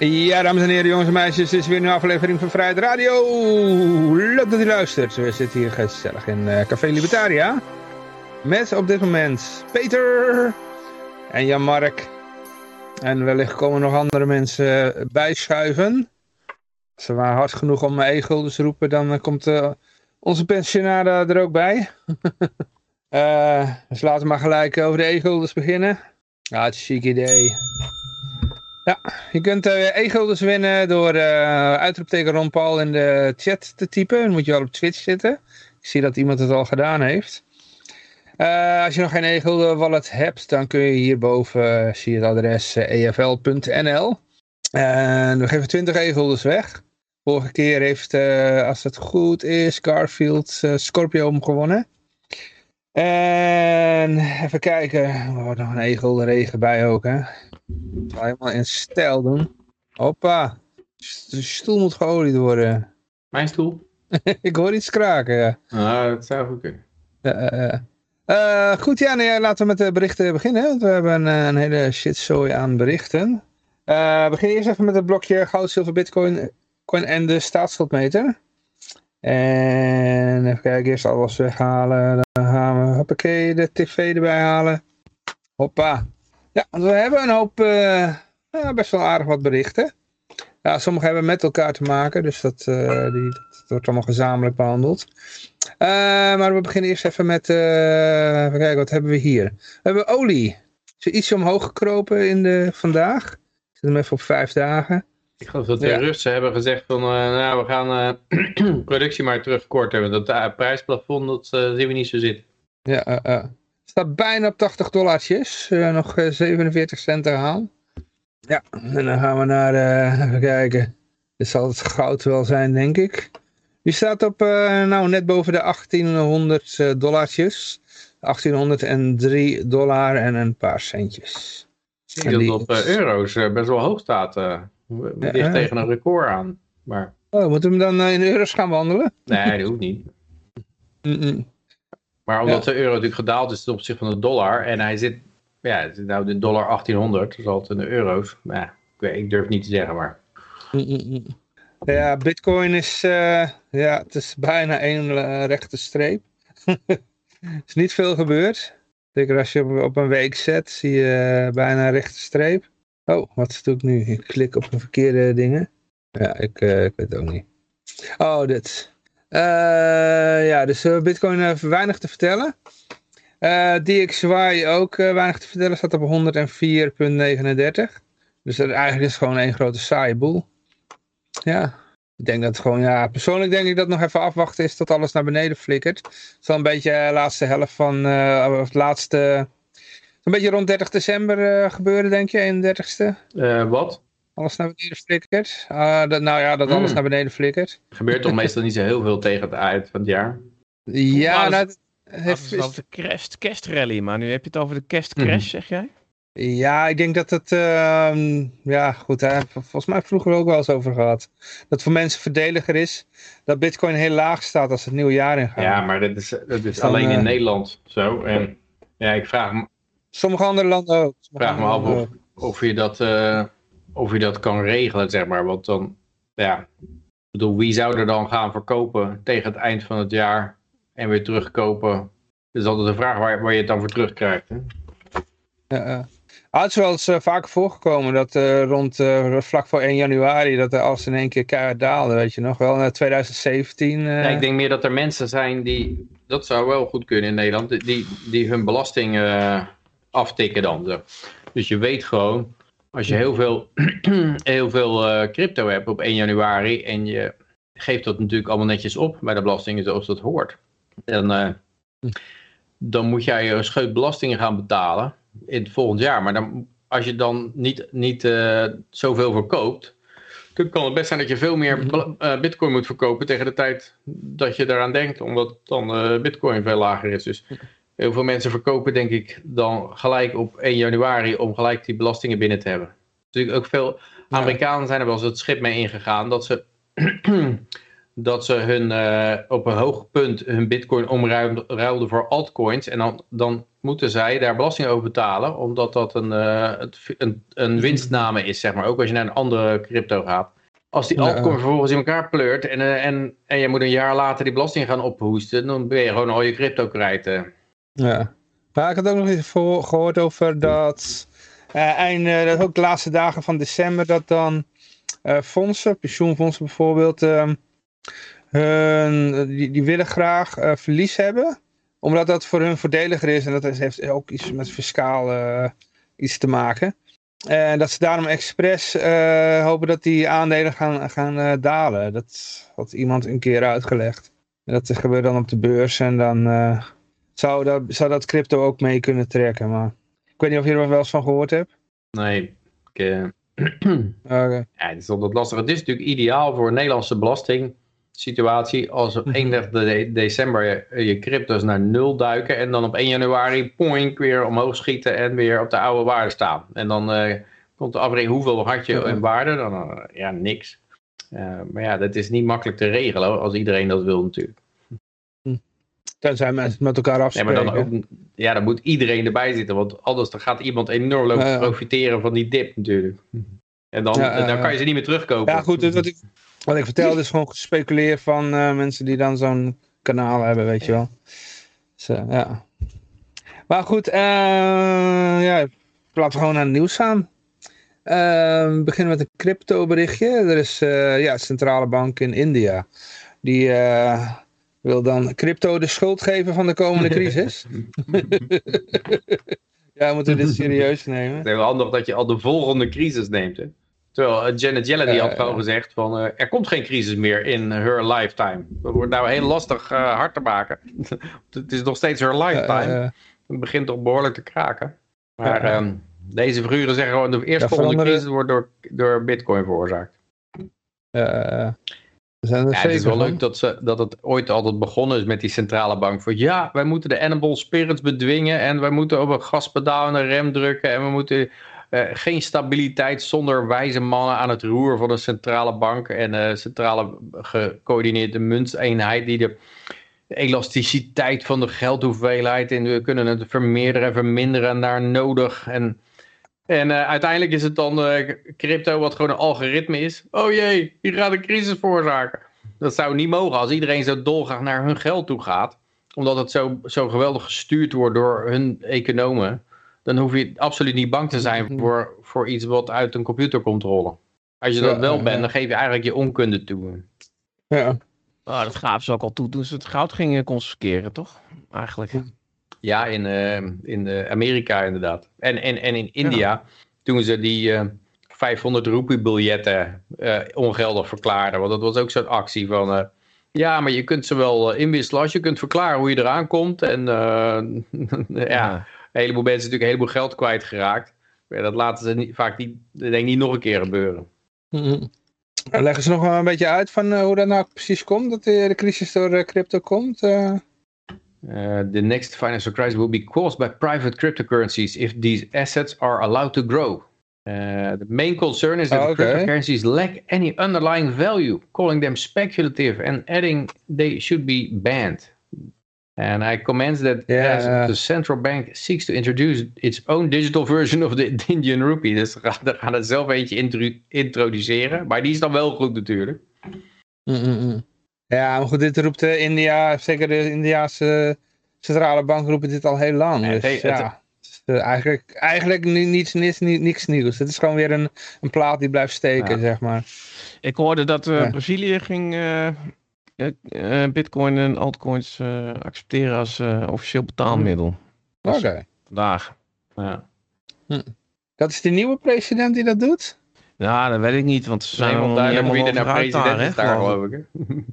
Ja, dames en heren, jongens en meisjes, dit is weer een aflevering van Vrijheid Radio. Leuk dat u luistert. We zitten hier gezellig in uh, Café Libertaria. Met op dit moment Peter en Jan-Mark. En wellicht komen nog andere mensen bijschuiven. Ze maar hard genoeg om mijn e-guldens roepen, dan uh, komt uh, onze pensionade er ook bij. dus laten we maar gelijk over de e-guldens beginnen. Ja, het is een chic idee. Ja, je kunt uh, e-guldens winnen door uh, uitroepteken Ron Paul in de chat te typen. Dan moet je wel op Twitch zitten. Ik zie dat iemand het al gedaan heeft. Uh, als je nog geen e-gulden wallet hebt, dan kun je hierboven, zie het adres efl.nl. En we geven 20 e-guldens weg. Vorige keer heeft, als het goed is, Garfield Scorpio hem gewonnen. En even kijken, wordt nog een e-gulden regen bij ook hè. Helemaal in stijl doen. Hoppa. De stoel moet geolied worden. Mijn stoel? ik hoor iets kraken, ja. Ah, dat zou goed kunnen. Uh, uh, goed, ja, nee, laten we met de berichten beginnen. Want we hebben een, een hele shitzooi aan berichten. we beginnen eerst even met het blokje goud, zilver, bitcoin coin en de staatsschuldmeter. En even kijken, eerst alles weghalen. Dan gaan we, hoppakee, de tv erbij halen. Hoppa. Ja, want we hebben een hoop, uh, ja, best wel aardig wat berichten. Ja, sommige hebben met elkaar te maken, dus dat, uh, die, dat wordt allemaal gezamenlijk behandeld. Uh, maar we beginnen eerst even met, even kijken, wat hebben we hier? We hebben olie. Is er iets omhoog gekropen in de, vandaag? Ik zet hem even op vijf dagen. Ik geloof dat de ja. Russen hebben gezegd van, nou we gaan productie maar terugkorten. Dat prijsplafond, dat zien we niet zo zitten. Ja, uh, staat bijna op 80 dollartjes. Uh, nog uh, 47 cent te gaan. Ja, en dan gaan we naar, uh, even kijken. Dit zal het goud wel zijn, denk ik. Die staat op, nou, net boven de 1800 dollartjes. 1803 dollar en een paar centjes. Ik zie dat die... op euro's best wel hoog staat. We dicht tegen een record aan. Maar... Oh, moeten we hem dan in euro's gaan wandelen? Nee, dat hoeft niet. Mm -mm. Maar omdat ja. de euro natuurlijk gedaald is ten opzichte van de dollar. En hij zit, ja, nou de dollar 1800, dat is altijd in de euro's. Maar ja, ik, weet, ik durf niet te zeggen, maar... Ja, bitcoin is, uh, ja, het is bijna één uh, rechte streep. er is niet veel gebeurd. Zeker als je op, op een week zet, zie je uh, bijna een rechte streep. Oh, wat doe ik nu? Ik klik op de verkeerde dingen. Ja, ik, ik weet het ook niet. Oh, dit. Uh, ja, dus uh, Bitcoin heeft weinig te vertellen. Uh, DXY ook weinig te vertellen, staat op 104,39. Dus eigenlijk is gewoon één grote saaie boel. Ja, ik denk dat gewoon, ja, persoonlijk denk ik dat nog even afwachten is tot alles naar beneden flikkert. Het zal een beetje de laatste helft van, of het laatste, een beetje rond 30 december gebeuren, denk je, 31ste. wat? Alles naar beneden flikkert. Uh, dat, nou ja, dat alles mm. naar beneden flikkert. Gebeurt toch meestal niet zo heel veel tegen het eind van het jaar? Ja, nou, dat heeft... Het de kerst, kerstrally, maar nu heb je het over de kerstcrash, mm. zeg jij? Ja, ik denk dat het, uh, ja goed, hè, volgens mij vroeger ook wel eens over gehad. Dat voor mensen verdediger is dat bitcoin heel laag staat als het nieuwe jaar ingaat. Ja, maar dat is, dat is dan, alleen in uh, Nederland zo. En ja, ik vraag me... Sommige andere landen ook. Ik vraag me af of, of je dat... Of je dat kan regelen, zeg maar. Want dan, ja, ik bedoel, wie zou er dan gaan verkopen tegen het eind van het jaar en weer terugkopen? Dat is altijd de vraag waar, waar je het dan voor terugkrijgt. Hè? Ja, uh. Ah, het is wel eens uh, vaker voorgekomen dat uh, rond uh, vlak voor 1 januari dat er alles in één keer keihard daalde, weet je nog wel, naar 2017. Ja, ik denk meer dat er mensen zijn die, dat zou wel goed kunnen in Nederland, die, die hun belasting aftikken dan. Dus je weet gewoon, als je heel veel, heel veel uh, crypto hebt op 1 januari en je geeft dat natuurlijk allemaal netjes op bij de belasting zoals dat hoort. Dan, uh, dan moet jij een scheut belastingen gaan betalen in het volgend jaar. Maar dan, als je dan niet, niet uh, zoveel verkoopt, dan kan het best zijn dat je veel meer bitcoin moet verkopen tegen de tijd dat je eraan denkt, omdat dan bitcoin veel lager is. Dus heel veel mensen verkopen denk ik dan gelijk op 1 januari om gelijk die belastingen binnen te hebben. Natuurlijk ook veel Amerikanen zijn er wel eens het schip mee ingegaan dat ze dat ze hun, eh, op een hoog punt hun bitcoin omruilden voor altcoins. En dan, dan moeten zij daar belasting over betalen, omdat dat een, eh, een, een winstname is, zeg maar. Ook als je naar een andere crypto gaat. Als die Ja. altcoin vervolgens in elkaar pleurt en, eh, en, en je moet een jaar later die belasting gaan ophoesten, dan ben je gewoon al je crypto kwijt. Ja. Maar ik had ook nog eens voor- gehoord over dat, eh eind, eh, dat ook de laatste dagen van december, dat dan eh, fondsen, pensioenfondsen bijvoorbeeld, ehm, die, die willen graag verlies hebben, omdat dat voor hun voordeliger is en dat heeft ook iets met fiscaal iets te maken. En dat ze daarom expres hopen dat die aandelen gaan, gaan dalen. Dat had iemand een keer uitgelegd. En dat gebeurt dan op de beurs en dan zou, dat, zou dat crypto ook mee kunnen trekken. Maar ik weet niet of je er wel eens van gehoord hebt. Nee, ik, eh. Ja, het is altijd lastig. Het is natuurlijk ideaal voor een Nederlandse belastingssituatie als op 31 de december je, je crypto's naar nul duiken en dan op 1 januari poink weer omhoog schieten en weer op de oude waarde staan. En dan eh, komt de afrekening hoeveel had je Ja. in waarde? Dan, eh, ja, niks. Maar ja, dat is niet makkelijk te regelen als iedereen dat wil natuurlijk. Tenzij mensen met elkaar Nee, afspreken. maar dan ook, ja, dan moet iedereen erbij zitten, want anders dan gaat iemand enorm lopen profiteren van die dip natuurlijk. En dan, Ja, dan kan je ze niet meer terugkopen. Ja goed, wat ik, wat ik vertelde is gewoon gespeculeerd van eh, mensen die dan zo'n kanaal hebben, weet je wel. Dus, eh, ja. Maar goed, eh, ja, laten we gewoon naar het nieuws gaan. We beginnen met een crypto berichtje. Er is ja, een centrale bank in India. Die wil dan crypto de schuld geven van de komende crisis. ja, moeten we dit serieus nemen? Het is heel handig dat je al de volgende crisis neemt. Hè? Terwijl eh, Janet Yellen die had gewoon gezegd van eh, er komt geen crisis meer in her lifetime. Dat wordt nou heel lastig eh, hard te maken. het is nog steeds her lifetime. Het begint toch behoorlijk te kraken. Maar ehm, deze figuren zeggen gewoon de Ja, eerstvolgende veranderen- crisis wordt door, door bitcoin veroorzaakt. Eh, eh, zijn er Ja, het is wel van. leuk dat, ze, dat het ooit altijd begonnen is met die centrale bank. Van ja, wij moeten de animal spirits bedwingen en wij moeten op een gaspedaal en een rem drukken. En we moeten eh, geen stabiliteit zonder wijze mannen aan het roer van een centrale bank. En een centrale gecoördineerde munteenheid die de elasticiteit van de geldhoeveelheid. En we kunnen het vermeerderen en verminderen naar nodig. En, en eh, uiteindelijk is het dan eh, crypto wat gewoon een algoritme is. Oh jee, hier gaat een crisis veroorzaken. Dat zou niet mogen als iedereen zo dolgraag naar hun geld toe gaat. Omdat het zo, zo geweldig gestuurd wordt door hun economen. Dan hoef je absoluut niet bang te zijn voor, voor iets wat uit een computer komt rollen. Als je Ja, dat wel ja, bent, ja. dan geef je eigenlijk je onkunde toe. Ja. Oh, dat gaven ze ook al toe toen ze het goud gingen confisceren, toch? Eigenlijk. Ja, in, eh, in eh, Amerika inderdaad. En, en, en in India, toen ze die eh 500 roepie biljetten eh, ongeldig verklaarden. Want dat was ook zo'n actie van... eh, ja, maar je kunt ze wel eh, inwisselen als je kunt verklaren hoe je eraan komt. En eh, ja, een heleboel mensen natuurlijk een heleboel geld kwijtgeraakt. Maar dat laten ze niet, vaak niet, denk niet nog een keer gebeuren. Mhm. Leggen ze nog wel een beetje uit van eh, hoe dat nou precies komt, dat de, crisis door eh, crypto komt? eh? Uh, the next financial crisis will be caused by private cryptocurrencies if these assets are allowed to grow. Uh, the main concern is that Oh, okay. cryptocurrencies lack any underlying value, calling them speculative and adding they should be banned. And I commend that Yeah. as the central bank seeks to introduce its own digital version of the Indian rupee. Dus gaan, er zelf eentje intro- introduceren. Maar die is dan wel goed natuurlijk. Mm-mm-mm. Ja, maar goed, dit roept de India, zeker de Indiaanse centrale bank roepen dit al heel lang. Dus ja, het is, eh, eigenlijk, eigenlijk ni- niets, niets, niets, niks nieuws. Het is gewoon weer een, een plaat die blijft steken, Ja. zeg maar. Ik hoorde dat eh, Ja. Brazilië ging eh, eh, eh, bitcoin en altcoins eh, accepteren als eh, officieel betaalmiddel. Oké. Dat is Vandaag. Ja. Dat is de nieuwe president die dat doet? Ja, dat weet ik niet, want ze zijn helemaal duidelijk wie helemaal er nou over uit president daar, is hè, daar, geloof ik.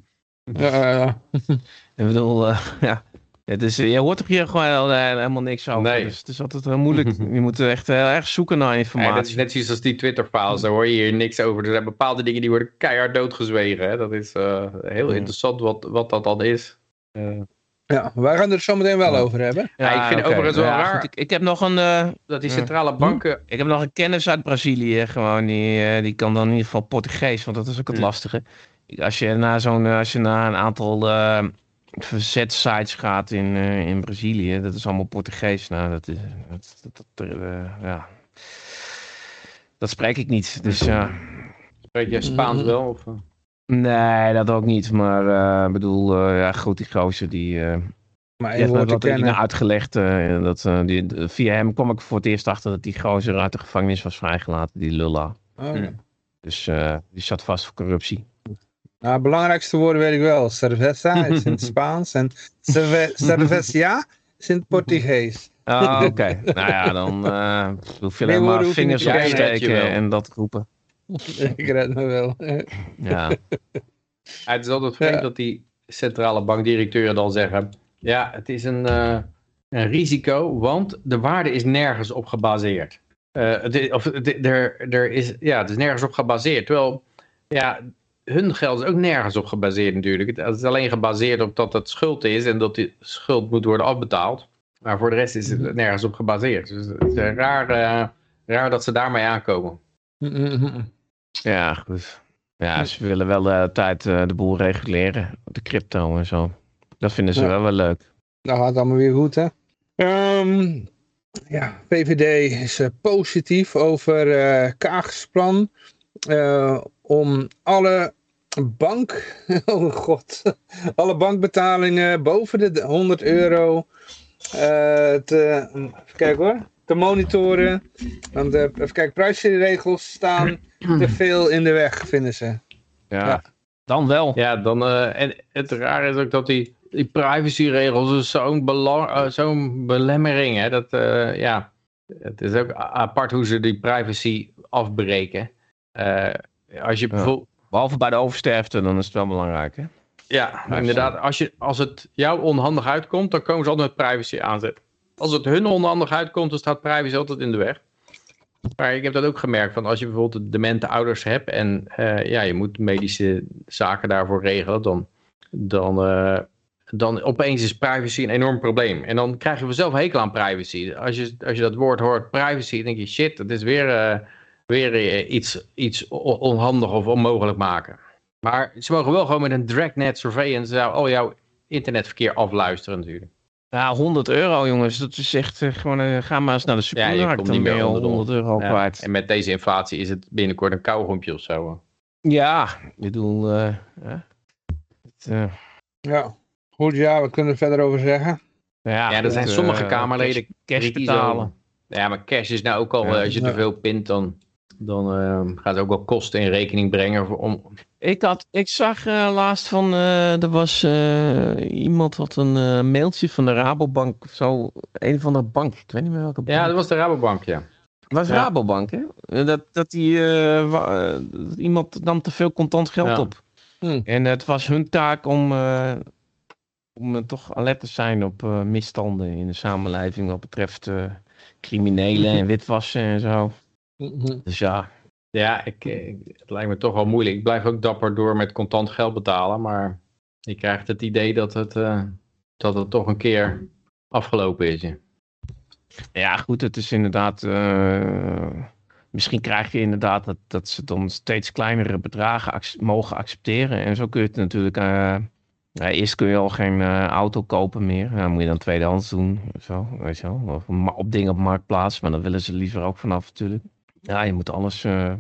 Ja, ja, ja. Ik bedoel, eh, ja. Het is, je hoort er hier gewoon heel- eh, helemaal niks over. Nee. Dus het is altijd heel moeilijk. je moet echt heel erg zoeken naar Ja, informatie. dat is net zoiets als die Twitter-files, daar hoor je hier niks over. Er zijn bepaalde dingen die worden keihard doodgezwegen. Hè? Dat is eh, heel Ja. interessant wat, wat dat dan is. Eh, ja, wij gaan er zo meteen wel over hebben. Ja, ik vind het overigens wel raar. goed, ik, ik heb nog een... eh, dat die Ja. centrale banken... Ik heb nog een kennis uit Brazilië, gewoon, die, eh, die kan dan in ieder geval Portugees, want dat is ook het Hm. lastige. Als je naar zo'n, als je naar een aantal uh, verzetsites gaat in, uh, in Brazilië, dat is allemaal Portugees. Nou, dat is, dat, dat, dat uh, ja, dat spreek ik niet. Dus ja. Spreek jij Spaans wel? Of? Nee, dat ook niet. Maar ik bedoel, ja, goed, die gozer die. maar je hebt wat dingen uitgelegd. dat, die, via hem kwam ik voor het eerst achter dat die gozer uit de gevangenis was vrijgelaten, die Lulla. Oh, ja. Dus uh, die zat vast voor corruptie. Nou, het belangrijkste woorden weet ik wel. Cerveza is in het Spaans en cerve cervecia is in het Portugees. Ah, oké. Okay. nou ja, dan uh, hoef je alleen maar vingers op te steken en dat roepen. ik red me wel. ja. Het is altijd vreemd ja. dat die centrale bankdirecteuren dan zeggen... Ja, het is een, uh, een risico, want de waarde is nergens op gebaseerd. Uh, het, of, het, er, er is, ja, het is nergens op gebaseerd. Terwijl, ja, hun geld is ook nergens op gebaseerd natuurlijk. Het is alleen gebaseerd op dat het schuld is en dat die schuld moet worden afbetaald. Maar voor de rest is het nergens op gebaseerd. Dus het is raar, uh, raar dat ze daarmee aankomen. Ja, goed. Ja, ze willen wel de tijd uh, de boel reguleren. De crypto en zo. Dat vinden ze ja. wel wel leuk. Dat gaat allemaal weer goed, hè? Um, ja, VVD is uh, positief over uh, Kaags plan uh, om alle bank, oh god, alle bankbetalingen boven de 100 euro te, even kijken hoor, te monitoren. Want even kijken, privacyregels staan te veel in de weg, vinden ze. Ja, ja. dan wel. Ja, dan, en het raar is ook dat die die privacyregels is zo'n uh, zo'n belemmering. Hè? Dat, uh, ja, het is ook apart hoe ze die privacy afbreken. Als je bijvoorbeeld... Behalve bij de oversterfte, dan is het wel belangrijk. Hè? Ja, inderdaad. Als, je, als het jou onhandig uitkomt, dan komen ze altijd met privacy aanzetten. Als het hun onhandig uitkomt, dan staat privacy altijd in de weg. Maar ik heb dat ook gemerkt, van als je bijvoorbeeld demente ouders hebt en ja, je moet medische zaken daarvoor regelen, dan, dan dan opeens is privacy een enorm probleem. En dan krijgen we zelf hekel aan privacy. Als je, als je dat woord hoort, privacy, dan denk je, shit, dat is weer, uh, weer uh, iets, iets onhandig of onmogelijk maken. Maar ze mogen wel gewoon met een dragnet surveillance al jouw internetverkeer afluisteren natuurlijk. Ja, 100 euro jongens, dat is echt uh, gewoon, ga maar eens naar de supermarkt, ja, dan ben je 100 euro ja. kwijt. En met deze inflatie is het binnenkort een kauwgompje of zo. Ja, ik bedoel, het, ja. Goed, ja, wat kunnen we verder over zeggen? Ja, ja er zijn sommige Kamerleden cash, cash betalen. Ja, maar cash is nou ook al, ja, als je te veel pint, dan, dan uh, gaat het ook wel kosten in rekening brengen. Voor, om... ik, had, ik zag uh, laatst van, uh, er was iemand wat een mailtje van de Rabobank of zo, een van de bank, ik weet niet meer welke bank. Ja, dat was de Rabobank, ja. Dat was ja. Rabobank, hè? Dat, dat, die, dat iemand nam te veel contant geld ja. op. Hm. En het was hun taak om om toch alert te zijn op uh, misstanden in de samenleving wat betreft uh, criminelen en witwassen en zo. Dus ja. Ja, ik, het lijkt me toch wel moeilijk. Ik blijf ook dapper door met contant geld betalen, maar je krijgt het idee dat het, uh, dat het toch een keer afgelopen is. Ja, ja goed, het is inderdaad... misschien krijg je inderdaad dat, dat ze dan steeds kleinere bedragen ac mogen accepteren. En zo kun je het natuurlijk ja, eerst kun je al geen uh, auto kopen meer. Dan moet je dan tweedehands doen. Zo, weet je wel. Of op dingen op marktplaats. Maar dan willen ze liever ook vanaf natuurlijk. Ja, je moet alles... Uh...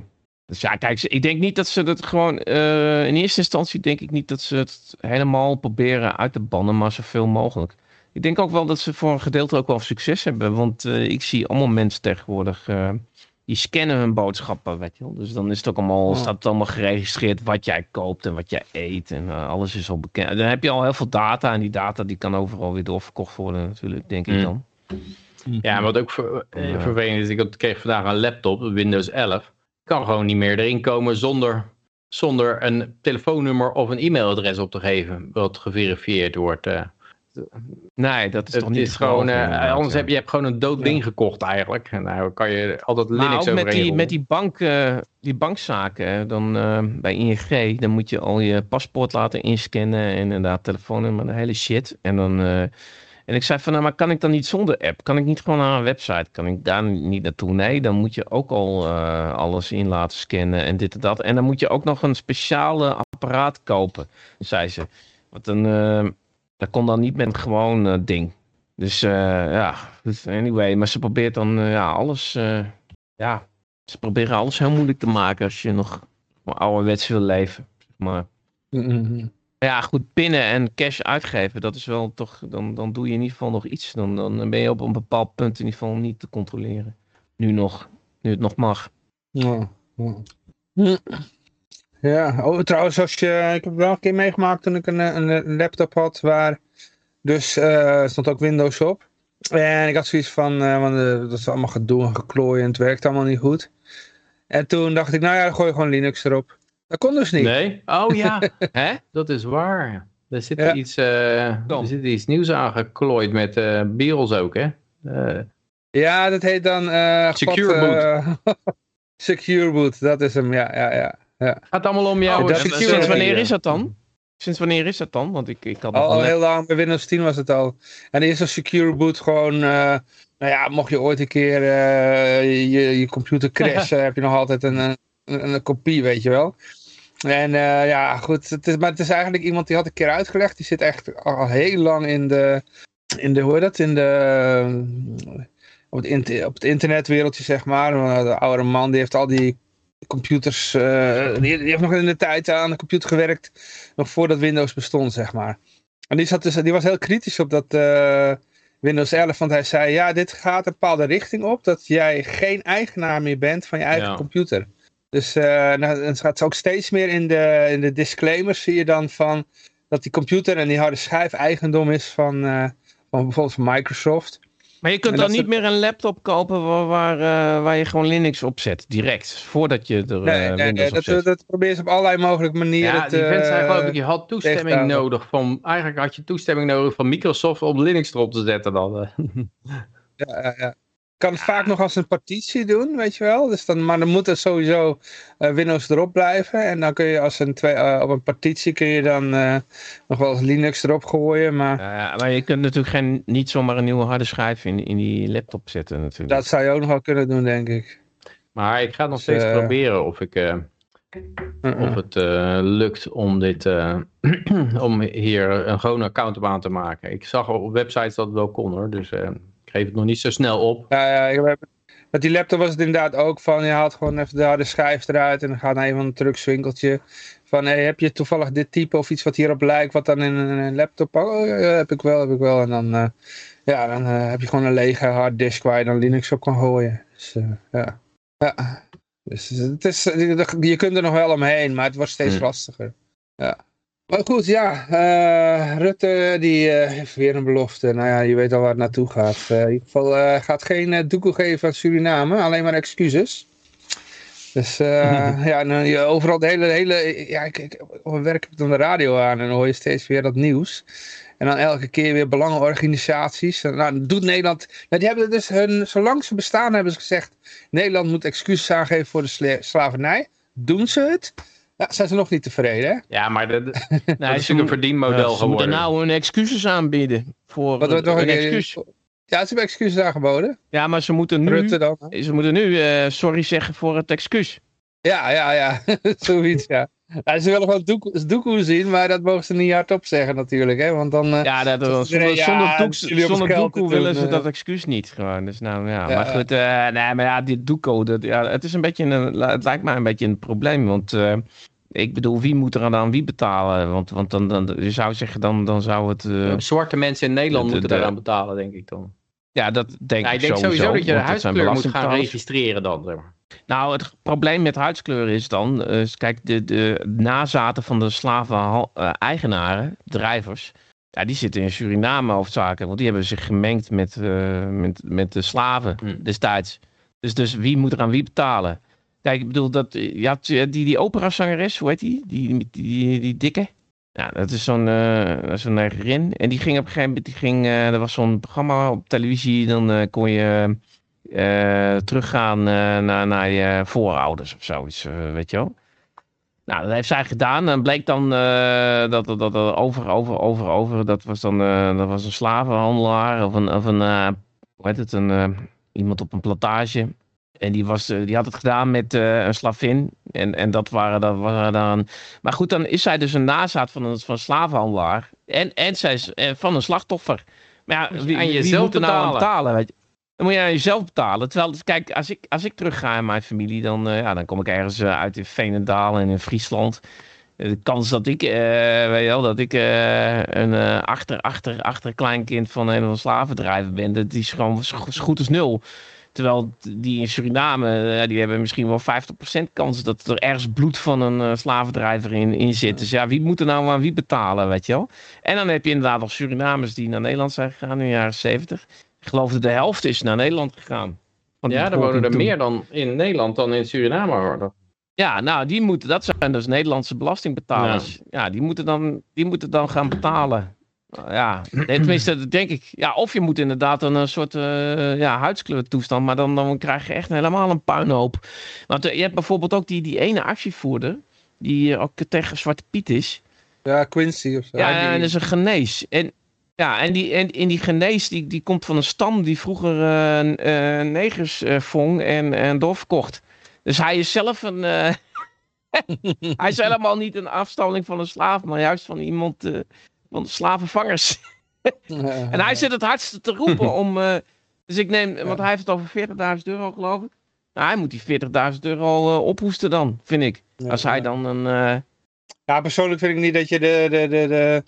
Dus ja, kijk, ik denk niet dat ze het gewoon... Uh, in eerste instantie denk ik niet dat ze het helemaal proberen uit te bannen. Maar zoveel mogelijk. Ik denk ook wel dat ze voor een gedeelte ook wel succes hebben. Want ik zie allemaal mensen tegenwoordig die scannen hun boodschappen, weet je wel. Dus dan is het ook allemaal, oh. staat het allemaal geregistreerd wat jij koopt en wat jij eet. En alles is al bekend. Dan heb je al heel veel data en die data die kan overal weer doorverkocht worden natuurlijk, denk mm. ik dan. Ja, wat ook ver, uh, vervelend is, ik kreeg vandaag een laptop, Windows 11. Ik kan gewoon niet meer erin komen zonder, zonder een telefoonnummer of een e-mailadres op te geven, wat geverifieerd wordt. Uh. Nee, dat is toch niet is gewoon, uh, Anders heb je hebt gewoon een dood ja. ding gekocht eigenlijk. En nou kan je altijd Linux maar met die, met die, bank, uh, die bankzaken, dan uh, bij ING, dan moet je al je paspoort laten inscannen en inderdaad telefoonnummer, de hele shit. En dan... En ik zei van, nou, maar kan ik dan niet zonder app? Kan ik niet gewoon naar een website? Kan ik daar niet naartoe? Nee, dan moet je ook al uh, alles in laten scannen en dit en dat. En dan moet je ook nog een speciale apparaat kopen, zei ze. Want dan, eh, dat kon dan niet met een gewoon eh, ding. Dus eh, ja, dus anyway. Maar ze probeert dan eh, ja, alles... eh, ja, ze proberen alles heel moeilijk te maken als je nog ouderwets wil leven. Maar Mhm. Ja, goed, pinnen en cash uitgeven, dat is wel toch, dan, dan doe je in ieder geval nog iets. Dan, dan ben je op een bepaald punt in ieder geval niet te controleren. Nu nog, nu het nog mag. Ja, ja. Oh, trouwens, als je, ik heb wel een keer meegemaakt toen ik een, een, laptop had waar dus eh, stond ook Windows op. En ik had zoiets van, eh, want eh, dat is allemaal gedoe en geklooien en het werkt allemaal niet goed. En toen dacht ik, nou ja, dan gooi je gewoon Linux erop. Dat kon dus niet. Nee? Oh ja, Hè? dat is waar. Er zit, Ja. iets, eh, er zit iets nieuws aangeklooid met eh BIOS ook, hè? Eh, Ja, dat heet dan... eh, Secure God, eh, Secure boot, dat is hem, ja, ja, ja. gaat allemaal om jou. Oh, dat Sinds, secure. sinds security, wanneer is dat dan? Sinds wanneer is dat dan? Want ik, ik had Al, al net- heel lang, bij Windows 10 was het al. En eerst een secure boot gewoon, eh, nou ja, mocht je ooit een keer eh, je, je computer crashen, heb je nog altijd een, een, een, kopie, weet je wel. En eh, ja, goed, het is, maar het is eigenlijk iemand die had een keer uitgelegd, die zit echt al heel lang in de, in de hoe heet dat, in de, op het, inter- op het internetwereldje zeg maar. De oude man, die heeft al die computers, eh, die, die heeft nog in de tijd aan de computer gewerkt, nog voordat Windows bestond, zeg maar. En die, zat dus, die was heel kritisch op dat eh, Windows 11, want hij zei, ja, dit gaat een bepaalde richting op, dat jij geen eigenaar meer bent van je eigen Ja. computer. Dus eh nou, gaat ook steeds meer in de, in de disclaimers, zie je dan van, dat die computer en die harde schijf eigendom is van, eh, van bijvoorbeeld van Microsoft. Maar je kunt dan niet ze- meer een laptop kopen waar, waar, eh, waar je gewoon Linux op zet, direct. Voordat je er Nee, eh, nee, nee, Windows op dat, dat proberen ze op allerlei mogelijke manieren Ja, te... die vent zei geloof ik, je had toestemming nodig van, eigenlijk had je toestemming nodig van Microsoft om Linux erop te zetten dan. eh. Ja, ja, ja. Kan het vaak nog als een partitie doen, weet je wel. Dus dan, maar dan moet er sowieso eh, Windows erop blijven. En dan kun je als een twee, eh, op een partitie kun je dan eh, nog wel eens Linux erop gooien. Maar Ja, maar je kunt natuurlijk geen, niet zomaar een nieuwe harde schijf in, in die laptop zetten natuurlijk. dat zou je ook nog wel kunnen doen, denk ik. Maar ik ga het nog Dus, steeds proberen of, ik, of het lukt om, dit, om hier een gewone account op aan te maken. Ik zag op websites dat het wel kon hoor, dus geef het nog niet zo snel op. Ja, ja, ik heb- met die laptop was het inderdaad ook van, je haalt gewoon even de harde schijf eruit en dan gaat naar een van een truckswinkeltje. Van, hey, heb je toevallig dit type of iets wat hierop lijkt, wat dan in een, laptop, oh ja, heb ik wel, heb ik wel. En dan, eh, ja, dan eh, heb je gewoon een lege harddisk waar je dan Linux op kan gooien. Dus, eh, ja. ja. Dus het is, je kunt er nog wel omheen, maar het wordt steeds Hmm. lastiger. Ja. Maar goed, ja, eh, Rutte die eh, heeft weer een belofte. Nou ja, je weet al waar het naartoe gaat. Eh, in ieder geval gaat geen uh, doekoe geven aan Suriname, alleen maar excuses. Dus ja, je overal de hele, hele ja, ik, ik, mijn werk ik dan de radio aan en dan hoor je steeds weer dat nieuws. En dan elke keer weer belangenorganisaties. En, Nou, doet Nederland. Nou, die hebben dus hun, zolang ze bestaan, hebben ze gezegd: Nederland moet excuses aangeven voor de sla- slavernij. Doen ze het? Ja, zijn ze nog niet tevreden, hè? Ja, maar dat, dat Nee, is natuurlijk een verdienmodel Ja, ze moeten geworden. nou hun excuses aanbieden voor Wat nog een een excuus. Ja, ze hebben excuses aangeboden. Ja, maar ze moeten nu, Rutte dan. hè? ze moeten nu eh, sorry zeggen voor het excuus. Ja, ja, ja. Zoiets, ja. Ja. Ze willen gewoon doek- doekoe zien, maar dat mogen ze niet hardop zeggen natuurlijk, hè. Want dan... eh, Ja, dat, zonder, zonder, ja, doek, zonder doekoe willen ze eh. dat excuus niet. Gewoon. Dus nou, ja. Ja, maar goed, eh, nee, maar ja, dit doekoe, dat, ja, het is een beetje een, het lijkt mij een beetje een probleem, want eh, ik bedoel, wie moet er aan wie betalen? Want, want dan, dan, je zou zeggen, dan, dan zou het, eh, Zwarte mensen in Nederland de- moeten daaraan betalen, denk ik dan. ja, dat denk Ja, ik ik denk sowieso, dat je de huidskleur moet gaan registreren dan. Zeg maar. Nou, het probleem met huidskleur is dan, eh, kijk, de, de nazaten van de slaven-eigenaren, drijvers, ja, die zitten in Suriname hoofdzakelijk, want die hebben zich gemengd met, eh, met, met de slaven Hmm. destijds. Dus, dus wie moet er aan wie betalen? Kijk, ik bedoel, dat, je had die, die operazangeres, hoe heet die? Die, die, die, die dikke? Ja, dat is zo'n eh, is zo'n. En die ging op een gegeven moment, die ging, eh, er was zo'n programma op televisie, dan eh, kon je eh, teruggaan eh, naar, naar je voorouders of zoiets, eh, weet je wel. Nou, dat heeft zij gedaan. En bleek dan dat, dat, dat over, over, over, over, dat was dan dat was een slavenhandelaar of een, of een hoe heet het, een, iemand op een plantage. En die, was, die had het gedaan met een slavin. En, en dat waren, dat waren dan. Maar goed, dan is zij dus een nazaat van een, van een slavenhandelaar. En, en zij is van een slachtoffer. Maar ja, je wie, aan jezelf moet er nou aan betalen? Weet je? Dan moet je aan jezelf betalen. Terwijl, kijk, als ik, als ik terug ga in mijn familie, dan, eh, ja, dan kom ik ergens eh, uit in Veenendaal en in Friesland. Eh, De kans dat ik, weet je wel, dat ik een achter, achter, achter kleinkind van een andere slavendrijver ben, dat is gewoon zo goed als nul. Terwijl die in Suriname, die hebben misschien wel 50% kans dat er ergens bloed van een slavendrijver in, in zit. Dus ja, wie moet er nou aan wie betalen, weet je wel? En dan heb je inderdaad nog Surinamers die naar Nederland zijn gegaan in de jaren 70. Ik geloof dat de helft is naar Nederland gegaan. Ja, er wonen er meer dan in Nederland dan in Suriname. hoor. Ja, nou, die moeten, dat zijn dus Nederlandse belastingbetalers. Ja, die, moeten dan, die moeten dan gaan betalen. Ja, tenminste, dat denk ik. Ja, of je moet inderdaad een, eh, soort uh, ja, huidskleurtoestand, maar dan, dan krijg je echt helemaal een puinhoop. Want eh, je hebt bijvoorbeeld ook die, die ene actievoerder, die ook tegen Zwarte Piet is. Ja, Quincy of zo. Ja, en dat is een genees. En, ja, en die, en, en die genees die, die komt van een stam die vroeger eh, eh, negers eh, vong en, en doorverkocht. Dus hij is zelf een. hij is helemaal niet een afstammeling van een slaaf, maar juist van iemand van de slavenvangers. En hij zit het hardste te roepen om. dus ik neem, want hij heeft het over 40.000 euro, geloof ik. Nou, hij moet die 40.000 euro eh, ophoesten dan, vind ik. Ja, Als hij dan een. Ja, persoonlijk vind ik niet dat je de, de, de, de,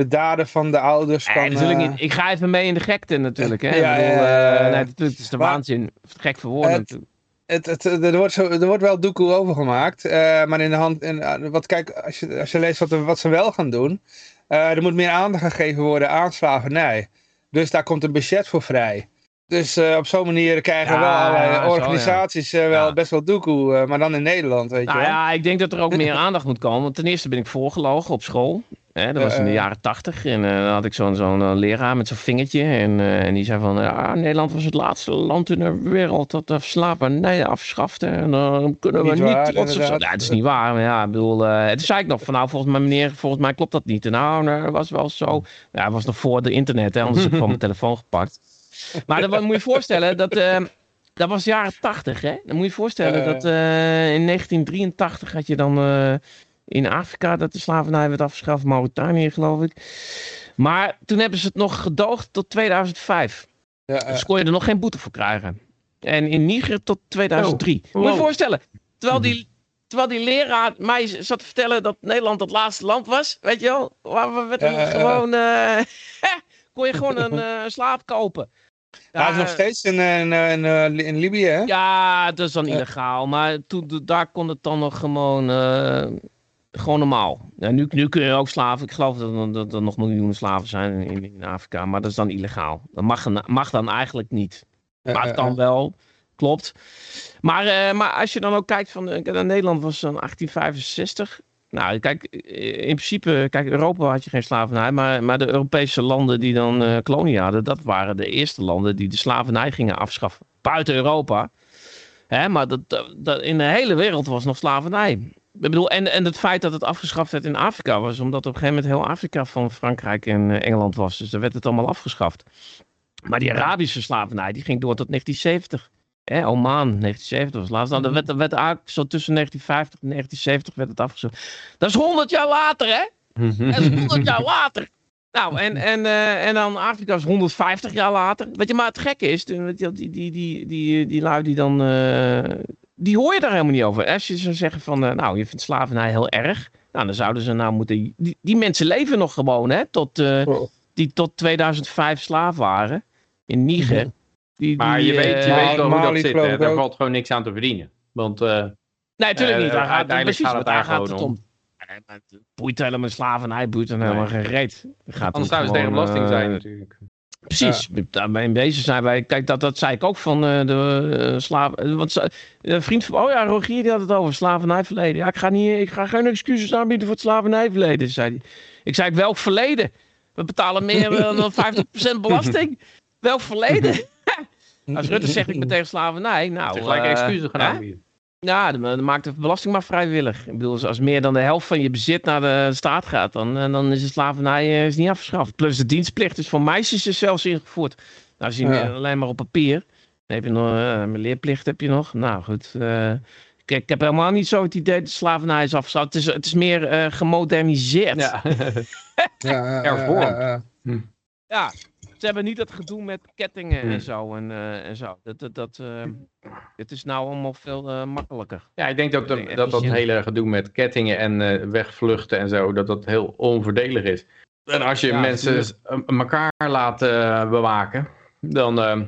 de daden van de ouders Nee, kan... natuurlijk eh, niet. Ik ga even mee in de gekte natuurlijk. Hè? Ja, bedoel, eh, nee, natuurlijk, het is de Maar- waanzin. Gek verwoorden. Het-. Het, het, er, wordt zo, er wordt wel doekoe over gemaakt. eh, maar in de hand. In, wat, kijk, als je, als je leest wat, wat ze wel gaan doen. er moet meer aandacht gegeven worden aan slavernij. Dus daar komt een budget voor vrij. Dus op zo'n manier krijgen Ja, wel allerlei zo, ja. organisaties wel Ja. best wel doekoe. maar dan in Nederland, weet Nou je wel. ja, ik denk dat er ook meer aandacht moet komen. Want ten eerste ben ik voorgelogen op school. Hè, dat was in de Eh, eh. jaren tachtig. En eh, dan had ik zo'n zo'n leraar met zo'n vingertje. En, en die zei van... Ja, Nederland was het laatste land in de wereld dat de slavernij afschafte. En dan kunnen we Niet trots op zijn. Ja, het is niet waar. Maar ja, ik bedoel... toen zei ik nog van... Nou, volgens mij meneer, volgens mij klopt dat niet. En nou, nee, dat was wel zo. Ja, het was nog voor de internet. Hè, anders heb ik van mijn telefoon gepakt. Maar dan moet je je voorstellen dat... eh, dat was de jaren 80, hè? Dan moet je je voorstellen dat in 1983 had je dan in Afrika dat de slavernij werd afgeschaft, Mauritanië geloof ik. Maar toen hebben ze het nog gedoogd tot 2005. Ja, eh, Dus kon je er nog geen boete voor krijgen. En in Niger tot 2003. Moet je je voorstellen. Terwijl die, terwijl die leraar mij zat te vertellen dat Nederland het laatste land was. Weet je wel? Waar we Ja, ja. gewoon... eh, kon je gewoon een eh, slaap kopen. ja, het is nog steeds in, in, in, in Libië, hè? ja, dat is dan illegaal. Maar toen, daar kon het dan nog gewoon, gewoon normaal. Ja, nu, nu kun je ook slaven. Ik geloof dat, er- dat er nog miljoenen slaven zijn in, in Afrika. Maar dat is dan illegaal. Dat mag, dan- mag dan eigenlijk niet. Maar het kan wel. Klopt. Maar, eh, maar als je dan ook kijkt van eh, Nederland was dan 1865. Nou, kijk, eh, in principe, kijk, Europa had je geen slavernij, maar, maar de Europese landen die dan kolonie hadden, dat waren de eerste landen die de slavernij gingen afschaffen. Buiten Europa. Hè, maar dat, dat- in de hele wereld was nog slavernij. Ik bedoel, en, en het feit dat het afgeschaft werd in Afrika was omdat op een gegeven moment heel Afrika van Frankrijk en eh, Engeland was. Dus daar werd het allemaal afgeschaft. Maar die Arabische slavernij, die ging door tot 1970. Hè, Oman, 1970 was laatst. Nou, dat werd, dat werd eigenlijk zo tussen 1950 en 1970 werd het afgeschaft. Dat is 100 jaar later, hè? Dat is 100 jaar later. Nou, en, en, eh, en dan Afrika is 150 jaar later. Weet je, maar het gekke is, je, die, die, die, die, die lui die dan... eh, die hoor je daar helemaal niet over. Als je zou zeggen van, eh, nou, je vindt slavernij heel erg. Nou, dan zouden ze nou moeten... Die, die mensen leven nog gewoon, hè? Tot, eh, Oh. die tot 2005 slaaf waren. In Niger. Die, Maar die, je weet, je eh, weet wel hoe dat zit. Hè? Daar valt gewoon niks aan te verdienen. Want eh, Nee, natuurlijk niet. Daar gaat, uiteindelijk precies, gaat het daar gaat het om. om. Het boeit helemaal slavernij, boeit dan helemaal geen reet. Het gaat anders zouden ze tegen belasting zijn natuurlijk. Precies, daarmee bezig zijn wij. Kijk, dat, dat zei ik ook van eh, de eh, slaven. eh, Want vriend van. Oh ja, Rogier die had het over slavernijverleden. Ja, ik ga, niet, ik ga geen excuses aanbieden voor het slavernijverleden, zei hij. Ik zei, welk verleden? We betalen meer dan 50% belasting. Welk verleden? Als Rutte zegt ik ben tegen slavernij, nou... Gelijk excuses gaan aanbieden. Ja, dan, dan maakt de belasting maar vrijwillig. Ik bedoel, als meer dan de helft van je bezit naar de staat gaat, dan, eh, dan is de slavernij eh, is niet afgeschaft. Plus de dienstplicht is voor meisjes is zelfs ingevoerd. Nou, zie je Ja. alleen maar op papier. heb je nog, uh, mijn leerplicht heb je nog. Nou goed, uh, ik, ik, heb helemaal niet zo het idee dat slavernij is afgeschaft. Het is, het is meer uh, gemoderniseerd. Ja, ja, ja, ja. Ze hebben niet dat gedoe met kettingen Hmm. en zo. En, eh, en zo. Dat, dat, dat, eh, het is nou allemaal veel eh, makkelijker. ja, ik denk dat dat, dat, dat hele gedoe met kettingen en eh, wegvluchten en zo, dat dat heel onvoordelig is. En als je Ja, mensen elkaar laat bewaken, dan... eh,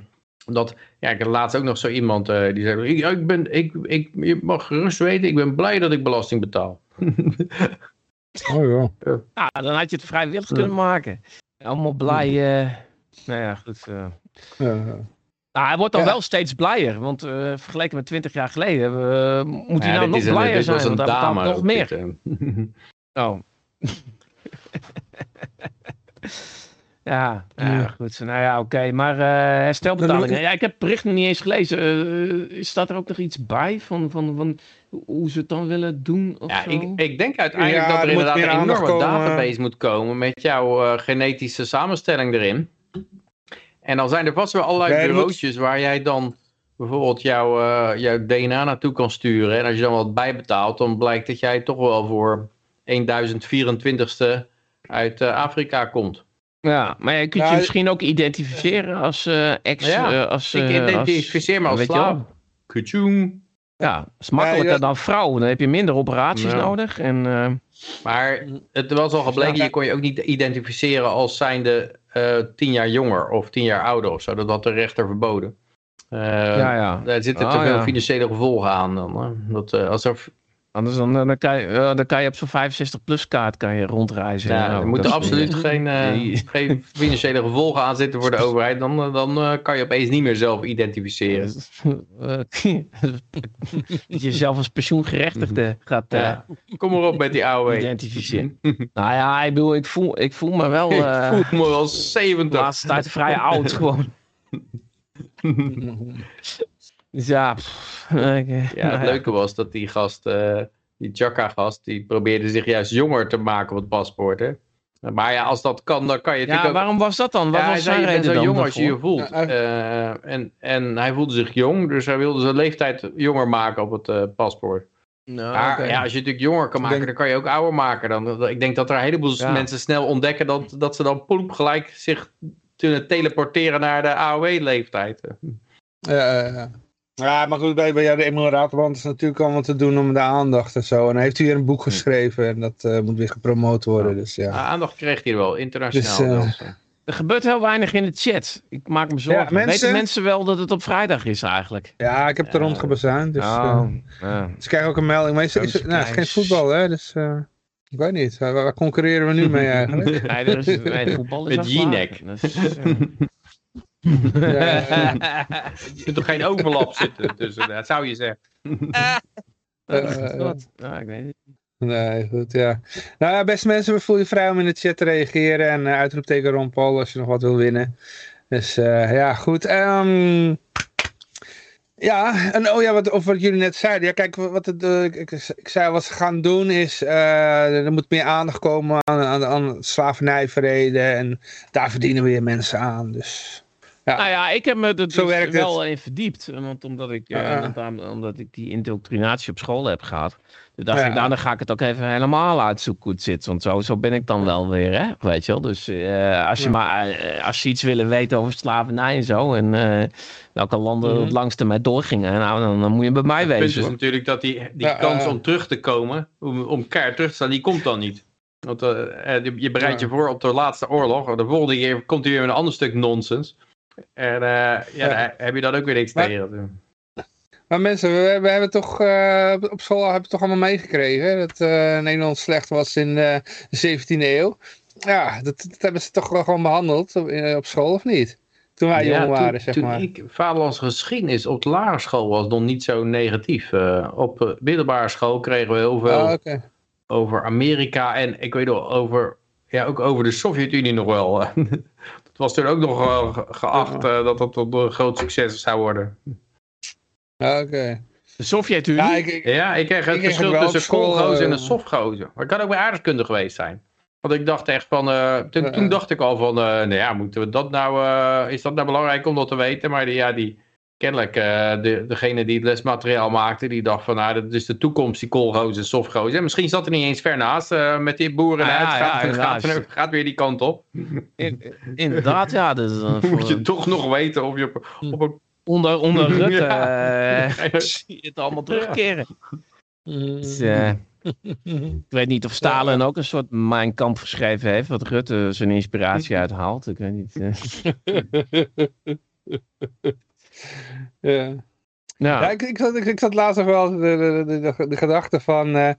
dat, ja, ik had laatst ook nog zo iemand eh, die zei, ik, ik ben, ik, ik, je mag gerust weten, ik ben blij dat ik belasting betaal. Oh ja. Ja, dan had je het vrijwillig kunnen maken. Allemaal blij. eh, nou ja, goed. eh. Ja, ja. Nou, hij wordt dan Ja. wel steeds blijer. Want eh, vergeleken met 20 jaar geleden eh, moet hij Ja, nou nog een- blijer zijn. Want hij betaalt dame nog meer. dit. Oh. ja, ja, Ja. goed. Nou ja, oké. Maar eh herstelbetalingen. Ja, ik heb het bericht nog niet eens gelezen. Eh, staat er ook nog iets bij van, van, van hoe ze het dan willen doen? Of Ja, zo? ik, ik denk uiteindelijk Ja, dat er er inderdaad een enorme database moet komen met jouw genetische samenstelling erin. En dan zijn er vast wel allerlei er moet- bureautjes waar jij dan bijvoorbeeld jouw, eh, jouw DNA naartoe kan sturen. En als je dan wat bijbetaalt, dan blijkt dat jij toch wel voor 1024ste uit eh, Afrika komt. Ja, maar je kunt Nou, je misschien ook identificeren als eh, ex... Ja, als, ik identificeer me als weet je wel. slaaf. Kuchoen. Ja, dat is makkelijker ja. dan vrouw. Dan heb je minder operaties Ja. nodig. En, eh, Maar het was al gebleken, Ja. je kon je ook niet identificeren als zijnde eh tien jaar jonger of tien jaar ouder of zo. Dat had de rechter verboden. Eh, ja, ja. Daar zitten Oh, te veel ja. financiële gevolgen aan. Dan, hè. dat, eh, als er, Anders dan, dan, kan je, eh, dan kan je op zo'n 65-plus kaart kan je rondreizen. ja, Nou, er moeten absoluut geen, eh, geen financiële gevolgen aan zitten voor de overheid. Dan, eh, dan eh, kan je opeens niet meer zelf identificeren. Eh, dat je jezelf als pensioengerechtigde gaat eh, Ja. Kom maar op met die oude. identificeren. nou ja, ik bedoel, ik voel, ik voel me wel eh, Ik voel me wel de 70. laatste tijd vrij oud gewoon. Dus ja, pff, ik, eh, Ja, nou het leuke was dat die gast, eh, die Chaka-gast, die probeerde zich juist jonger te maken op het paspoort. Hè? Maar ja, als dat kan, dan kan je Ja, ook... waarom was dat dan? Wat ja, hij was zei, zijn je zo jong als je je voelt. Ja, Eh, en, en hij voelde zich jong, dus hij wilde zijn leeftijd jonger maken op het eh, paspoort. Nou, maar ja, als je het natuurlijk jonger kan maken, denk- dan kan je ook ouder maken. Dan, dan- ik denk dat er een heleboel Ja. mensen snel ontdekken dat, dat ze dan poep gelijk zich kunnen teleporteren naar de AOW-leeftijd. Ja, ja, ja. Ja, maar goed, bij, bij ja, de Emiratenband is natuurlijk allemaal te doen om de aandacht en zo. En hij heeft hier een boek geschreven en dat eh, moet weer gepromoot worden. Dus ja. Ah, aandacht kreeg hij er wel, internationaal. Dus, eh. Er gebeurt heel weinig in de chat. Ik maak me zorgen. Ja, mensen- Weten mensen wel dat het op vrijdag is eigenlijk? Ja, ik heb er rond gebazuind. Dus, oh, eh, ja. dus ik krijg ook een melding. Maar is, nou, het is geen voetbal, hè? Dus eh, ik weet niet. Waar, waar concurreren we nu mee eigenlijk? Nee, is, nee, voetbal is Met afgelaten. Er moet toch geen overlap zitten tussen, dat zou je zeggen. Eh, Wat? Ja, ik weet het. Nee, goed, ja. Nou ja, beste mensen, we voelen je vrij om in de chat te reageren. En uh, uitroepteken Ron Paul als je nog wat wil winnen. Dus uh, ja, goed. Um, ja, en oh ja, wat, of wat jullie net zeiden. Ja, kijk, wat het, uh, ik, ik, zei wat ze gaan doen is, er moet meer aandacht komen aan, aan, aan slavernijverreden. En daar verdienen weer mensen aan, dus... Ja. Nou ja, ik heb me er dus Zo wel het. in verdiept. Want omdat ik, Ja. uh, omdat ik die indoctrinatie op school heb gehad. Toen dacht Ja. ik, nou dan ga ik het ook even helemaal uitzoeken hoe het zit. Want zo, zo ben ik dan wel weer, hè? Weet je wel. Dus uh, als, je Ja. maar, uh, als je iets willen weten over slavernij en zo. En uh, welke landen Mhm. het langste mee doorgingen. Nou, dan, dan moet je bij mij Het punt is natuurlijk dat die, die kans eh. om terug te komen, om, om keihard terug te staan, die komt dan niet. Want eh, eh, je- bereidt je voor op de laatste oorlog. De volgende keer komt hij weer met een ander stuk nonsens. En eh, ja, Ja. daar heb je dan ook weer niks Maar- tegen. Maar mensen, we, we hebben toch uh, op school hebben we toch allemaal meegekregen hè, dat uh, Nederland slecht was in uh, de 17e eeuw. Ja, dat, dat, hebben ze toch wel gewoon behandeld op, op school of niet? Toen wij Ja, jong waren, toen, zeg toen maar. ik vaderlands geschiedenis op de lagere school was nog niet zo negatief. Uh, op uh, middelbare school kregen we heel veel Oh, okay. over Amerika en ik weet wel over, ja, ook over de Sovjet-Unie nog wel. dat was toen ook nog uh, ge geacht uh, dat dat een groot succes zou worden. Oké. Okay. De Sovjet-Unie? Ja, ik, ik, Ja, ik kreeg het ik verschil tussen school, schoolgozer en eh, een softgozer. Maar het kan ook bij aardrijkskunde geweest zijn. Want ik dacht echt van, uh, toen, dacht ik al van, uh, nou ja, moeten we dat nou, uh, is dat nou belangrijk om dat te weten? Maar die, ja, die kennelijk uh, de, degene die het lesmateriaal maakte, die dacht van, nou, dat is de toekomst, die koolgoos en softgoos. En misschien zat er niet eens ver naast uh, met die boeren uit. Ja, gaat, ja, gaat, gaat, weer die kant op. In, inderdaad, ja. Dus, uh, Moet je toch nog weten of je op, op een... Onder, onder Rutte ja. zie je het allemaal terugkeren. Dus, ik weet niet of Stalin ook een soort Mijn Kamp geschreven heeft, wat Rutte zijn inspiratie uithaalt. Ik weet niet. Ja. Ja. ik, ik, zat, ik, ik zat laatst nog wel de, de, de, de gedachte van... Uh,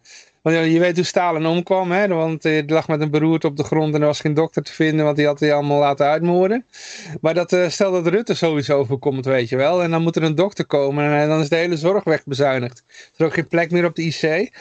want je weet hoe Stalin omkwam, hè? want hij lag met een beroerte op de grond en er was geen dokter te vinden, want die had hij allemaal laten uitmoorden. Maar dat, uh, stel dat Rutte sowieso overkomt, weet je wel, en dan moet er een dokter komen en dan is de hele zorg wegbezuinigd. Er is ook geen plek meer op de IC.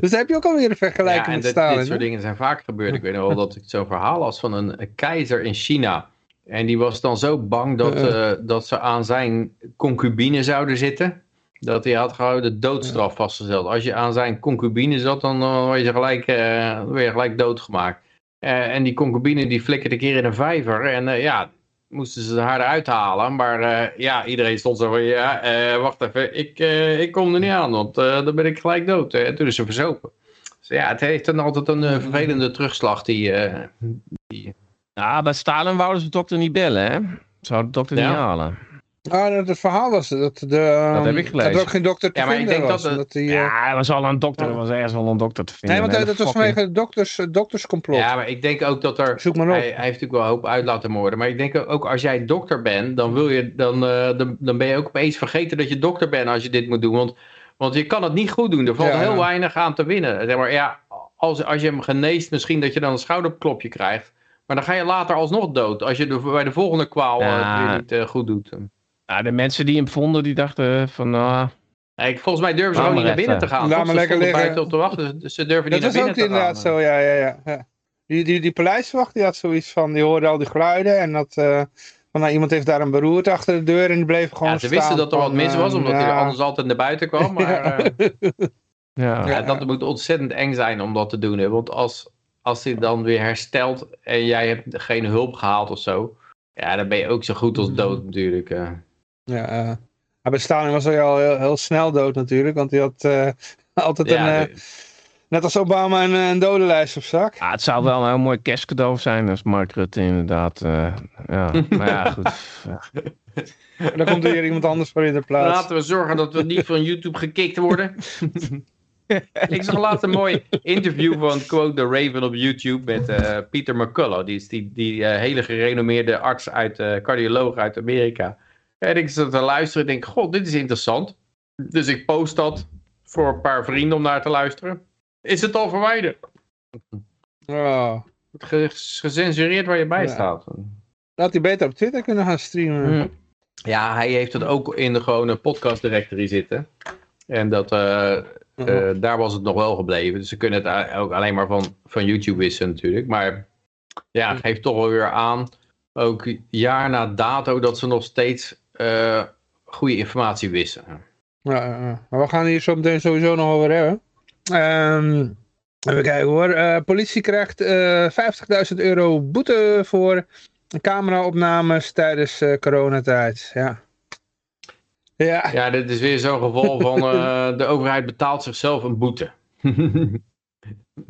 dus daar heb je ook alweer een vergelijking ja, met Stalin. dit soort dingen zijn vaak gebeurd. Ik weet nog wel dat ik zo'n verhaal als van een keizer in China en die was dan zo bang dat, uh, dat ze aan zijn concubine zouden zitten. Dat hij had gewoon de doodstraf vastgesteld. Als je aan zijn concubine zat, dan word je gelijk, uh, word je gelijk doodgemaakt. en die concubine die flikkerde een keer in een vijver. En ja, moesten ze haar eruit halen. Maar ja, iedereen stond zo van, ja, wacht even, ik, ik kom er niet aan, want dan ben ik gelijk dood. En toen is ze verzopen. Dus ja, het heeft dan altijd een vervelende terugslag, die, die ja, bij Stalin wouden ze de dokter niet bellen, hè? Zou de dokter niet halen. Ah, het verhaal was dat de, dat heb ik gelezen. Dat er ook geen dokter te ja, maar ik denk was, Dat, dat die, ja, er was al een dokter, er was ergens wel een dokter te vinden. Nee, want dat was vanwege het dokters, dokterscomplot. Ja, maar ik denk ook dat er... Zoek maar op. Hij, hij, heeft natuurlijk wel een hoop uit laten moorden. Maar ik denk ook als jij dokter bent, dan, wil je, dan, uh, dan, dan ben je ook opeens vergeten dat je dokter bent als je dit moet doen. Want, want je kan het niet goed doen. Er valt ja, heel weinig aan te winnen. Zeg maar, ja, als, als je hem geneest, misschien dat je dan een schouderklopje krijgt. Maar dan ga je later alsnog dood. Als je de, bij de volgende kwaal ja. het weer niet uh, goed doet. Ja, de mensen die hem vonden, die dachten van... Uh, nee, volgens mij durven ze gewoon niet naar binnen te gaan. Laat maar lekker liggen. buiten op te wachten. Dus ze durven niet naar binnen te gaan. Dat is ook inderdaad zo, ja. ja, ja. Die, die, die paleiswacht die had zoiets van... Die hoorde al die geluiden en dat... Uh, van, nou, iemand heeft daar een beroerte achter de deur en die bleef gewoon ja, ze wisten dat er wat mis was, omdat hij anders altijd naar buiten kwam. Maar, ja. ja. dat moet ontzettend eng zijn om dat te doen. Hè? Want als, als hij dan weer herstelt en jij hebt geen hulp gehaald of zo, ja, dan ben je ook zo goed als dood natuurlijk. Uh. Ja, uh, bij Stalin was hij al heel, heel, snel dood natuurlijk, want hij had uh, altijd ja, een, net als Obama, een, een dodenlijst op zak. Ja, het zou wel een heel mooi kerstcadeau zijn als Mark Rutte inderdaad. ja, maar ja, goed. Ja. Dan komt er hier iemand anders voor in de plaats. Laten we zorgen dat we niet van YouTube gekikt worden. ik zag laatst een mooi interview van Quote the Raven op YouTube met uh, Peter McCullough. Die is die, die uh, hele gerenommeerde arts uit, uh, cardioloog uit Amerika. En ik zat te luisteren en denk, god, dit is interessant. Dus ik post dat voor een paar vrienden om naar te luisteren. Is het al verwijderd? Oh. Het is gecensureerd waar je bij ja. staat. Laat hij beter op Twitter kunnen gaan streamen. Mm. Ja, hij heeft het ook in de gewone podcast directory zitten. En dat, uh, daar was het nog wel gebleven. Dus ze kunnen het ook alleen maar van, van YouTube wissen natuurlijk. Maar ja, geeft toch wel weer aan, ook jaar na dato, dat ze nog steeds uh, goede informatie wissen. Ja, maar we gaan hier zo meteen sowieso nog over hebben. Um, even kijken hoor. Uh, politie krijgt 50.000 euro boete voor cameraopnames tijdens coronatijd. Ja. Ja. ja, dit is weer zo'n geval van uh, de overheid betaalt zichzelf een boete. uh,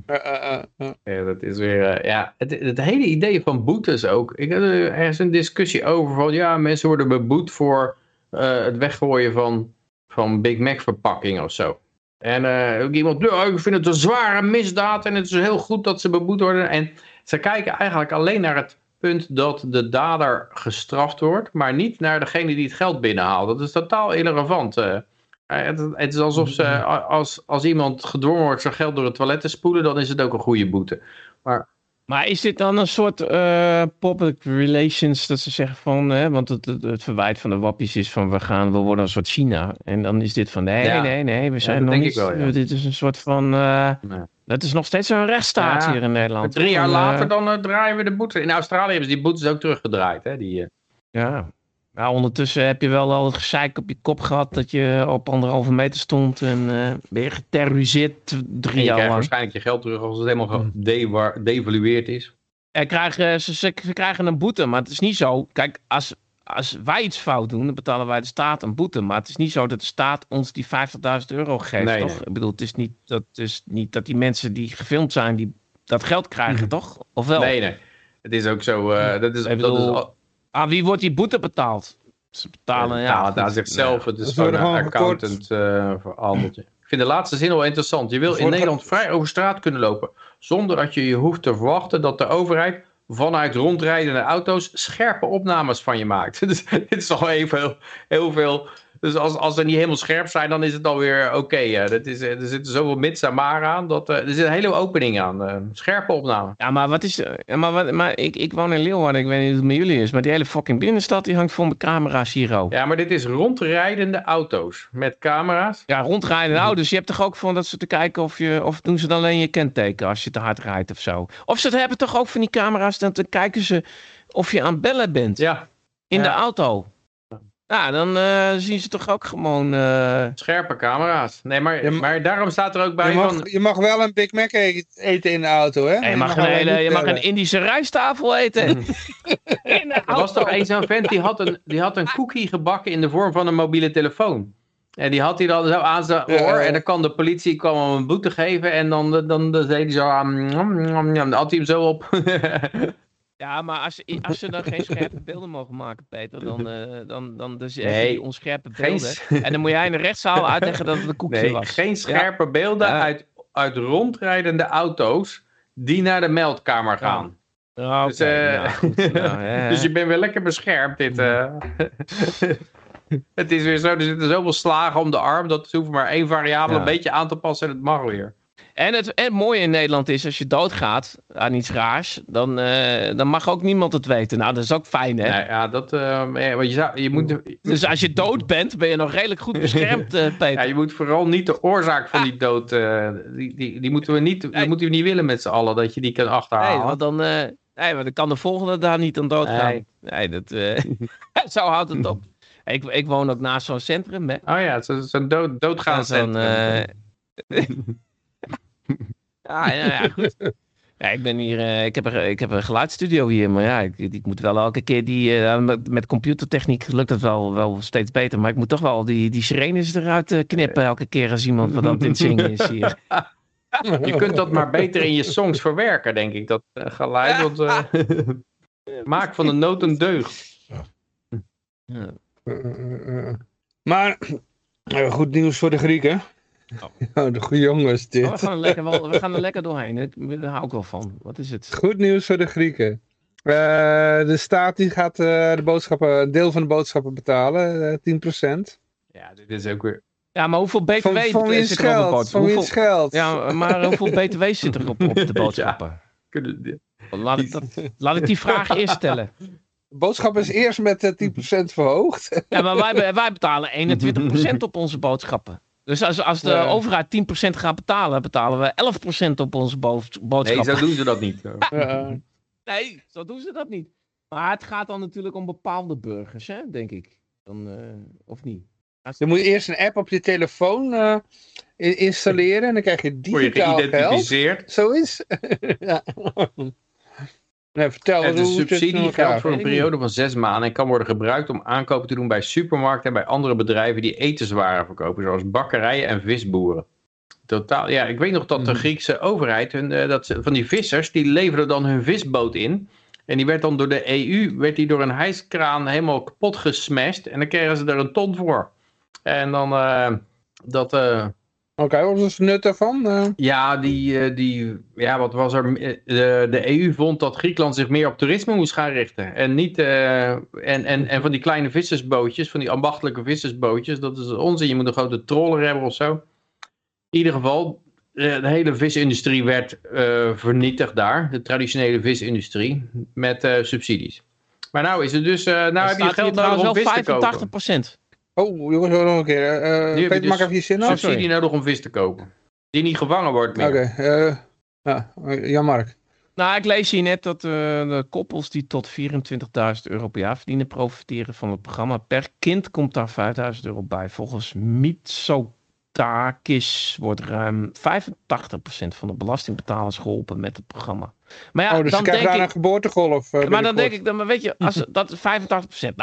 ja, dat is weer, ja, het, het, hele idee van boetes ook. Ik, er is een discussie over van, ja, mensen worden beboet voor het weggooien van, van Big Mac verpakkingen of zo. En ook iemand, ja, ik vind het een zware misdaad en het is heel goed dat ze beboet worden. En ze kijken eigenlijk alleen naar het punt dat de dader gestraft wordt, maar niet naar degene die het geld binnenhaalt. Dat is totaal irrelevant. Uh, het, het, is alsof ze, als, als iemand gedwongen wordt zijn geld door het toilet te spoelen, dan is het ook een goede boete. Maar maar is dit dan een soort uh, public relations dat ze zeggen van, hè, want het, het, het, verwijt van de wappies is van we gaan, we worden een soort China. En dan is dit van nee, nee, nee, we zijn nog niet, wel, dit is een soort van, uh, nee. Dat is nog steeds een rechtsstaat hier in Nederland. Drie jaar later dan draaien we de boete. In Australië hebben ze die boetes ook teruggedraaid, hè. Die, Ja, nou, ondertussen heb je wel al het gezeik op je kop gehad dat je op anderhalve meter stond en uh, ben je geterroriseerd drie jaar lang. waarschijnlijk je geld terug als het helemaal gedevalueerd is. Er krijgen, ze, ze, krijgen een boete, maar het is niet zo. Kijk, als, als wij iets fout doen, dan betalen wij de staat een boete. Maar het is niet zo dat de staat ons die 50.000 euro geeft, Nee, toch? nee. Ik bedoel, het is, niet, dat is niet dat die mensen die gefilmd zijn, die dat geld krijgen, Mhm. toch? Of wel? Nee, nee. Het is ook zo, eh, dat is, dat is al- Aan wie wordt die boete betaald? Ze betalen, ja. ja, het aan zichzelf. Het is gewoon een accountant eh verhandeltje. Ik vind de laatste zin wel interessant. Je wil in Nederland vrij over straat kunnen lopen. Zonder dat je je hoeft te verwachten dat de overheid vanuit rondrijdende auto's scherpe opnames van je maakt. Dus dit is al veel. Heel veel dus als, als ze niet helemaal scherp zijn, dan is het alweer oké. hè. Dat is, er zitten zoveel mits en maar aan. Dat, eh, er zit een hele opening aan. eh, scherpe opname. Ja, maar wat is. eh, Ja, maar wat, maar ik, ik woon in Leeuwarden, ik weet niet hoe het met jullie is. Maar die hele fucking binnenstad die hangt vol met camera's hier ook. Ja, Ja, maar dit is rondrijdende auto's met camera's. rondrijdende auto's. Je hebt toch ook van dat ze te kijken of je. Of doen ze dan alleen je kenteken als je te hard rijdt of zo. Of ze hebben toch ook van die camera's. Dan, kijken ze of je aan bellen bent Ja, in de ja. auto. Ja, dan eh, zien ze toch ook gewoon. eh, scherpe camera's. Nee, maar, maar- daarom staat er ook bij Je van... mag, je mag wel een Big Mac e- eten in de auto, hè? Je mag, een, hele, je mag bellen. een Indische rijsttafel eten. in de Er was toch eens zo'n vent die had, een, die had een cookie gebakken in de vorm van een mobiele telefoon. En die had hij dan zo aan zijn oor. ja. En dan kan de politie kwam hem een boete geven. En dan, dan, dan, deed hij zo aan. Dan had hij hem zo op. Ja, maar als, als ze dan geen scherpe beelden mogen maken, Peter, dan, eh dan, dan dus Nee, die onscherpe beelden. En dan moet jij in de rechtszaal uitleggen dat het een koekje Nee, was. geen scherpe beelden Ja. uit, uit rondrijdende auto's die naar de meldkamer gaan. Dus, eh, nou, nou. Dus je bent weer lekker beschermd. Dit, eh. het is weer zo, er zitten zoveel slagen om de arm. Dat ze hoeven maar één variabele een beetje aan te passen en het mag weer. En het, en het mooie in Nederland is, als je doodgaat aan iets raars, dan, eh, dan mag ook niemand het weten. Nou, dat is ook fijn, hè? Ja, ja, dat, want je, zou, je, moet, Dus als je dood bent, ben je nog redelijk goed beschermd, eh, Peter. ja, je moet vooral niet de oorzaak van die dood, die, die, die, moeten we niet, die Nee. moeten we niet willen met z'n allen, dat je die kan Nee, achterhalen. want dan, nee, want dan kan de volgende daar niet aan doodgaan. Nee, Nee. dat, zo houdt het op. Ik, ik woon ook naast zo'n centrum, hè? Oh ja, zo'n zo dood, doodgaand Ja, Ja, ja, ja, goed. Ja, ik ben hier, eh, ik, heb een, ik heb een geluidsstudio hier, maar ja, ik, ik moet wel elke keer die, eh, met, computertechniek lukt het wel, wel steeds beter, maar ik moet toch wel die, die sirenes eruit eh, knippen elke keer als iemand wat aan het zingen is hier. Je kunt dat maar beter in je songs verwerken, denk ik. Dat eh, geluid. Want, eh, maak van de nood een deugd. Ja. Maar, goed nieuws voor de Grieken. Oh, de goede jongens dit. Oh, we, gaan er lekker wel, we gaan er lekker doorheen, Ik- daar hou ik wel van. Wat is het? Goed nieuws voor de Grieken. Eh, de staat die gaat eh, de boodschappen, een deel van de boodschappen betalen, eh 10%. Ja, dit is ook weer... Ja, maar hoeveel BTW Van, van wie is zit er op de? Van Hoeveel, geld? ja, maar hoeveel BTW zit er op, op de boodschappen? Kunnen- Laat, ik dat, laat ik die vraag eerst stellen. De boodschap is eerst met eh, 10% verhoogd. Ja, maar wij, wij betalen 21% op onze boodschappen. Dus als, als de Ja. overheid 10% gaat betalen, betalen we 11% op onze bo- Nee, boodschappen. zo doen ze dat niet. Ja. Nee, zo doen ze dat niet. Maar het gaat dan natuurlijk om bepaalde burgers, hè, denk ik. Dan, eh, of niet? Als- Dan moet je eerst een app op je telefoon eh, in- installeren en dan krijg je Word je digitaal geld. geïdentificeerd. Zo is. ja. Nee, vertel En de hoe subsidie geldt voor een periode van zes maanden en kan worden gebruikt om aankopen te doen bij supermarkten en bij andere bedrijven die etenswaren verkopen, zoals bakkerijen en visboeren. Totaal, ja, ik weet nog dat de Mhm. Griekse overheid, hun, eh, dat ze, van die vissers, die leverden dan hun visboot in. En die werd dan door de EU, werd die door een hijskraan helemaal kapot gesmashed. En dan kregen ze er een ton voor. En dan, eh, dat, eh, Oké, wat is het nut daarvan? Eh, ja, die, eh, die, ja, wat was er? Eh, De, de EU vond dat Griekenland zich meer op toerisme moest gaan richten. En niet, eh, en, en, en van die kleine vissersbootjes, van die ambachtelijke vissersbootjes, dat is onzin. Je moet een grote troller hebben of zo. In ieder geval, eh, de hele visindustrie werd eh, vernietigd daar. De traditionele visindustrie, met eh, subsidies. Maar nou is het dus, eh, nou heb je geld nodig trouwens om wel vis te kopen. 85%. Oh, jongens, hoor nog een keer. Eh je Peter, dus maak even je zin af. Oké, Subsidie nodig om vis te kopen. Die niet gevangen wordt meer. eh, ja, Jan-Mark. Nou, ik lees hier net dat eh, de koppels die tot 24.000 euro per jaar verdienen, profiteren van het programma. Per kind komt daar 5.000 euro bij. Volgens Mitsotakis wordt ruim 85% van de belastingbetalers geholpen met het programma. Maar ja, oh, dus dan daar ik, een geboortegolf. eh, maar dan denk ik, dan, maar weet je, als, dat is 85%. Nou,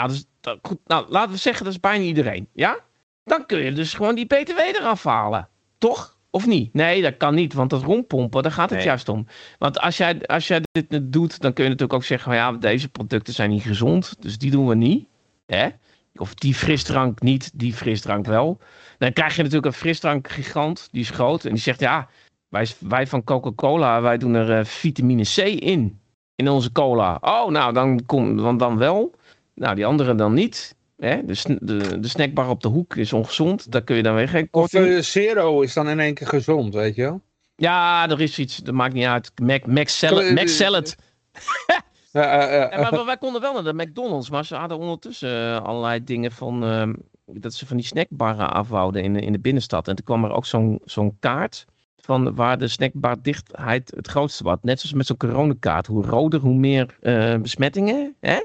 dat is dat, goed, nou, laten we zeggen, dat is bijna iedereen. Ja? Dan kun je dus gewoon die BTW eraf halen. Toch? Of niet? Nee, dat kan niet, want dat rondpompen, daar gaat het Nee. juist om. Want als jij, als jij dit doet, dan kun je natuurlijk ook zeggen: van, ja, deze producten zijn niet gezond, dus die doen we niet. Hè? Of die frisdrank niet, die frisdrank wel. Dan krijg je natuurlijk een frisdrankgigant, die is groot. En die zegt, ja, wij, wij van Coca-Cola, wij doen er eh, vitamine C in. In onze cola. Oh, nou, dan, kom, dan, dan wel. Nou, die andere dan niet. Hè? De, de, de snackbar op de hoek is ongezond. Daar kun je dan weer geen Of korting. eh, Zero is dan in één keer gezond, weet je wel? Ja, er is iets, dat maakt niet uit. Mac, Mac Salad. Mac Salad. Ja, Ja, maar wij konden wel naar de McDonald's, maar ze hadden ondertussen eh, allerlei dingen van ehm, dat ze van die snackbarren afwouden in, de- in de binnenstad. En toen kwam er ook zo'n zo'n kaart van waar de snackbardichtheid het grootste was. Net zoals met zo'n coronakaart. Hoe roder, hoe meer eh, besmettingen. Hè?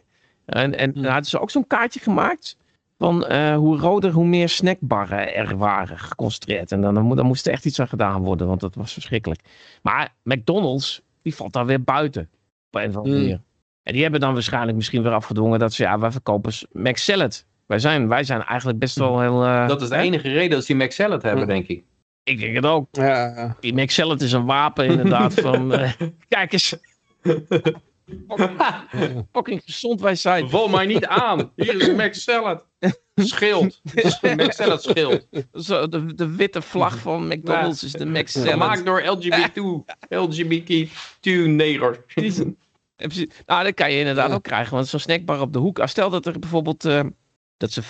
En, en Hm. dan hadden ze ook zo'n kaartje gemaakt van eh, hoe roder, hoe meer snackbarren er waren geconcentreerd. En dan, dan, mo- dan moest er echt iets aan gedaan worden, want dat was verschrikkelijk. Maar McDonald's, die valt daar weer buiten. Op een of andere Hm. manier. En die hebben dan waarschijnlijk misschien weer afgedwongen dat ze, ja, wij verkopen Mac Salad. Wij zijn, wij zijn eigenlijk best wel heel... eh, Dat is de hè? enige reden dat ze die Mac Salad hebben, Hm. denk ik. Ik denk het ook. ja. Die Mac Salad is een wapen inderdaad van... eh, kijk eens. Fucking, fucking gezond wij zijn. Val mij niet aan. Hier is een Mac Salad. Schild. Mac Salad schild. Zo, de, de witte vlag van McDonald's is de Mac Salad. Gemaakt door LGBT2. LGBT2-negers. Ja, precies. Nou, dat kan je inderdaad ook krijgen. Want zo'n snackbar op de hoek. Als stel dat er bijvoorbeeld eh, dat ze 15%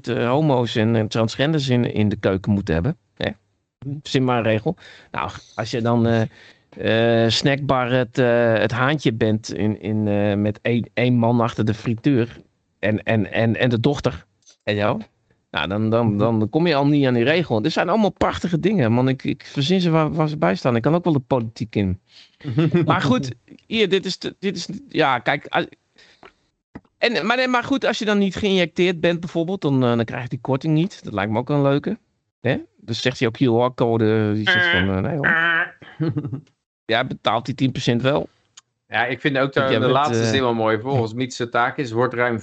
eh, homo's en transgenders in, in de keuken moeten hebben. Hè? Verzin maar een regel. Nou, als je dan eh, eh, snackbar het, eh, het haantje bent in, in, eh, met één, één man achter de frituur en, en, en, en de dochter. En jou. Nou, dan, dan, dan kom je al niet aan die regel. Dit zijn allemaal prachtige dingen, man. Ik, ik verzin ze waar, waar ze bij staan. Ik kan ook wel de politiek in. Maar goed, hier, dit is, dit is ja, kijk. als- En, maar, nee, maar goed, als je dan niet geïnjecteerd bent bijvoorbeeld, dan, eh, dan krijg je die korting niet. Dat lijkt me ook een leuke. Hè? Dus zegt hij ook QR-code, die zegt van, nee hoor. Ja, betaalt die 10% wel. Ja, ik vind ook de, de bent, laatste eh, zin wel mooi. Volgens Mietse Takis wordt ruim 85%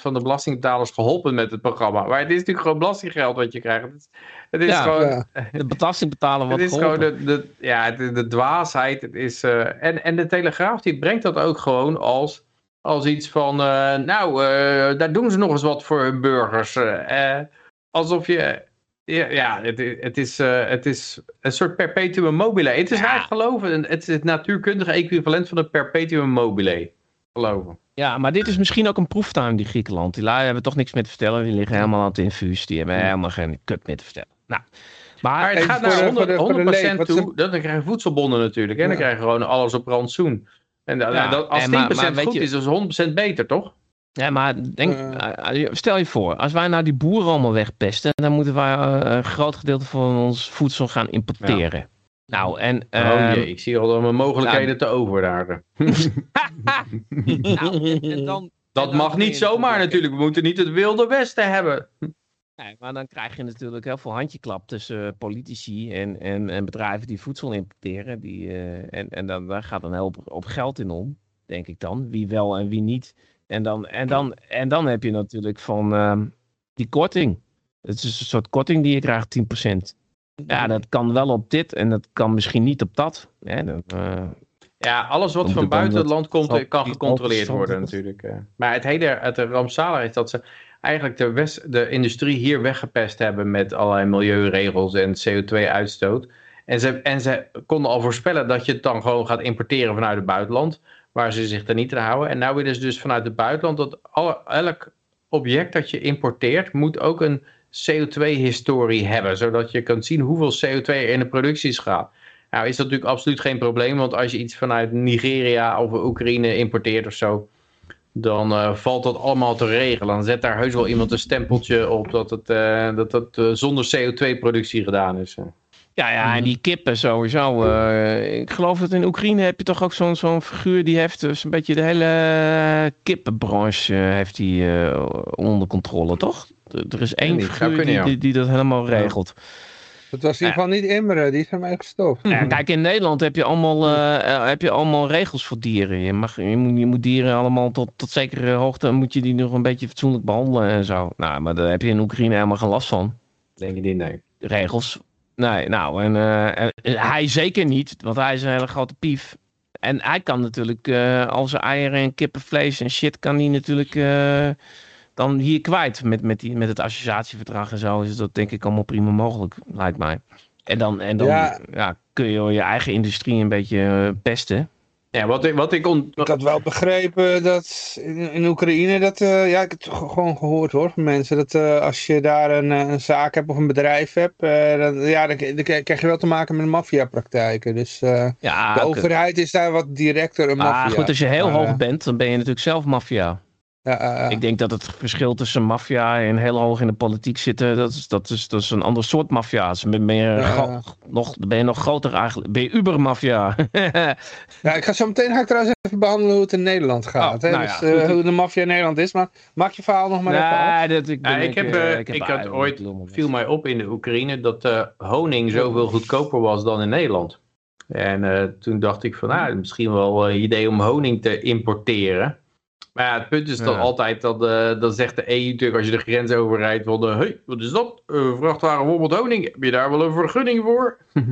van de belastingbetalers geholpen met het programma. Maar het is natuurlijk gewoon belastinggeld wat je krijgt. Het is, het is Ja. gewoon, Ja. De belastingbetaler het wordt is gewoon geholpen. de, de, ja, de, de dwaasheid. Het is, eh, en, en de Telegraaf die brengt dat ook gewoon als, als iets van... eh, nou, eh, daar doen ze nog eens wat voor hun burgers. eh, eh, alsof je... Ja, ja het, het, is, eh, het is een soort perpetuum mobile. Het is Ja. eigenlijk geloven. Het is het natuurkundige equivalent van een perpetuum mobile. Geloven. Ja, maar dit is misschien ook een proeftuin, die Griekenland. Die lui hebben toch niks meer te vertellen. Die liggen helemaal aan het infuus. Die hebben helemaal geen kut meer te vertellen. Nou, maar Maar het gaat naar de- 100, voor de- voor de 100% leek, wat toe. ze- Dat, dan krijg je voedselbonnen natuurlijk. En dan Ja. krijg je gewoon alles op rantsoen. En da- Ja, dat, als en 10% maar- maar weet goed je- is, is 100% beter, toch? Ja, maar denk, Eh. eh, stel je voor, als wij nou die boeren allemaal wegpesten, dan moeten wij eh, een groot gedeelte van ons voedsel gaan importeren. Nou, en... oh ehm, jee, ik zie al mijn mogelijkheden te over daar. nou, en dan, Dat en mag niet zomaar natuurlijk. We moeten niet het wilde westen hebben. Nee, maar dan krijg je natuurlijk heel veel handjeklap tussen eh, politici en, en, en bedrijven die voedsel importeren. Die, eh, en en dan, daar gaat dan heel op, op geld in om, denk ik dan. Wie wel en wie niet. En dan, en dan, en dan heb je natuurlijk van ehm, die korting. Het is een soort korting die je krijgt, 10%. Ja, dat kan wel op dit en dat kan misschien niet op dat. Ja, dan, eh, Ja, alles wat van buiten het land komt, eh, kan gecontroleerd worden natuurlijk. eh. Maar het hele het rampzalige is dat ze eigenlijk de, west, de industrie hier weggepest hebben met allerlei milieuregels en CO2-uitstoot. En ze, en ze konden al voorspellen dat je het dan gewoon gaat importeren vanuit het buitenland, waar ze zich er niet aan houden. En nu willen ze dus vanuit het buitenland dat elk object dat je importeert, moet ook een CO2-historie hebben, zodat je kunt zien hoeveel CO2 er in de producties gaat. Nou is dat natuurlijk absoluut geen probleem, want als je iets vanuit Nigeria of Oekraïne importeert of zo, dan eh, valt dat allemaal te regelen. Dan zet daar heus wel iemand een stempeltje op dat het, eh, dat het eh, zonder CO2-productie gedaan is. Ja, ja, en die kippen sowieso. eh, ik geloof dat in Oekraïne heb je toch ook zo'n zo'n figuur die heeft dus een beetje de hele kippenbranche eh, heeft die, eh, onder controle, toch? Er er is één niet, figuur die, die, die dat helemaal regelt. Dat was in ieder geval niet Imre, die is van mij gestopt. Ja, kijk, in Nederland heb je allemaal, eh, heb je allemaal regels voor dieren. Je, mag, je, moet, je moet dieren allemaal tot, tot zekere hoogte, moet je die nog een beetje fatsoenlijk behandelen en zo. Nou, maar daar heb je in Oekraïne helemaal geen last van. Denk je niet, nee. Regels. Nee, nou, en eh, hij zeker niet, want hij is een hele grote pief. En hij kan natuurlijk uh, al zijn eieren en kippenvlees en shit kan hij natuurlijk uh, dan hier kwijt. Met, met, die, met het associatieverdrag en zo is dat denk ik allemaal prima mogelijk, lijkt mij. En dan, en dan ja. ja kun je je eigen industrie een beetje pesten. Ja, wat ik, wat ik, on... ik had wel begrepen dat in, in Oekraïne, dat, uh, ja, ik heb het gewoon gehoord hoor van mensen, dat uh, als je daar een, een, zaak hebt of een bedrijf hebt, uh, dan, ja, dan, dan, krijg je wel te maken met maffiapraktijken. Dus ja, de overheid is daar wat directer een maffia. Maar goed, als je heel hoog bent, dan ben je natuurlijk zelf maffia. Ja, uh, ik denk dat het verschil tussen maffia en heel hoog in de politiek zitten, dat is, dat is, dat is een ander soort maffia. Ben, ben, je uh, nog, ben je nog groter eigenlijk? Ben je uber-maffia? ja, ik ga zo meteen ga ik trouwens even behandelen hoe het in Nederland gaat. Oh, hè? Nou dus, uh, hoe de maffia in Nederland is. Maar maak je verhaal nog maar nee, even af. Dat, ik, ja, ik, heb, ik, heb ik had ooit, viel mij op in de Oekraïne, dat honing zoveel goedkoper was dan in Nederland. En toen dacht ik van, nou, misschien wel een idee om honing te importeren. Maar ja, het punt is dan altijd dat uh, dan zegt de EU natuurlijk als je de grens overrijdt van, hé, hey, wat is dat? Uh, vrachtwagen met honing, heb je daar wel een vergunning voor?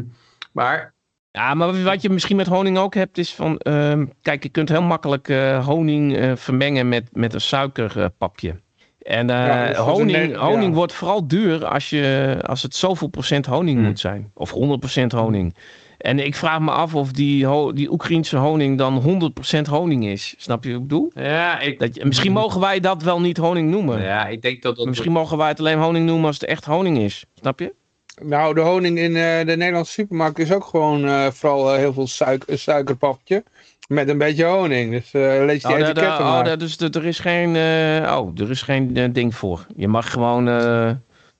maar... Ja, maar wat je misschien met honing ook hebt is van, uh, kijk, je kunt heel makkelijk uh, honing vermengen met, met een suikerpapje. En ja, dus honing, net, honing ja. wordt vooral duur als, je, als het zoveel procent honing hmm. moet zijn. Of 100% honing. En ik vraag me af of die, die Oekraïnse honing dan 100% honing is. Snap je wat ik bedoel? Ja, ik... Dat, misschien mogen wij dat wel niet honing noemen. Ja, ik denk dat dat... Misschien mogen wij het alleen honing noemen als het echt honing is. Snap je? Nou, de honing in uh, de Nederlandse supermarkt is ook gewoon uh, vooral uh, heel veel suiker, suikerpapje. Met een beetje honing. Dus lees die oh, etiketten maar. Oh, dus er is geen, oh, er is geen ding voor. Je mag gewoon...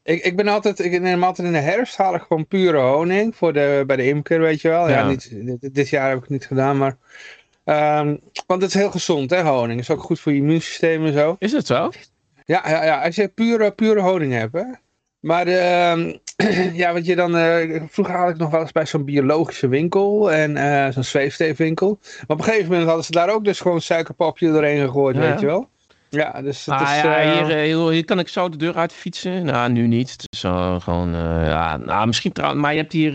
Ik, ik ben altijd, ik neem altijd in de herfst haal ik gewoon pure honing voor de, bij de imker, weet je wel. Ja, ja niet, dit, dit, jaar heb ik het niet gedaan, maar... Um, want het is heel gezond, hè, honing. Is ook goed voor je immuunsysteem en zo. Is het zo? Ja, ja, ja als je pure, pure honing hebt, hè. Maar uh, ja, wat je dan... Uh, vroeger had ik nog wel eens bij zo'n biologische winkel en uh, zo'n zweefsteefwinkel. Maar op een gegeven moment hadden ze daar ook dus gewoon suikerpapje doorheen gegooid, ja. weet je wel. Ja, dus het ah, is... Ja, uh... hier, hier, kan ik zo de deur uit fietsen. Nou, nu niet. Is uh, gewoon, uh, ja, nou, misschien trouwens, maar je hebt hier...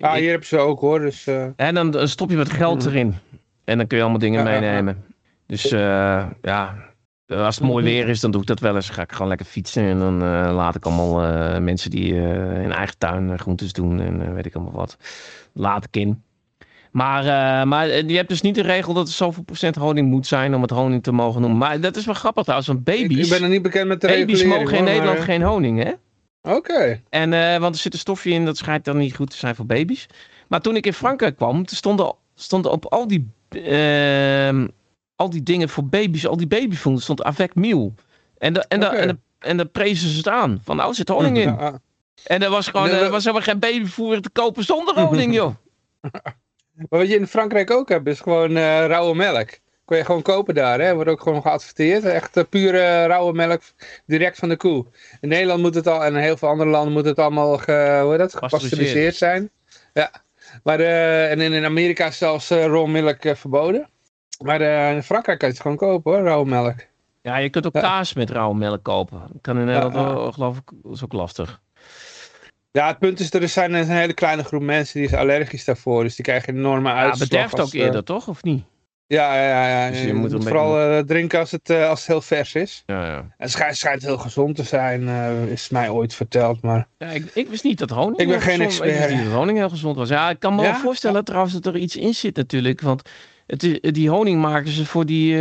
ah, hier heb ze ook hoor, dus... En dan, dan stop je wat geld erin. En dan kun je allemaal dingen meenemen. Dus ja, als het mooi weer is, dan doe ik dat wel eens. ga ik gewoon lekker fietsen. En dan laat ik allemaal mensen die in eigen tuin groentes doen en weet ik allemaal wat. Laat ik in. Maar, uh, maar je hebt dus niet de regel dat er zoveel procent honing moet zijn om het honing te mogen noemen. Maar dat is wel grappig trouwens, want baby's... Ik, ik ben er niet bekend met de Baby's mogen in Nederland maar... geen honing, hè? Oké. Okay. En, uh, want er zit een stofje in, dat schijnt dan niet goed te zijn voor baby's. Maar toen ik in Frankrijk kwam, stonden, stonden op al die, uh, al die dingen voor baby's, al die babyvoeden, stond avec mil. En, de, en, okay. en, de, en daar prezen ze het aan. Van nou, er zit honing in. Ja. En er was gewoon er was helemaal geen babyvoer te kopen zonder honing, joh. Maar wat je in Frankrijk ook hebt, is gewoon uh, rauwe melk. Kun je gewoon kopen daar, hè? Wordt ook gewoon geadverteerd. Echt uh, pure rauwe melk, direct van de koe. In Nederland moet het al, en in heel veel andere landen moet het allemaal ge, hoe dat, gepasteuriseerd zijn. Ja. Maar, uh, en in Amerika is zelfs raw melk verboden. Maar in Frankrijk kan je het gewoon kopen hoor, rauwe melk. Ja, je kunt ook kaas met rauwe melk kopen. Dat kan in Nederland geloof ik, is ook lastig. Ja, het punt is, er zijn een hele kleine groep mensen die is allergisch daarvoor. Dus die krijgen enorme uitslag. Ja, bederft ook eerder, toch? Of niet? Ja, ja, ja. ja. Dus je, je moet, moet vooral beetje... uh, drinken als het, uh, als het heel vers is. Ja, ja. En het schijnt, schijnt heel gezond te zijn, is mij ooit verteld. Maar... Ja, ik, ik wist niet dat honing ik ben geen gezond, expert. Ik wist niet dat honing heel gezond was. Ja, ik kan me wel voorstellen trouwens dat er iets in zit natuurlijk. Want het, die honing maken ze voor die...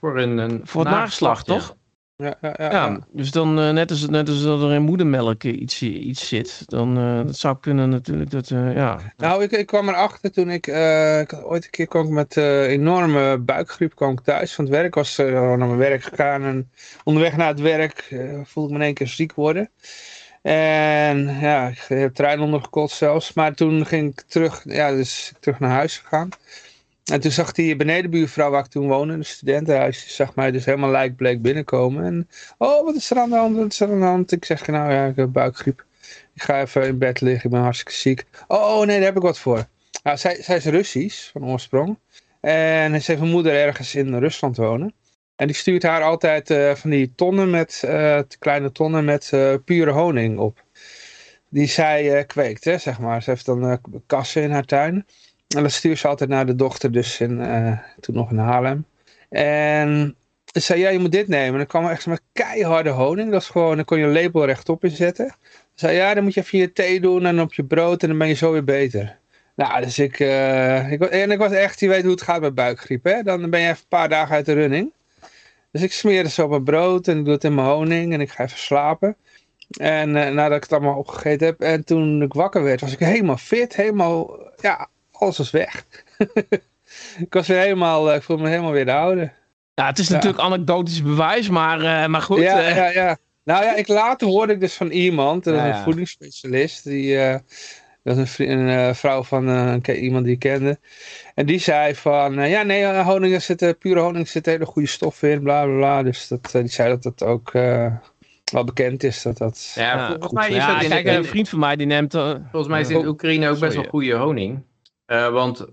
voor een, een voor het nageslacht, toch? Ja, ja, ja, ja, dus dan uh, net, als, net als dat er in moedermelk iets, iets zit, dan uh, dat zou kunnen natuurlijk. Dat, uh, ja. Nou, ik, ik kwam erachter toen ik, ik ooit een keer kwam ik met enorme buikgriep kwam ik thuis van het werk. Ik was naar mijn werk gegaan en onderweg naar het werk voelde ik me in één keer ziek worden. En ja, ik heb trein ondergekotst zelfs. Maar toen ging ik terug, ja, dus terug naar huis gegaan. En toen zag die benedenbuurvrouw waar ik toen woonde, een studentenhuis, zag mij dus helemaal lijkbleek binnenkomen. En, oh, wat is er aan de hand? Wat is er aan de hand? Ik zeg, nou ja, ik heb buikgriep. ik ga even in bed liggen, ik ben hartstikke ziek. Oh, oh nee, daar heb ik wat voor. Nou, zij, zij is Russisch van oorsprong. En ze heeft een moeder ergens in Rusland wonen. En die stuurt haar altijd uh, van die tonnen met, uh, kleine tonnen met uh, pure honing op. Die zij kweekt, hè, zeg maar. Ze heeft dan kassen in haar tuin. En dat stuurt ze altijd naar de dochter, dus in, toen nog in Haarlem. En ze zei, ja, je moet dit nemen. En dan kwam echt met keiharde honing. Dat is gewoon, dan kon je een label rechtop inzetten. Ze zei, ja, dan moet je even je thee doen en op je brood en dan ben je zo weer beter. Nou, dus ik, ik, en ik was echt, je weet hoe het gaat met buikgriep, hè. Dan ben je even een paar dagen uit de running. Dus ik smeer het zo op mijn brood en ik doe het in mijn honing en ik ga even slapen. En uh, nadat ik het allemaal opgegeten heb en toen ik wakker werd, was ik helemaal fit, helemaal, ja, alles was weg. ik was weer helemaal, uh, ik voelde me helemaal weer de oude. Ja, het is ja. natuurlijk anekdotisch bewijs, maar, uh, maar goed. Ja, ja, ja. Nou ja, ik later hoorde ik dus van iemand, ja, een voedingsspecialist, die, dat is een, een uh, vrouw van uh, iemand die ik kende. En die zei van, uh, ja nee, honing zit, pure honing zit hele goede stoffen in, bla bla bla. Dus dat, die zei dat dat ook wel bekend is. Dat dat ja, volgens mij is ja, dat in, kijk, een vriend van mij die neemt... volgens mij is in Oekraïne ook best wel goede honing. Want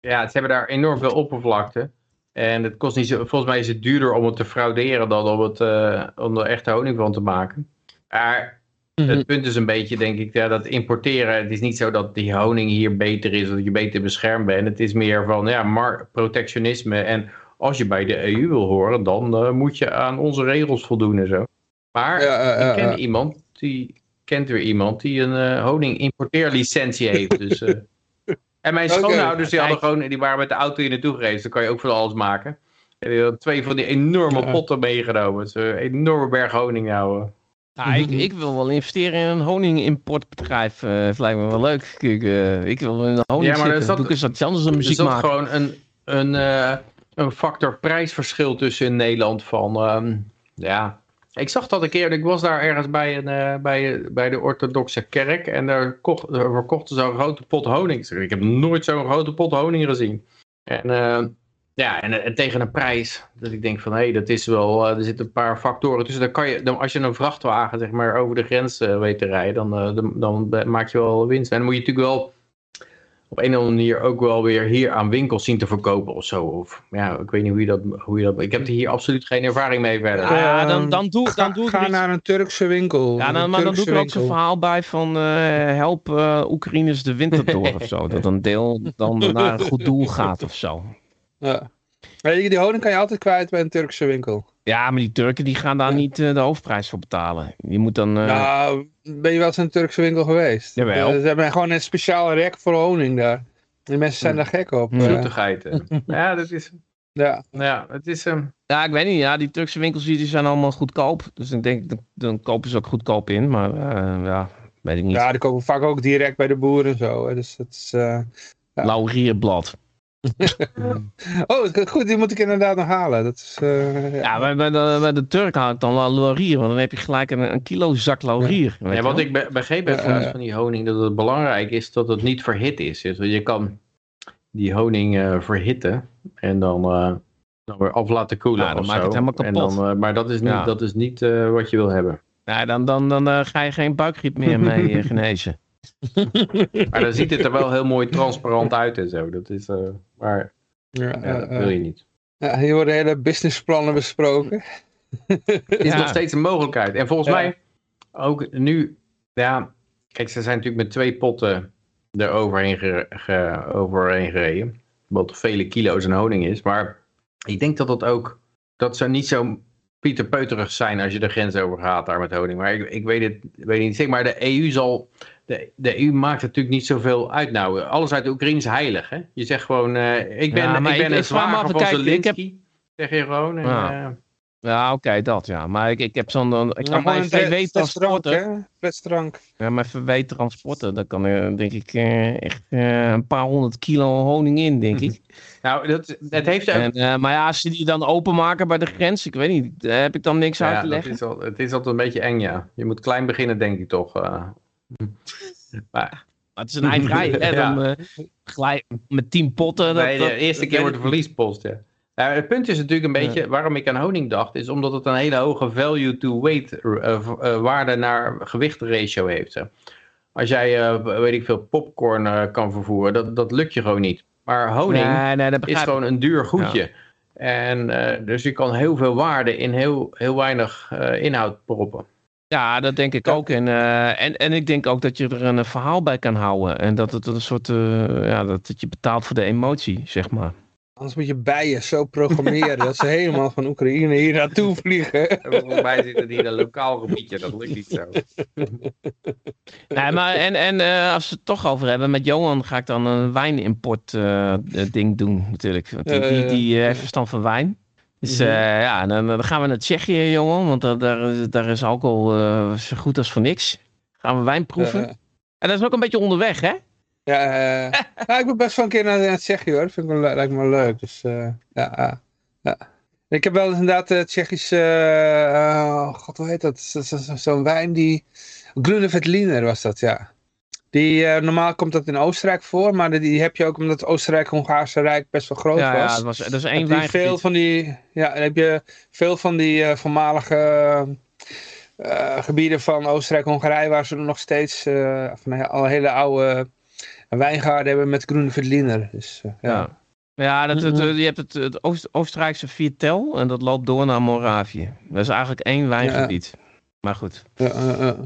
ja, ze hebben daar enorm veel oppervlakte. En het kost niet zo, volgens mij is het duurder om het te frauderen dan om, het, om er echte honing van te maken. Maar het mhm. punt is een beetje, denk ik, ja, dat importeren. Het is niet zo dat die honing hier beter is, of dat je beter beschermd bent. Het is meer van ja, protectionisme. En als je bij de EU wil horen, dan uh, moet je aan onze regels voldoen en zo. Maar ja, uh, ik ken iemand, die kent weer iemand die een uh, honing importeerlicentie heeft. Dus, en mijn schoonouders die hadden gewoon, die waren met de auto hier naartoe gereisd. Dan kan je ook van alles maken. En die hadden twee van die enorme potten meegenomen. Dus een enorme berg honing houden. Nou, ik, ik, wil wel investeren in een honingimportbedrijf. Uh, dat lijkt me wel leuk. Ik, uh, ik wil in de honing ja, maar zitten. Doe ik eens wat anders dan muziek er maken. gewoon een, een, uh, een factor prijsverschil tussen in Nederland van... Um, ja, ik zag dat een keer. Ik was daar ergens bij, een, bij, bij de orthodoxe kerk. En daar, kocht, daar verkochten ze een grote pot honing. Ik heb nooit zo'n grote pot honing gezien. En ja, en, en, tegen een prijs. Dat ik denk van, hé, hey, dat is wel, er zitten een paar factoren tussen. Dan kan je, dan, als je een vrachtwagen, zeg maar, over de grens weet te rijden, dan, dan, dan, maak je wel winst. En dan moet je natuurlijk wel op een of andere manier ook wel weer hier aan winkels zien te verkopen of zo. Of ja, ik weet niet hoe je dat, hoe je dat ik heb hier absoluut geen ervaring mee verder. Ja, dan, dan doe, dan doe ga, ga naar een Turkse winkel. Ja, dan, maar dan doe ik er ook zo'n verhaal bij van help Oekraïners de winter door of zo. Dat een deel dan naar een goed doel gaat of zo. Ja. Die honing kan je altijd kwijt bij een Turkse winkel. Ja, maar die Turken die gaan daar niet uh, de hoofdprijs voor betalen. Je moet dan... Uh... Nou, ben je wel eens in een Turkse winkel geweest? Jawel. Uh, ze hebben gewoon een speciaal rek voor honing daar. Die mensen zijn daar gek op. Zoetigheid. ja, dat is... Ja. Ja, het is... Um... Ja, ik weet niet. Ja, die Turkse winkels die zijn allemaal goedkoop. Dus ik denk, dan, dan kopen ze ook goedkoop in. Maar ja, weet ik niet. Ja, die kopen vaak ook direct bij de boeren en zo. Dus dat is... Ja. Laurierblad. Oh, goed, die moet ik inderdaad nog halen. Dat is, uh, ja, ja bij, de, bij de Turk haal ik dan wel laurier, want dan heb je gelijk een, een kilo zak laurier. Ja, ja wat ik begrepen heb van, van die honing, dat het belangrijk is dat het niet verhit is. Dus je kan die honing uh, verhitten en dan, uh, dan weer af laten koelen ja, dan maakt het helemaal kapot. En dan, maar dat is niet, dat is niet wat je wil hebben. Ja, dan, dan, dan ga je geen buikgriep meer mee genezen. maar dan ziet het er wel heel mooi transparant uit en zo. Dat is, uh, maar ja, ja, dat wil je niet. Ja, hier worden hele businessplannen besproken. Het is nog steeds een mogelijkheid. En volgens mij ook nu, ja, kijk, ze zijn natuurlijk met twee potten er overheen, ge, ge, overheen gereden. Wat vele kilo's aan honing is. Maar ik denk dat dat ook, dat ze niet zo Pieter Peuterig zijn als je de grens over gaat daar met honing. Maar ik, ik weet het weet niet. Zeg maar, de EU zal de, de EU maakt natuurlijk niet zoveel uit nou. Alles uit de Oekraïne is heilig, hè? Je zegt gewoon, uh, ik ben, ja, ik ben ik, een zwager van Zelensky, heb... zeg je gewoon. En, ja, uh, ja oké, okay, dat ja. Maar ik, ik heb zo'n, ik kan mijn VW-transporter... Flesdrank. Ja, mijn VW-transporter, daar kan er denk ik uh, echt een paar honderd kilo honing in, denk ik. nou, dat, dat heeft ook... En, maar ja, als ze die dan openmaken bij de grens, ik weet niet, heb ik dan niks ja, uit te leggen? Is al, het is altijd een beetje eng, ja. Je moet klein beginnen, denk ik toch. Maar, het is een eindrij, hè? Dan, uh, gelijk met tien potten. nee, de eerste keer wordt de verliespost, ja. Nou, het punt is natuurlijk een beetje, waarom ik aan honing dacht, is omdat het een hele hoge value-to-weight uh, uh, waarde naar gewichtratio heeft. Hè. Als jij, uh, weet ik veel, popcorn kan vervoeren, dat, dat lukt je gewoon niet. Maar honing Nee, nee, dat is gewoon een duur goedje. En eh, dus je kan heel veel waarde in heel, heel weinig eh, inhoud proppen. Ja, dat denk ik ook. En, eh, en, en ik denk ook dat je er een verhaal bij kan houden. En dat het een soort, eh, ja, dat het je betaalt voor de emotie, zeg maar. Anders moet je bijen zo programmeren dat ze helemaal van Oekraïne hier naartoe vliegen. En Volgens mij zit het hier een lokaal gebiedje, dat lukt niet zo. Nee, maar en, en eh, als we het toch over hebben, met Johan ga ik dan een wijnimport eh, ding doen natuurlijk. Want die, die, die eh, heeft verstand van wijn. Dus Mhm. eh, ja, dan, dan gaan we naar Tsjechië, Johan. Want daar, daar, is- daar is alcohol eh, zo goed als voor niks. Gaan we wijn proeven. Eh, En dat is ook een beetje onderweg, hè? Ja, eh, nou, ik ben best wel een keer naar, naar Tsjechië hoor. Vind ik wel, lijkt me wel leuk. Dus eh, ja, ja, ja. Ik heb wel eens inderdaad uh, Tsjechische, eh, oh, god hoe heet dat? Zo- zo- zo- Zo'n wijn die, Grunevetliner was dat, ja. Die, normaal komt dat in Oostenrijk voor, maar die, heb je ook omdat het Oostenrijk-Hongaarse Rijk best wel groot ja, ja, was. het was, dat is één wijn. veel van die, ja, dan heb je veel van die voormalige gebieden van Oostenrijk-Hongarije waar ze nog steeds van al hele oude wijngaarden hebben met groene Veltliner. Dus, eh, ja. Ja. Ja, dat, het, je hebt het, het Oost, Oostenrijkse Viertel en dat loopt door naar Moravië. Dat is eigenlijk één wijngebied. Maar goed. Ja, eh, eh.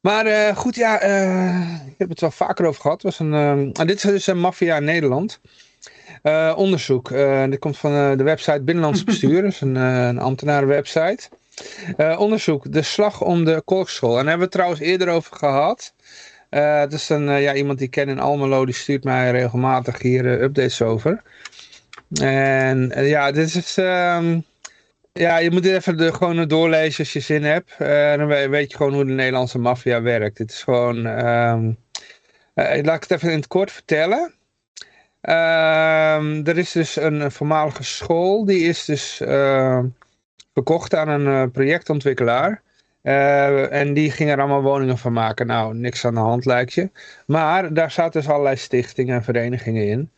Maar eh, goed, ja, eh, ik heb het wel vaker over gehad. Was een, eh, ah, dit is dus een maffia in Nederland. Eh, onderzoek. Eh, dit komt van eh, de website Binnenlands Bestuur. dat is een, eh een ambtenarenwebsite. Eh, onderzoek. De slag om de kolkschool. En daar hebben we het trouwens eerder over gehad. Eh het is een, eh, ja, iemand die ik ken in Almelo. Die stuurt mij regelmatig hier eh, updates over. En ja, dit is... ehm, ja, je moet dit even de, gewoon doorlezen als je zin hebt. Dan we- weet je gewoon hoe de Nederlandse maffia werkt. Het is gewoon... eh, laat ik het even in het kort vertellen. Ehm, er is dus een, voormalige school. Die is dus verkocht aan een projectontwikkelaar. Eh, en die ging er allemaal woningen van maken. Nou, niks aan de hand lijkt je. Maar daar zaten dus allerlei stichtingen en verenigingen in.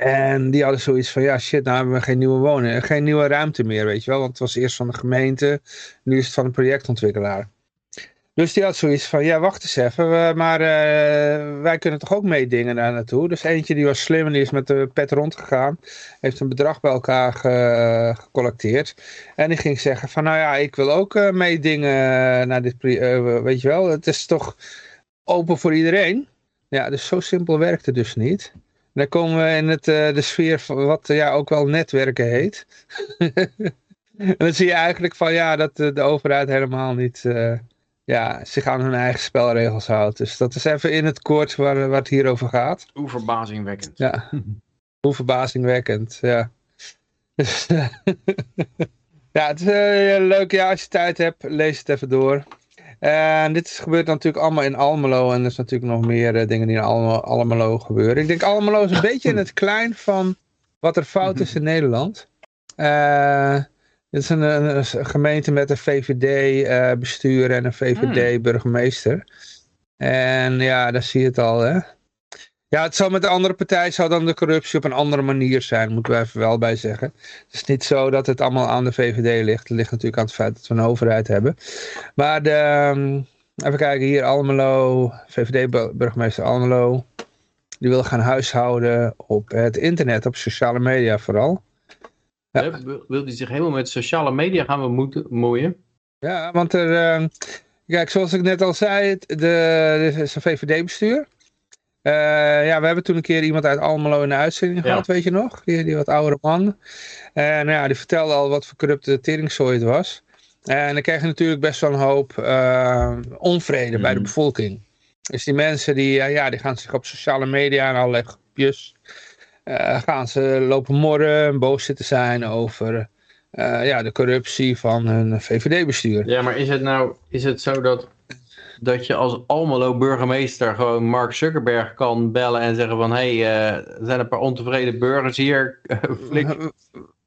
En die hadden zoiets van, ja shit, nou hebben we geen nieuwe woningen, geen nieuwe ruimte meer, weet je wel. Want het was eerst van de gemeente, nu is het van de projectontwikkelaar. Dus die had zoiets van, ja wacht eens even, we- maar eh, wij kunnen toch ook meedingen daar naartoe. Dus eentje die was slim en die is met de pet rondgegaan, heeft een bedrag bij elkaar ge- gecollecteerd. En die ging zeggen van, nou ja, ik wil ook eh, meedingen naar dit, eh, weet je wel. Het is toch open voor iedereen. Ja, dus zo simpel werkt het dus niet. Dan komen we in het, de sfeer van wat ja, ook wel netwerken heet. en dan zie je eigenlijk van ja, dat de, overheid helemaal niet ja, zich aan hun eigen spelregels houdt. Dus dat is even in het kort waar, waar het hier over gaat. Hoe verbazingwekkend. Ja, hoe verbazingwekkend, ja. Dus, ja, het is eh, leuk. Ja, als je tijd hebt, lees het even door. En dit is, gebeurt natuurlijk allemaal in Almelo. En er is natuurlijk nog meer eh, dingen die in Almelo, Almelo gebeuren. Ik denk Almelo is een beetje in het klein van wat er fout is in Nederland. Eh, het is een, een- een gemeente met een VVD-bestuur en een VVD-burgemeester. En ja, daar zie je het al, hè. Ja, het zal met de andere partij zou dan de corruptie op een andere manier zijn, moeten we even wel bij zeggen. Het is niet zo dat het allemaal aan de VVD ligt. Het ligt natuurlijk aan het feit dat we een overheid hebben. Maar de, ehm, even kijken, hier Almelo, VVD-burgemeester Almelo. Die wil gaan huishouden op het internet, op sociale media vooral. Ja. Wil, die zich helemaal met sociale media gaan bemoeien? Ja, want er, ehm, kijk, zoals ik net al zei, het- de, is een VVD-bestuur. Eh, ja, we hebben toen een keer iemand uit Almelo in de uitzending Ja. gehad, weet je nog? Die, die wat oudere man. En ja, die vertelde al wat voor corrupte teringzooi het was. En dan krijg je natuurlijk best wel een hoop eh, onvrede bij de Mhm. bevolking. Dus die mensen die, ja, ja, die gaan zich op sociale media en allerlei groepjes... eh, gaan ze lopen morren en boos zitten zijn over eh, ja, de corruptie van hun VVD-bestuur. Ja, maar is het nou is het zo dat, dat je als Almelo burgemeester gewoon Mark Zuckerberg kan bellen en zeggen van hé, hey, eh, er zijn een paar ontevreden burgers hier, flik.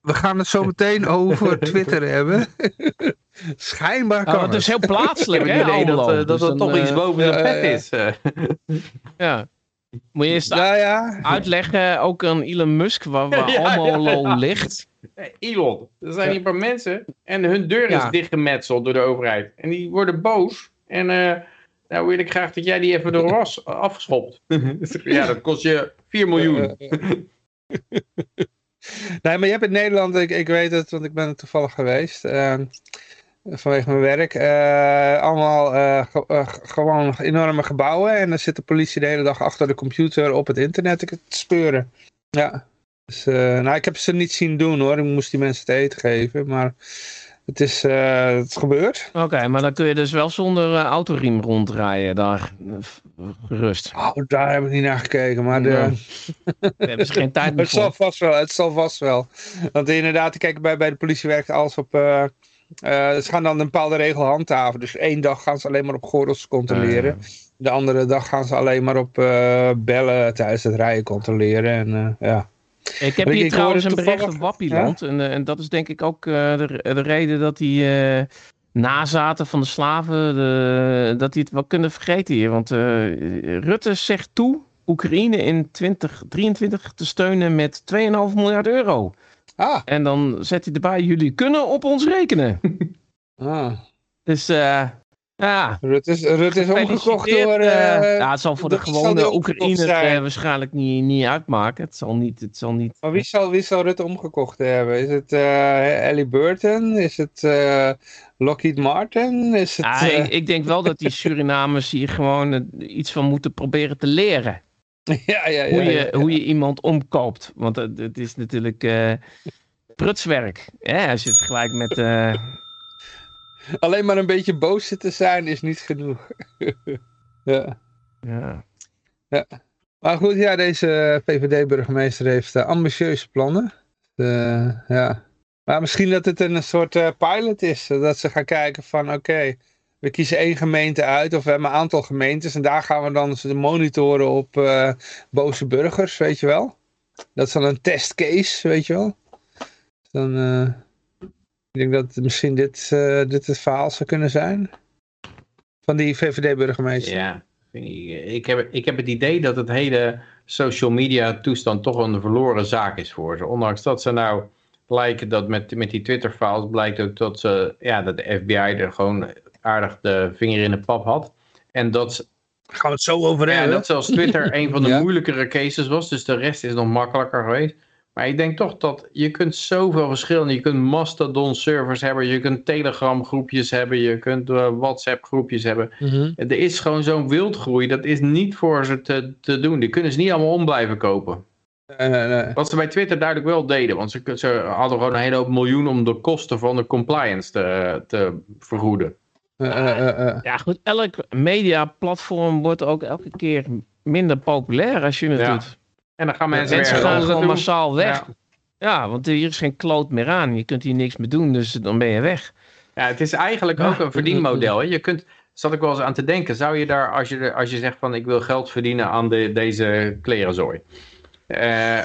We- gaan het zo meteen over Twitter hebben. Schijnbaar kan Nou, het is heel plaatselijk, hè, dat, Almelo. eh, dat Dus het toch iets boven zijn eh, pet is. Ja. Moet je eerst Ja, ja. uitleggen, ook aan Elon Musk, waar, waar Ja, allemaal ja, ja. ligt. Hey, Elon, er zijn Ja. hier een paar mensen en hun deur is Ja. dichtgemetseld door de overheid. En die worden boos. En eh, nou wil ik graag dat jij die even door was afgeschopt. ja, dat kost je 4 miljoen. Nee, maar je hebt in Nederland, ik, ik weet het, want ik ben er toevallig geweest. eh, vanwege mijn werk. eh, allemaal eh, ge- eh, gewoon enorme gebouwen. En dan zit de politie de hele dag achter de computer op het internet te speuren. Ja. Dus, nou, ik heb ze niet zien doen hoor. Ik moest die mensen te eten geven. Maar het is, het gebeurd. Oké, maar dan kun je dus wel zonder autoriem rondrijden daar. gerust. Oh, daar heb ik niet naar gekeken. Maar de, Ja. Daar hebben geen tijd meer Het zal vast wel, het zal vast wel. Want inderdaad, kijk, bij, bij de politie werkt alles op... eh, ze gaan dan een bepaalde regel handhaven. Dus één dag gaan ze alleen maar op gordels controleren. De andere dag gaan ze alleen maar op eh, bellen tijdens het rijden controleren. En eh, ja. Ik heb hier ik trouwens een bericht op Wappieland. En, en dat is denk ik ook de, de reden dat die nazaten van de slaven, de, dat die het wel kunnen vergeten hier. Want Rutte zegt toe Oekraïne in 2023 te steunen met 2,5 miljard euro. Ah, En dan zet hij erbij, jullie kunnen op ons rekenen. ah. Dus eh, ja, Rut is, Rut is omgekocht gefeliciteerd, door... eh, eh, ja, het zal voor de gewone Oekraïner eh, waarschijnlijk niet, niet uitmaken. Het zal niet... Het zal niet Maar wie zal, wie zal Rutte omgekocht hebben? Is het eh Ellie Burton? Is het eh, Lockheed Martin? Is het, Ja, eh, ik, ik denk wel dat die Surinamers hier gewoon eh, iets van moeten proberen te leren. ja, ja, ja, Hoe je, ja. hoe je iemand omkoopt. Want het, het is natuurlijk eh, prutswerk. Hè? Als je het vergelijkt met... eh, Alleen maar een beetje boos zitten zijn is niet genoeg. ja. ja. Maar goed, ja, deze VVD-burgemeester heeft eh, ambitieuze plannen. Ja. Maar misschien dat het een soort pilot is. Dat ze gaan kijken van oké, we kiezen één gemeente uit of we hebben een aantal gemeentes. En daar gaan we dan monitoren op eh, boze burgers, weet je wel. Dat is dan een testcase, weet je wel. Dan, eh, ik denk dat misschien dit, eh, dit het verhaal zou kunnen zijn. Van die VVD-burgemeester. Ja, ik heb, ik heb het idee dat het hele social media toestand toch een verloren zaak is voor ze. Ondanks dat ze nou lijken dat met, met die Twitter-files blijkt ook dat, ze, ja, dat de FBI er gewoon aardig de vinger in de pap had. En dat, Gaan we het zo over ja, hebben? dat zelfs Twitter een van de Ja. moeilijkere cases was. Dus de rest is nog makkelijker geweest. Maar ik denk toch dat je kunt zoveel verschillen. Je kunt Mastodon servers hebben. Je kunt Telegram groepjes hebben. Je kunt eh, WhatsApp groepjes hebben. Mhm. Er is gewoon zo'n wildgroei. Dat is niet voor ze te, te doen. Die kunnen ze niet allemaal om blijven kopen. Nee, nee, nee. Wat ze bij Twitter duidelijk wel deden. Want ze, ze hadden gewoon een hele hoop miljoen om de kosten van de compliance te, te vergoeden. Eh, eh, eh, ja, goed. Elk mediaplatform wordt ook elke keer minder populair als je het Ja. doet. En dan gaan mensen Mensen weer gaan gewoon doen. massaal weg. Ja. Ja, want hier is geen kloot meer aan. Je kunt hier niks meer doen, dus dan ben je weg. Ja, het is eigenlijk Ja. ook een verdienmodel. Hè? Je kunt, zat ik wel eens aan te denken, zou je daar, als je, als je zegt van ik wil geld verdienen aan de, deze klerenzooi. Eh,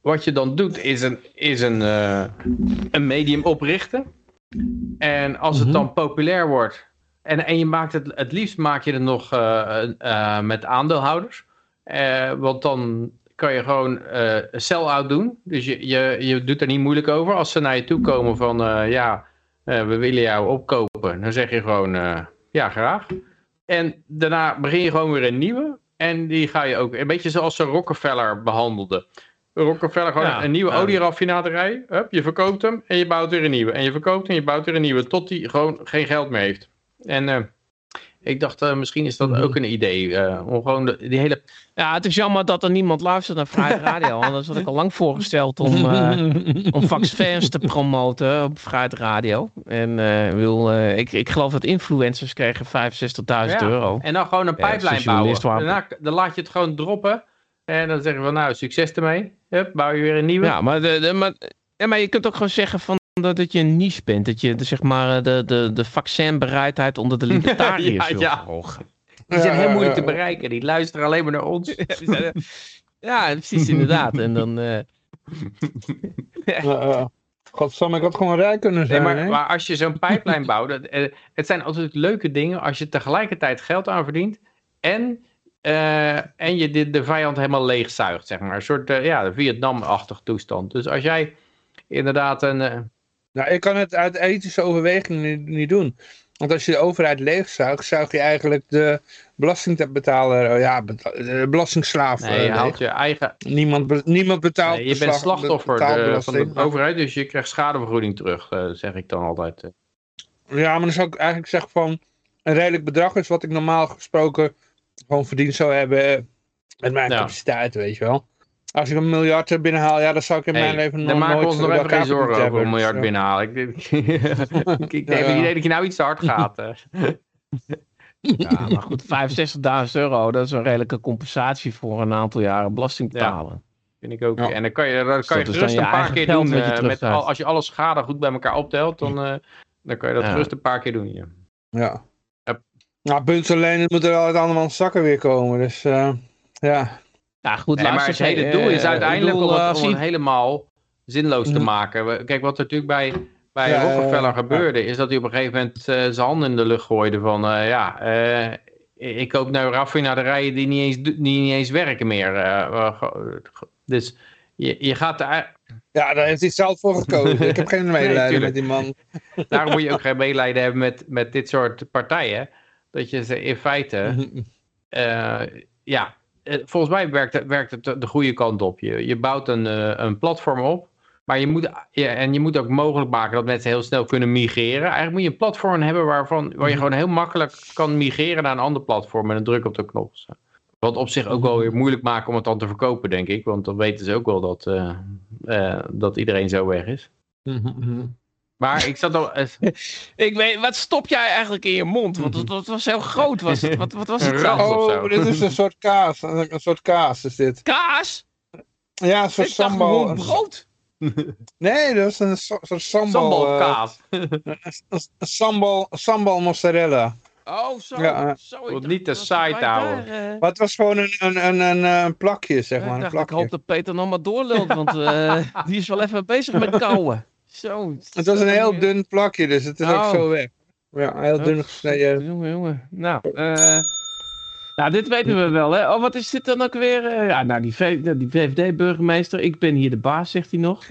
wat je dan doet is een, is een, eh, een medium oprichten. En als het Mhm. dan populair wordt, en, en je maakt het, het liefst maak je het nog eh, eh, met aandeelhouders. Eh, want dan kan je gewoon eh sell-out doen. Dus je, je, je doet er niet moeilijk over. Als ze naar je toe komen van eh, ja, eh, we willen jou opkopen. Dan zeg je gewoon eh, ja, graag. En daarna begin je gewoon weer een nieuwe. En die ga je ook, een beetje zoals ze Rockefeller behandelde. Rockefeller gewoon Ja, een nieuwe olieraffinaderij. Hup, je verkoopt hem en je bouwt weer een nieuwe. En je verkoopt en je bouwt weer een nieuwe. Tot die gewoon geen geld meer heeft. En eh, ik dacht, eh, misschien is dat Mhm. ook een idee. eh, om gewoon de, die hele... Ja, het is jammer dat er niemand luistert naar Vrijheid Radio. Anders had ik al lang voorgesteld om, om vaccins te promoten op Vrijheid Radio. En wil, ik, ik geloof dat influencers kregen 65.000 Ja. euro. En dan gewoon een pijplijn bouwen. Daarna dan laat je het gewoon droppen. En dan zeggen we, nou, succes ermee. Hup, bouw je weer een nieuwe. Ja, maar, de, de, maar, ja, maar je kunt ook gewoon zeggen van dat, dat je een niche bent. Dat je de, zeg maar, de, de, de vaccinbereidheid onder de libertariërs Ja, wil ja. verhogen. Die zijn heel moeilijk te bereiken. Die luisteren alleen maar naar ons. Eh, ja, precies inderdaad. En dan... eh, Ja, ik had gewoon rijk kunnen Nee, zijn. maar, hè? maar als je zo'n pijplijn bouwt, dat, eh, het zijn altijd leuke dingen als je tegelijkertijd geld aan verdient en eh, en je de, de vijand helemaal leegzuigt, zeg maar. Een soort uh, ja, Vietnam-achtig toestand. Dus als jij inderdaad een... Nou, ik kan het uit ethische overweging niet, niet doen. Want als je de overheid leegzuigt, zuig je eigenlijk de belastingbetaler, ja, de belastingslaaf. Nee, je haalt je eigen... Niemand, niemand betaalt nee, Je bent slachtoffer de, van de overheid, dus je krijgt schadevergoeding terug, zeg ik dan altijd. Ja, maar dan zou ik eigenlijk zeggen van, een redelijk bedrag is wat ik normaal gesproken gewoon verdiend zou hebben met mijn capaciteit, weet je wel. Als ik een miljard binnenhaal, ja, dan zou ik in mijn leven nog nooit... Dan ons nog even geen zorgen over een miljard binnenhalen. Ik, ik, ik heb het idee dat je nou iets te hard gaat. ja, maar goed, 65.000 euro, dat is een redelijke compensatie voor een aantal jaren belasting betalen. Ja. Vind ik ook. Ja. En dan kan je, dan kan je gerust een paar keer doen. Uh, met, als je alle schade goed bij elkaar optelt, dan, uh, dan kan je dat ja. gerust een paar keer doen. Ja. ja. Nou, punt alleen, het moet er wel uit andermans zakken weer komen. Dus uh, ja. Ja, goed, nee, maar het hele doel is uiteindelijk bedoel, om het, om het helemaal zinloos te maken. Kijk, wat er natuurlijk bij, bij ja, Rockefeller ja, gebeurde, is dat hij op een gegeven moment uh, zijn handen in de lucht gooide van, uh, ja, ik koop nou raffinaderijen die niet eens, die niet eens werken meer. dus je, je gaat daar... Ja, daar heeft hij zelf voor gekozen. Ik heb geen medelijden nee, met die man. Daarom moet je ook geen medelijden hebben met, met dit soort partijen. Dat je ze in feite, uh, ja, volgens mij werkt het, werkt het de goede kant op. Je, je bouwt een, uh, een platform op, maar je moet, ja, en je moet ook mogelijk maken dat mensen heel snel kunnen migreren. Eigenlijk moet je een platform hebben waarvan, waar je gewoon heel makkelijk kan migreren naar een ander platform met een druk op de knop. Wat op zich ook wel weer moeilijk maakt om het dan te verkopen, denk ik. Want dan weten ze ook wel dat, uh, dat iedereen zo weg is. Maar ik zat al... ik weet, wat stop jij eigenlijk in je mond? Want het, het was heel groot. Was het, wat, wat was het? Oh, dit is een soort kaas. Een soort kaas is dit. Kaas? Ja, een soort ik sambal. Dacht brood. Nee, dat is een soort sambal. Sambalkaas. Uh, een sambal, sambal mozzarella. Oh, zo. Ja, zo ik niet te saai te houden. Uh... Maar het was gewoon een, een, een, een, een plakje, zeg maar. Ik, een plakje. ik hoop dat Peter nog maar doorlult, want uh, die is wel even bezig met kouwen. Zo. Het was een heel dun plakje, dus het is oh. ook zo weg. Ja, heel dun gesneden. Jongen, jongen. Nou, uh, nou, dit weten we wel, hè. Oh, wat is dit dan ook weer? Uh, ja, nou, die, die VVD-burgemeester. Ik ben hier de baas, zegt hij nog.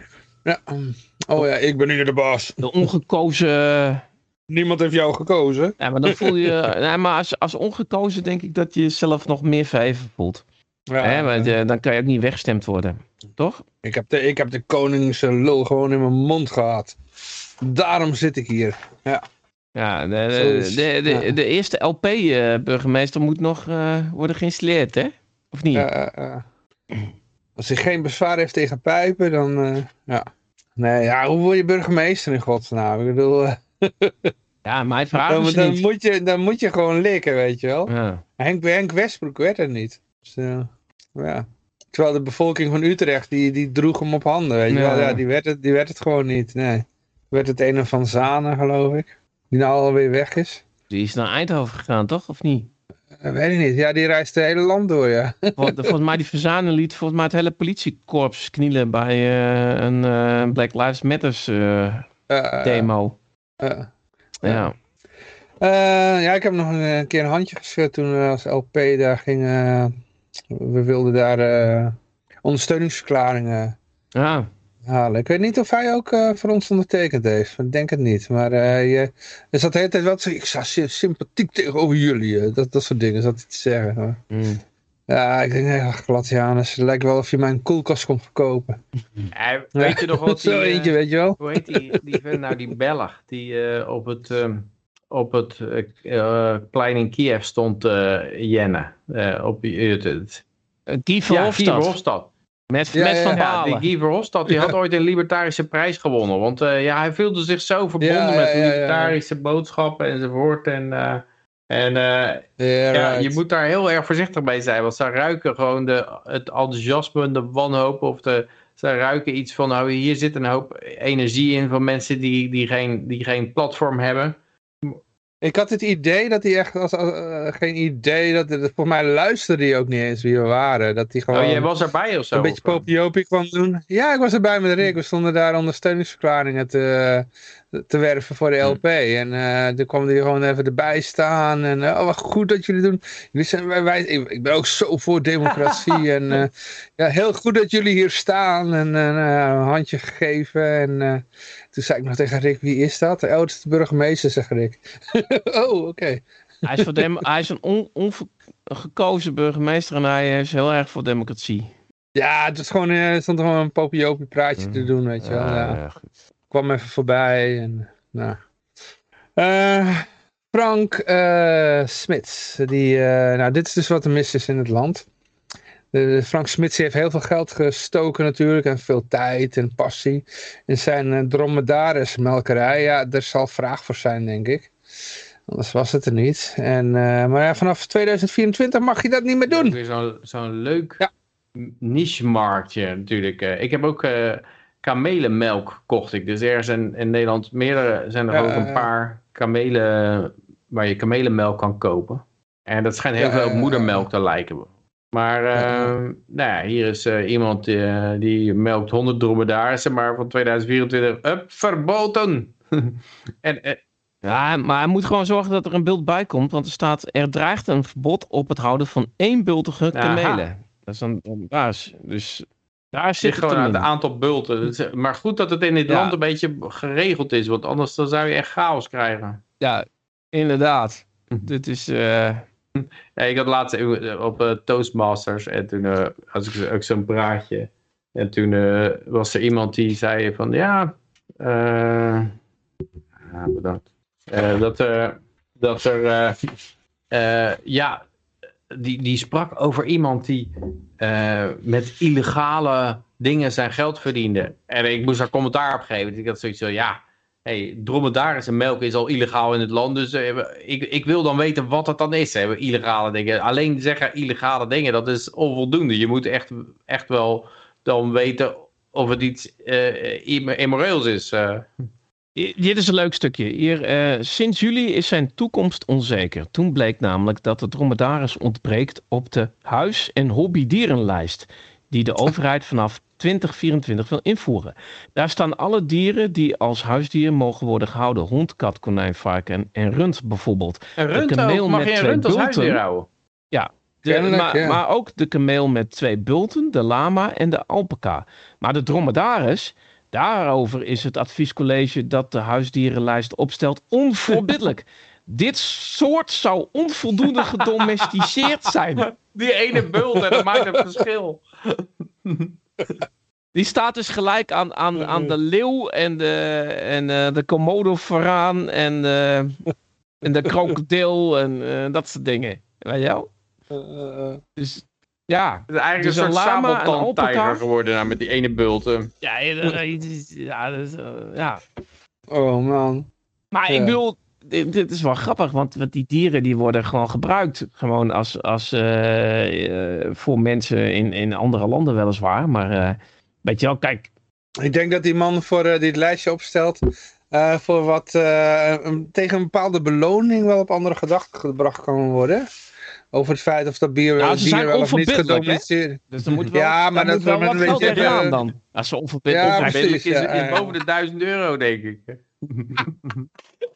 Ja. Oh ja, ik ben hier de baas. De ongekozen... Niemand heeft jou gekozen. Ja, maar dan voel je... nee, maar als, als ongekozen denk ik dat je jezelf nog meer verheven voelt. Ja, Hè, want, uh, dan kan je ook niet weggestemd worden. Toch? Ik heb de, ik heb de koningse lul gewoon in mijn mond gehad. Daarom zit ik hier. Ja. Ja, de, de, de, de, eerste LP-burgemeester moet nog uh, worden geïnstalleerd, hè? Of niet? Uh, als hij geen bezwaar heeft tegen pijpen, dan... ja. Nee, ja, hoe word je burgemeester in godsnaam? Ik bedoel... ja, maar het vraag dan, is dan niet. Moet je, dan moet je gewoon likken, weet je wel. Ja. Henk, Henk Westbroek werd er niet. Dus, ja. Terwijl de bevolking van Utrecht, die, die droeg hem op handen, weet je ja. wel. Ja, die werd, het, die werd het gewoon niet, nee. Werd het een van Zanen, geloof ik. Die nou alweer weg is. Die is naar Eindhoven gegaan, toch? Of niet? Uh, weet ik niet. Ja, die reist het hele land door, ja. Volgens, volgens mij die Verzanen liet volgens mij het hele politiekorps knielen bij uh, een uh, Black Lives Matters demo. ja. ja, ik heb nog een keer een handje geschud toen we als LP daar gingen we wilden daar uh, ondersteuningsverklaringen ah. halen. Ik weet niet of hij ook uh, voor ons ondertekend heeft. Ik denk het niet. Maar uh, je, er zat de hele tijd wel te zeggen, ik sta sympathiek tegenover jullie. Dat, dat soort dingen zat hij te zeggen. Mm. Ja, ik denk, ja, Gladianus, het lijkt wel of je mijn koelkast komt verkopen. Ja, weet je nog wat die, Zo eentje, weet je wel. Hoe heet die, die nou, die Belg, die op het... Um op het uh, plein in Kiev stond uh, Jenne. Uh, op het, Guy Verhofstadt. Met, ja, met ja, Van ja, Balen. die Guy Verhofstadt die had ooit een libertarische prijs gewonnen. Want ja, hij voelde zich zo verbonden met libertarische boodschappen enzovoort. En, en ja, ja, je moet daar heel erg voorzichtig bij zijn. Want ze ruiken gewoon de, het enthousiasme, de wanhoop of de... Ze ruiken iets van, nou hier zit een hoop energie in van mensen die, die, geen, die geen platform hebben Ik had het idee dat hij echt, als, als, eh, geen idee, dat, voor mij luisterde hij ook niet eens wie we waren. Dat hij gewoon Oh, jij was erbij of zo? een beetje popiopie kwam doen. Ja, ik was erbij met Rick. We stonden daar ondersteuningsverklaringen te, te werven voor de LP. En eh toen kwam hij gewoon even erbij staan. En eh, oh, wat goed dat jullie doen. Jullie zijn, wij, wij, ik, ben ook zo voor democratie. en eh, ja, heel goed dat jullie hier staan. En een handje gegeven. En toen zei ik nog tegen Rick, wie is dat? De oudste burgemeester, zegt Rick. oh, oké. Hij is, voor dem hij is een on ongekozen burgemeester en hij is heel erg voor democratie. Ja, het was gewoon, er stond gewoon een popiopie praatje te doen, weet je wel. Ja, Ja. ja, goed. Kwam even voorbij. En, nou. Eh, Frank eh Smits. Die, eh, nou, dit is dus wat er mis is in het land. Frank Smits heeft heel veel geld gestoken natuurlijk. En veel tijd en passie. In zijn uh, dromedarismelkerij. Ja, er zal vraag voor zijn, denk ik. Anders was het er niet. En, maar ja, vanaf 2024 mag je dat niet meer doen. zo'n zo'n leuk Ja. niche-marktje natuurlijk. Ik heb ook kamelenmelk kocht ik. Dus ergens in, in Nederland meerdere, zijn er Ja, ook eh, een paar kamelen waar je kamelenmelk kan kopen. En dat schijnt heel Ja, veel op eh, moedermelk te lijken. Maar eh, Ja. nou ja, hier is eh, iemand eh, die melkt 100 dromedarissen, maar van 2024 up, verboden. en, eh, Ja, maar hij moet gewoon zorgen dat er een beeld bij komt. Want er staat, er dreigt een verbod op het houden van eenbultige Aha. kamelen. Dat is dan een baas. Dus daar zit gewoon aan het aantal bulten. Maar goed dat het in dit Ja. land een beetje geregeld is, want anders dan zou je echt chaos krijgen. Ja, inderdaad. Hm. Dit is... eh, Ja, ik had laatst eh, op eh, Toastmasters en toen eh had ik ook zo'n praatje. En toen was er iemand die zei van ja, ja bedankt. Dat, dat er, ja, die, die sprak over iemand die eh, met illegale dingen zijn geld verdiende. En ik moest daar commentaar op geven. Dus ik had zoiets van, ja, hey, dromedarische melk is al illegaal in het land. Dus eh, ik, ik wil dan weten wat het dan is, hè, illegale dingen. Alleen zeggen illegale dingen, dat is onvoldoende. Je moet echt, echt wel dan weten of het iets eh, imm- immoreels is. Dit is een leuk stukje. Hier, eh, sinds juli is zijn toekomst onzeker. Toen bleek namelijk dat de dromedaris ontbreekt op de huis- en hobbydierenlijst. Die de overheid vanaf 2024 wil invoeren. Daar staan alle dieren die als huisdier mogen worden gehouden. Hond, kat, konijn, varken en, en rund bijvoorbeeld. Een rund kameel ook, mag met je een rund als bulten. huisdier houden? De, Kennelijk, maar, ja. maar ook de kameel met twee bulten, de lama en de alpaca. Maar de dromedaris, daarover is het adviescollege dat de huisdierenlijst opstelt onverbiddelijk. Dit soort zou onvoldoende gedomesticeerd zijn. Die ene bult, en dat maakt het verschil. Die staat dus gelijk aan, aan, aan de leeuw en de, en, eh, de komodo-varaan en, eh, en de krokodil en eh, dat soort dingen. Weet je wel? Eh, Dus ja, Het is eigenlijk Dus een een soort geworden nou, met die ene bult. eh. Ja, ja, ja, dat is, eh, ja. oh man. Maar Ja. ik bedoel, dit, dit is wel grappig, want, want die dieren die worden gewoon gebruikt. Gewoon als, als eh, eh, voor mensen in, in andere landen weliswaar. Maar eh weet je wel, kijk, Ik denk dat die man voor, eh, die het lijstje opstelt, eh, voor wat eh, een- tegen een bepaalde beloning wel op andere gedachten gebracht kan worden. Over het feit of dat bier, Nou, ze bier zijn wel of niet gedomesticeerd. dus er moet wel, Ja, maar daar dat moet wel we wat een geld beetje, tegenaan eh, dan. Als ze onverbiddelijk Ja, zijn. precies. Onverbiddelijk is, ja, is ja. boven de 1000 euro, denk ik.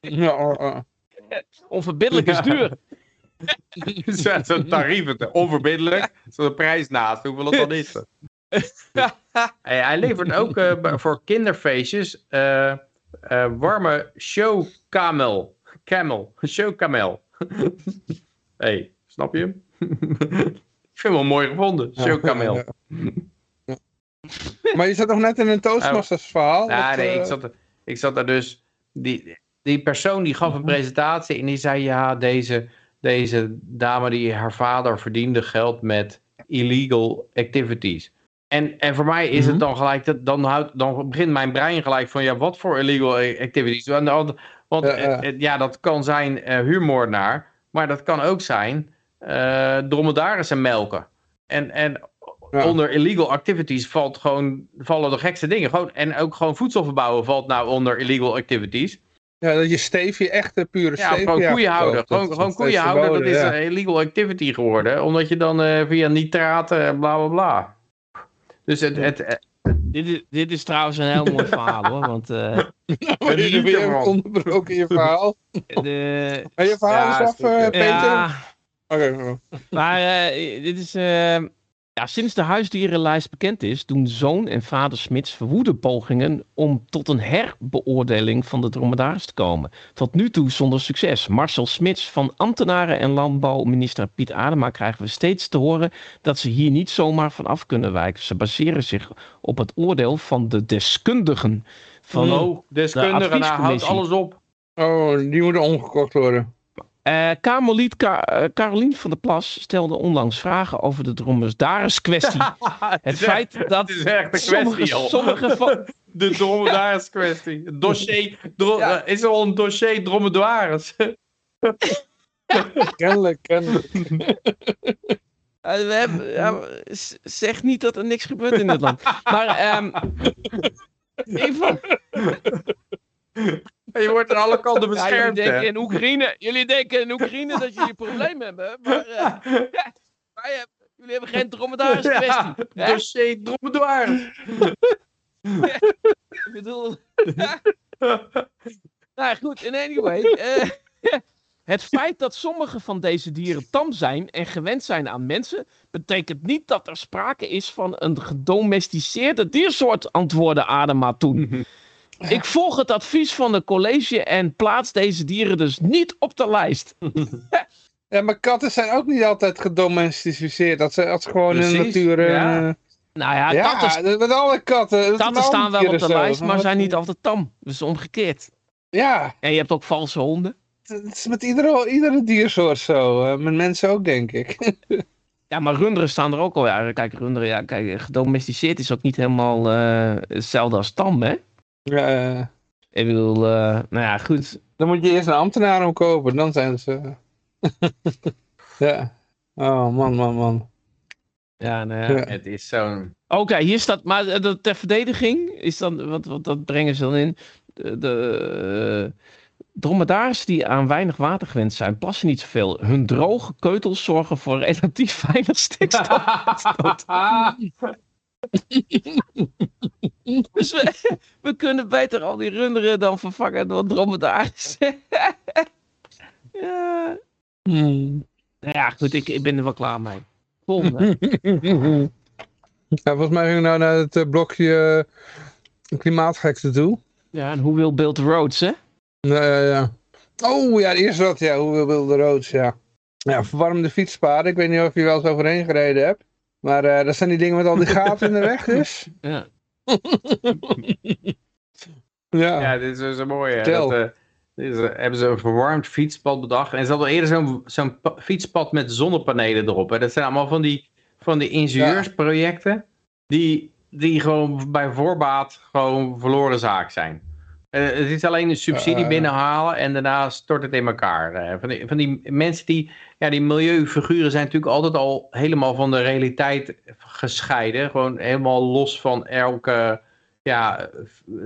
Ja, oh, oh. Onverbiddelijk is duur. Zo'n zo tarief, het, onverbiddelijk. Zo'n prijs naast, hoeveel het dan is. Hey, hij levert ook eh, voor kinderfeestjes eh, eh, warme show camel. Camel. Show camel. hey, snap je hem? ik vind hem wel mooi gevonden. Show camel. Ja, ja. Maar je zat nog net in een Toastmasters verhaal. Ja, dat, nee, eh, ik zat, er- ik zat daar dus. Die, die persoon die gaf een presentatie en die zei: Ja, deze, deze dame die haar vader verdiende geld met illegal activities. En, en voor mij is Mhm. het dan gelijk, dat, dan, houdt, dan begint mijn brein gelijk van: Ja, wat voor illegal activities? Want, want- Ja, ja. ja, dat kan zijn eh huurmoordenaar, maar dat kan ook zijn eh dromedarissen melken. En, en Ja. onder illegal activities valt gewoon, vallen de gekste dingen. Gewoon, en ook gewoon voedsel verbouwen valt nou onder illegal activities. Ja, dat je stevia, echte pure Ja, stevia gewoon koeien houden. Gewoon, Dat gewoon nog koeien houden, dat is een illegal activity geworden. Omdat je dan eh, via nitraten en bla bla bla. Dus het, het, het- Dit is, dit is trouwens een heel mooi verhaal hoor. Want eh, ja. Maar weer onderbroken in je verhaal. de, En je verhaal Ja, is af, eh, ja. Peter? ja, Oké. Maar eh, dit is. eh, ja, sinds de huisdierenlijst bekend is, doen zoon en vader Smits verwoede pogingen om tot een herbeoordeling van de dromedaris te komen. Tot nu toe zonder succes. Marcel Smits van ambtenaren en landbouwminister Piet Adema krijgen we steeds te horen dat ze hier niet zomaar van af kunnen wijken. Ze baseren zich op het oordeel van de deskundigen. Van, oh, deskundige, nou, houdt alles op. Oh, die moeten omgekocht worden. Eh, Kamerlid Ka- eh, Carolien van der Plas stelde onlangs vragen over de dromedaris kwestie. Het feit dat Het is echt een sommige, kwestie, joh. sommige van, De dromedaris kwestie. Het dossier, dro- Ja. eh, is er al een dossier dromedaris? Kennelijk, kennelijk. Eh, we hebben, ja, z- zeg niet dat er niks gebeurt in dit land. Maar ehm een van, Je wordt aan alle kanten ja, jullie beschermd, denken in Oekraïne, jullie denken in Oekraïne dat jullie problemen hebben, maar eh, wij hebben- jullie hebben geen dromedaris kwestie. hè? Dossier dromedaris. Ik bedoel, nou goed, in anyway. eh, het feit dat sommige van deze dieren tam zijn en gewend zijn aan mensen, betekent niet dat er sprake is van een gedomesticeerde diersoort, antwoordde Adema toen. Ik volg het advies van het college en plaats deze dieren dus niet op de lijst. Ja, maar katten zijn ook niet altijd gedomesticeerd. Dat ze, ze gewoon in de Precies, natuur... eh, ja. Nou ja, ja, katten, met alle katten. katten staan wel op de lijst, maar zijn niet altijd tam. Dus omgekeerd. Ja, En je hebt ook valse honden. het is met iedere, iedere diersoort zo. eh, met mensen ook, denk ik. Ja, maar runderen staan er ook al. Ja, kijk, runderen, ja, kijk, gedomesticeerd is ook niet helemaal eh, hetzelfde als tam, hè? Ja, eh, Ik bedoel, eh, nou ja, goed. dan moet je eerst een ambtenaar omkopen. Dan zijn ze... ja. Oh, man, man, man. Ja, nou ja. Ja. Het is zo'n... Oké, hier staat, maar eh, dat ter verdediging is dan, wat, wat dat brengen ze dan in? De, de dromedaars die aan weinig water gewend zijn, plassen niet zoveel. Hun droge keutels zorgen voor relatief weinig stikstof. Dus we, we kunnen beter al die runderen dan vervangen door dromedaars. ja. Hmm. Nou ja, goed, ik, ik ben er wel klaar mee. Volgende. Ja, volgens mij ging ik nou naar het eh, blokje uh, klimaatgekte toe. Ja, en hoe wil Build Roads, hè? Ja, ja, ja. Oh ja, eerst dat, ja. Hoe wil de roads, ja. Ja, verwarmde fietspaden. Ik weet niet of je wel eens overheen gereden hebt. Maar eh, dat zijn die dingen met al die gaten in de weg dus. Ja. Ja. Ja, dit is een mooie. hè, Vertel. Dat, eh, dit is, eh, hebben ze een verwarmd fietspad bedacht. En ze hadden eerder zo'n zo'n pa- fietspad met zonnepanelen erop. Hè. Dat zijn allemaal van die, van die ingenieursprojecten. Die, die gewoon bij voorbaat gewoon verloren zaak zijn. Eh, het is alleen een subsidie Eh. binnenhalen en daarna stort het in elkaar. Eh, van, die, van die mensen die, ja, die milieufiguren zijn natuurlijk altijd al helemaal van de realiteit gescheiden. Gewoon helemaal los van elke ja,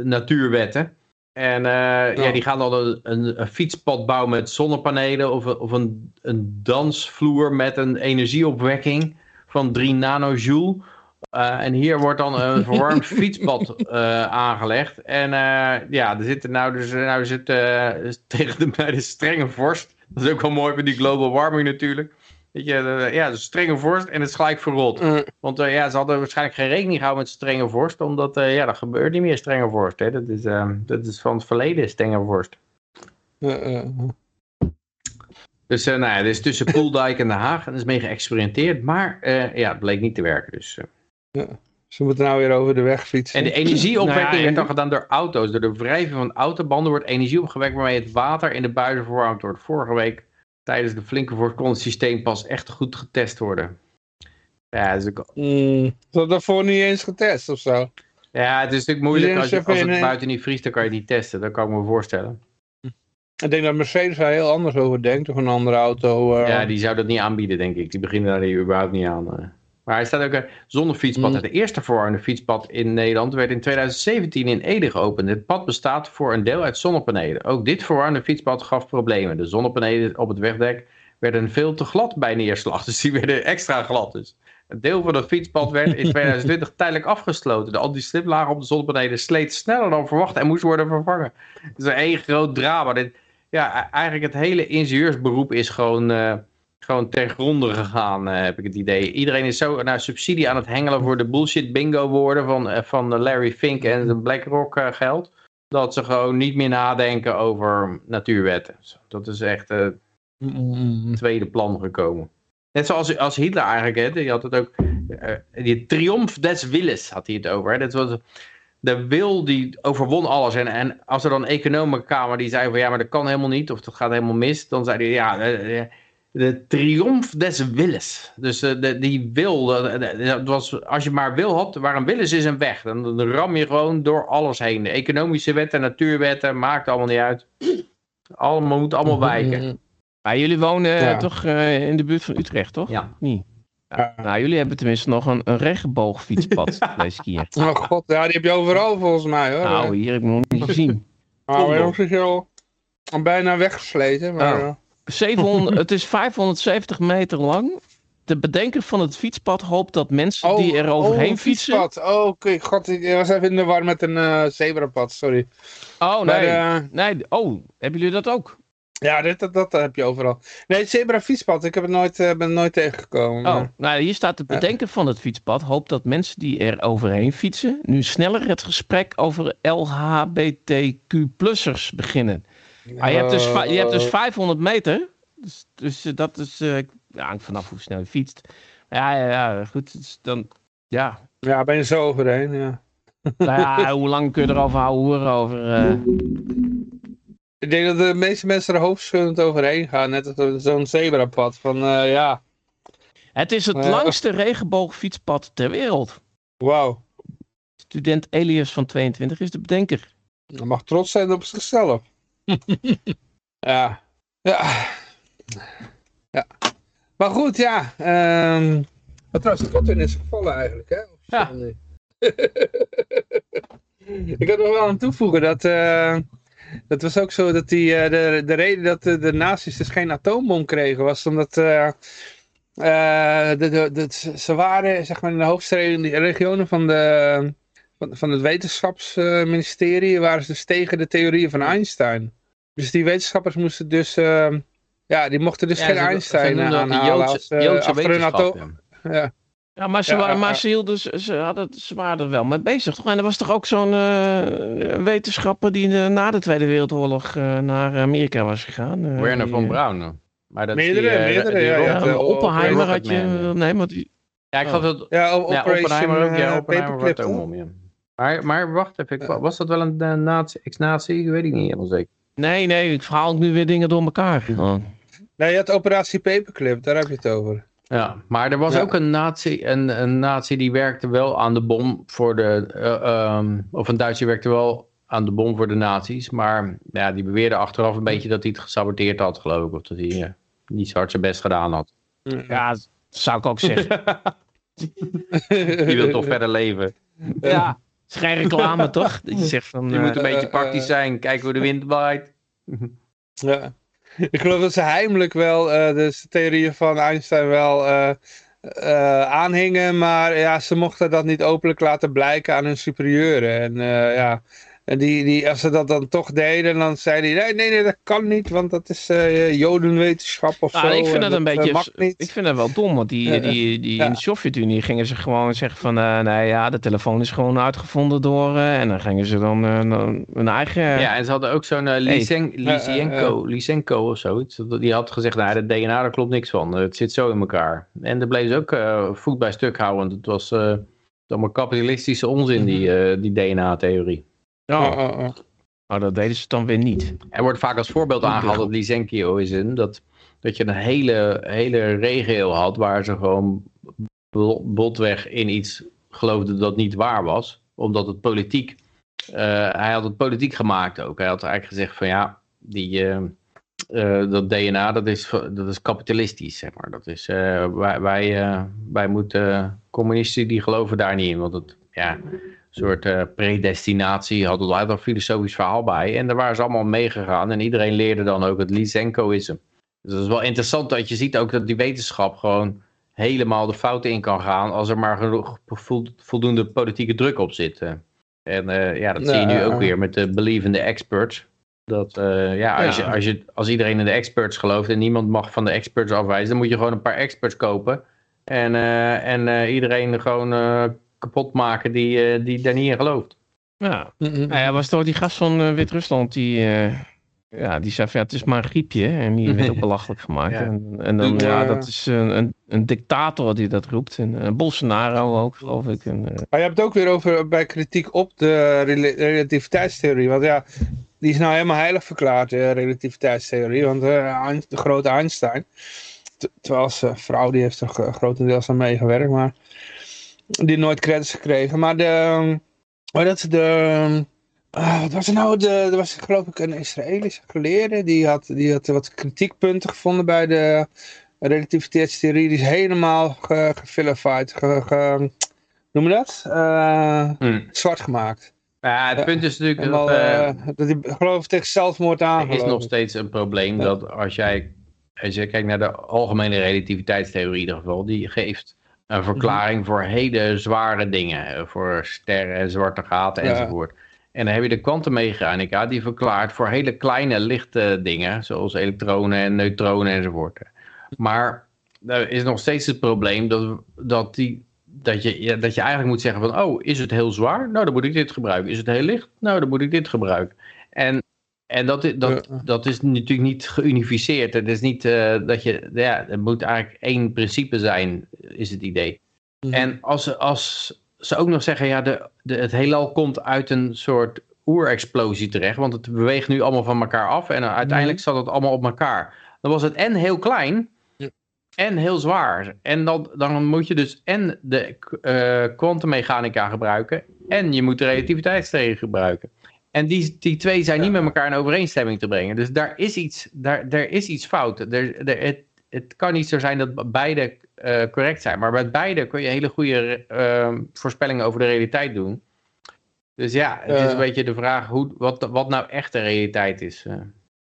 natuurwetten. En ja. die gaan dan een, een, een, fietspad bouwen met zonnepanelen of, een, of een, een dansvloer met een energieopwekking van 3 nanojoule. Uh, en hier wordt dan een verwarmd fietspad uh, aangelegd. En uh, ja, er zitten nou dus nou zit, tegen de, bij de strenge vorst. Dat is ook wel mooi voor die global warming natuurlijk. Weet je, de, ja, de strenge vorst en het is gelijk verrot. Mm. Want ja, ze hadden waarschijnlijk geen rekening gehouden met strenge vorst. Omdat ja, dat gebeurt niet meer strenge vorst. Hè. Dat, is, dat is van het verleden strenge vorst. Dus nou ja, is tussen Poeldijk en Den Haag. En er is mee geëxperimenteerd. Maar ja, het bleek niet te werken. Dus... Ja. Ze moeten nou weer over de weg fietsen. En de energieopwekking nou ja, werd dan gedaan door auto's. Door de wrijving van autobanden wordt energie opgewekt waarmee het water in de buizen verwarmd wordt. Vorige week tijdens de flinke kon het systeem pas echt goed getest worden. Ja, dat is ook... mm, dat daarvoor niet eens getest of zo? Ja, het is natuurlijk moeilijk als, je, als het buiten niet vriest, dan kan je het niet testen. Dat kan ik me voorstellen. Ik denk dat Mercedes daar heel anders over denkt, of een andere auto. Uh... Ja, die zou dat niet aanbieden, denk ik. Die beginnen daar überhaupt niet aan. Uh. Maar hij staat ook een zonnefietspad. Mm. Het eerste verwarmde fietspad in Nederland werd in 2017 in Ede geopend. Het pad bestaat voor een deel uit zonnepanelen. Ook dit verwarmde fietspad gaf problemen. De zonnepanelen op het wegdek werden veel te glad bij neerslag. Dus die werden extra glad. Dus een deel van het fietspad werd in 2020 tijdelijk afgesloten. De anti-sliplaag op de zonnepanelen sleet sneller dan verwacht en moest worden vervangen. Het is een één groot drama. Dit, ja, e- eigenlijk het hele ingenieursberoep is gewoon, eh, gewoon ter gronde gegaan, eh, heb ik het idee. Iedereen is zo naar subsidie aan het hengelen voor de bullshit bingo woorden van, eh, van Larry Fink en de BlackRock eh, geld. Dat ze gewoon niet meer nadenken over natuurwetten. Dat is echt Mm. tweede plan gekomen. Net zoals als Hitler eigenlijk, hè, die had het ook, eh, die triomf des willens had hij het over. Hè. Dat was de wil die overwon alles. En, en als er dan een economenkamer die zei van ja, maar dat kan helemaal niet, of dat gaat helemaal mis, dan zei hij ja, de triomf des willens. Dus eh, de, die wil, dat, dat was, als je maar wil had, waar een wil is, is een weg. Dan, dan ram je gewoon door alles heen. De economische wetten, natuurwetten, maakt allemaal niet uit. Allemaal, moet allemaal wijken. Maar jullie wonen eh, Ja. toch eh, in de buurt van Utrecht, toch? Ja. Niet? Ja. Ja. Nou, jullie hebben tenminste nog een, een regenboogfietspad, lees ik hier. Oh god, ja, die heb je overal volgens mij hoor. Nou, hier heb ik nog niet gezien. Nou, ons is al bijna weggesleten. Maar, Oh. Eh, 700, het is 570 meter lang. De bedenker van het fietspad hoopt dat mensen die er overheen oh, fietsen... fietspad. Oh, oké. God, ik was even in de war met een eh zebrapad, sorry. Oh, Maar, nee. eh, nee. Oh, hebben jullie dat ook? ja, dit, dat, dat heb je overal. Nee, het zebra fietspad. Ik heb het nooit, eh, ben het nooit tegengekomen. Oh, nou hier staat de bedenker van het fietspad hoopt dat mensen die er overheen fietsen nu sneller het gesprek over LHBTQ-plussers beginnen. Maar je hebt dus, je hebt dus Oh. 500 meter, dus, dus eh, dat is, eh, ja, hangt vanaf hoe snel je fietst. Ja, ja, ja goed, dus dan, ja. Ja, ben je zo overheen, ja. Nou ja, hoe lang kun je erover houden over... eh, Ik denk dat de meeste mensen er hoofdschuddend overheen gaan. Net als zo'n zebrapad. Van, eh, ja, Het is het langste regenboogfietspad ter wereld. wauw. Student Elias van 22 is de bedenker. Je mag trots zijn op zichzelf. ja. Ja. Ja. Maar goed, ja. ehm maar trouwens, Godwin is gevallen eigenlijk, hè? Ja. Ik had nog wel aan toevoegen dat... eh, dat was ook zo dat die, eh, de, de reden dat de, de nazi's dus geen atoombom kregen was omdat... eh, de, de, de- ze waren zeg maar in de hoogste re- regionen van, de, van, van het wetenschapsministerie waren ze dus tegen de theorieën van Einstein. Dus die wetenschappers moesten dus, eh, ja, die mochten dus Ja, geen ze- ze Einstein noemden dat de aanhalen Joodse, als, eh, Joodse wetenschap. ja. Ja. Maar ze, Ja, wa- ja, maar ja. ze, hielden, ze, ze hadden, ze waren er wel mee bezig, toch? En er was toch ook zo'n eh, wetenschapper die eh, na de Tweede Wereldoorlog eh, naar Amerika was gegaan? eh, Werner die, von eh, Braun. Maar dat Meerdere, die, eh, meerdere, die ja, ja. Het, eh, Oppenheimer had je... Nee, maar die... Ja, ik Oh. geloof dat... Ja, op Ja, Operation Oppenheimer ook. Ja, eh, Oppenheimer Paperclip, wordt ook om, ja. Maar, maar wacht even, ik- was dat wel een nazi, ex-nazi? Weet ik niet helemaal zeker. Nee, nee, ik verhaal nu weer dingen door elkaar. Oh. Nee, je had Operatie Paperclip, daar heb je het over. Ja, maar er was Ja. ook een nazi, een, een nazi die werkte wel aan de bom voor de, eh, ehm, of een Duitser werkte wel aan de bom voor de nazi's, maar ja, die beweerde achteraf een beetje dat hij het gesaboteerd had, geloof ik, of dat hij eh, niet zo hard zijn best gedaan had. Ja, dat zou ik ook zeggen. Die wil toch verder leven. ja, is geen reclame, toch? Dat je zegt van... Je eh, moet een beetje eh, praktisch eh. zijn, kijken hoe de wind waait. Ja. Ik geloof dat ze heimelijk wel eh, dus de theorieën van Einstein wel eh, eh, aanhingen, maar ja, ze mochten dat niet openlijk laten blijken aan hun superieuren. En eh, ja, en die, die, als ze dat dan toch deden, dan zeiden die, nee, nee, nee, dat kan niet, want dat is eh, jodenwetenschap of Nou, zo. ik vind het een dat, eh, beetje. niet. Ik vind het wel dom, want die, Ja, die, die ja. in de Sovjet-Unie gingen ze gewoon zeggen van, eh nee ja, de telefoon is gewoon uitgevonden door, eh, en dan gingen ze dan eh, een- hun eigen. Ja, en ze hadden ook zo'n eh, Lysen- Lysenko, Lysenko of zoiets. Dat- Die had gezegd, nou, dat DNA, daar klopt niks van. Het zit zo in elkaar. En daar bleef ze ook eh, voet bij stuk houden. Want het was eh, allemaal kapitalistische onzin, die, eh, die DNA-theorie. Oh, Oh, oh, maar dat deden ze dan weer niet. Er wordt vaak als voorbeeld aangehaald dat Lysenko is een, dat, dat je een hele, hele regio had waar ze gewoon botweg in iets geloofden dat niet waar was. Omdat het politiek, eh, hij had het politiek gemaakt ook. Hij had eigenlijk gezegd van ja, die, eh, eh, dat DNA, dat is, dat is kapitalistisch, zeg maar. Dat is, eh, wij, wij, eh, wij moeten, communisten die geloven daar niet in, want het, ja, soort predestinatie had er een filosofisch verhaal bij. En daar waren ze allemaal meegegaan en iedereen leerde dan ook het Lysenkoïsme. Dus dat is wel interessant dat je ziet ook dat die wetenschap gewoon helemaal de fouten in kan gaan als er maar genoeg voldoende politieke druk op zit. En ja, dat zie je nu ook weer met de believende experts. Dat, uh, ja, als, Je, als, je, als iedereen in de experts gelooft en niemand mag van de experts afwijzen, dan moet je gewoon een paar experts kopen. En, uh, en iedereen gewoon kapot maken die, die daar niet in gelooft. Ja, nou ja was toch die gast van Wit-Rusland die, ja, die zei van ja, het is maar een griepje. En die werd ook belachelijk gemaakt. Ja. En, en, dan, ja, dat is een, een, een, dictator die dat roept. En Bolsonaro ook, geloof ik. En, Maar je hebt het ook weer over bij kritiek op de relativiteitstheorie. Want ja, die is nou helemaal heilig verklaard, de relativiteitstheorie. Want uh, de grote Einstein, terwijl zijn vrouw, die heeft er grotendeels aan meegewerkt, maar die nooit credits gekregen. Maar de, oh, dat de, uh, wat was er nou, de, er was geloof ik een Israëlische geleerde, die had, die had wat kritiekpunten gevonden bij de relativiteitstheorie. Die is helemaal gefilified, ge, ge, noem je dat? Uh, hmm. Zwart gemaakt. Ja, het punt is natuurlijk dat, uh, dat hij geloof tegen zelfmoord aan. Er is nog steeds een probleem dat als jij, als je kijkt naar de algemene relativiteitstheorie in ieder geval, die geeft een verklaring voor hele zware dingen, voor sterren, zwarte gaten enzovoort. En dan heb je de kwantummechanica die verklaart voor hele kleine lichte dingen, zoals elektronen en neutronen enzovoort. Maar er is nog steeds het probleem dat, dat die dat je, ja, dat je eigenlijk moet zeggen van, oh, is het heel zwaar? Nou, dan moet ik dit gebruiken. Is het heel licht? Nou, dan moet ik dit gebruiken. En, en dat, dat, dat is natuurlijk niet geunificeerd. Het is niet uh, dat je, ja, het moet eigenlijk één principe zijn, is het idee. Mhm. En als, als ze ook nog zeggen, ja, de, de, het heelal komt uit een soort oerexplosie terecht, want het beweegt nu allemaal van elkaar af en uiteindelijk mm zat het allemaal op elkaar. Dan was het en heel klein, en heel zwaar. En dan, dan moet je dus en de uh, kwantummechanica gebruiken en je moet de relativiteitstheorie gebruiken. En die, die twee zijn niet met elkaar in overeenstemming te brengen. Dus daar is iets, daar, daar is iets fout. Er, er, het, het kan niet zo zijn dat beide uh, correct zijn. Maar met beide kun je hele goede uh, voorspellingen over de realiteit doen. Dus ja, het is een beetje de vraag hoe, wat, wat nou echt de realiteit is. Uh.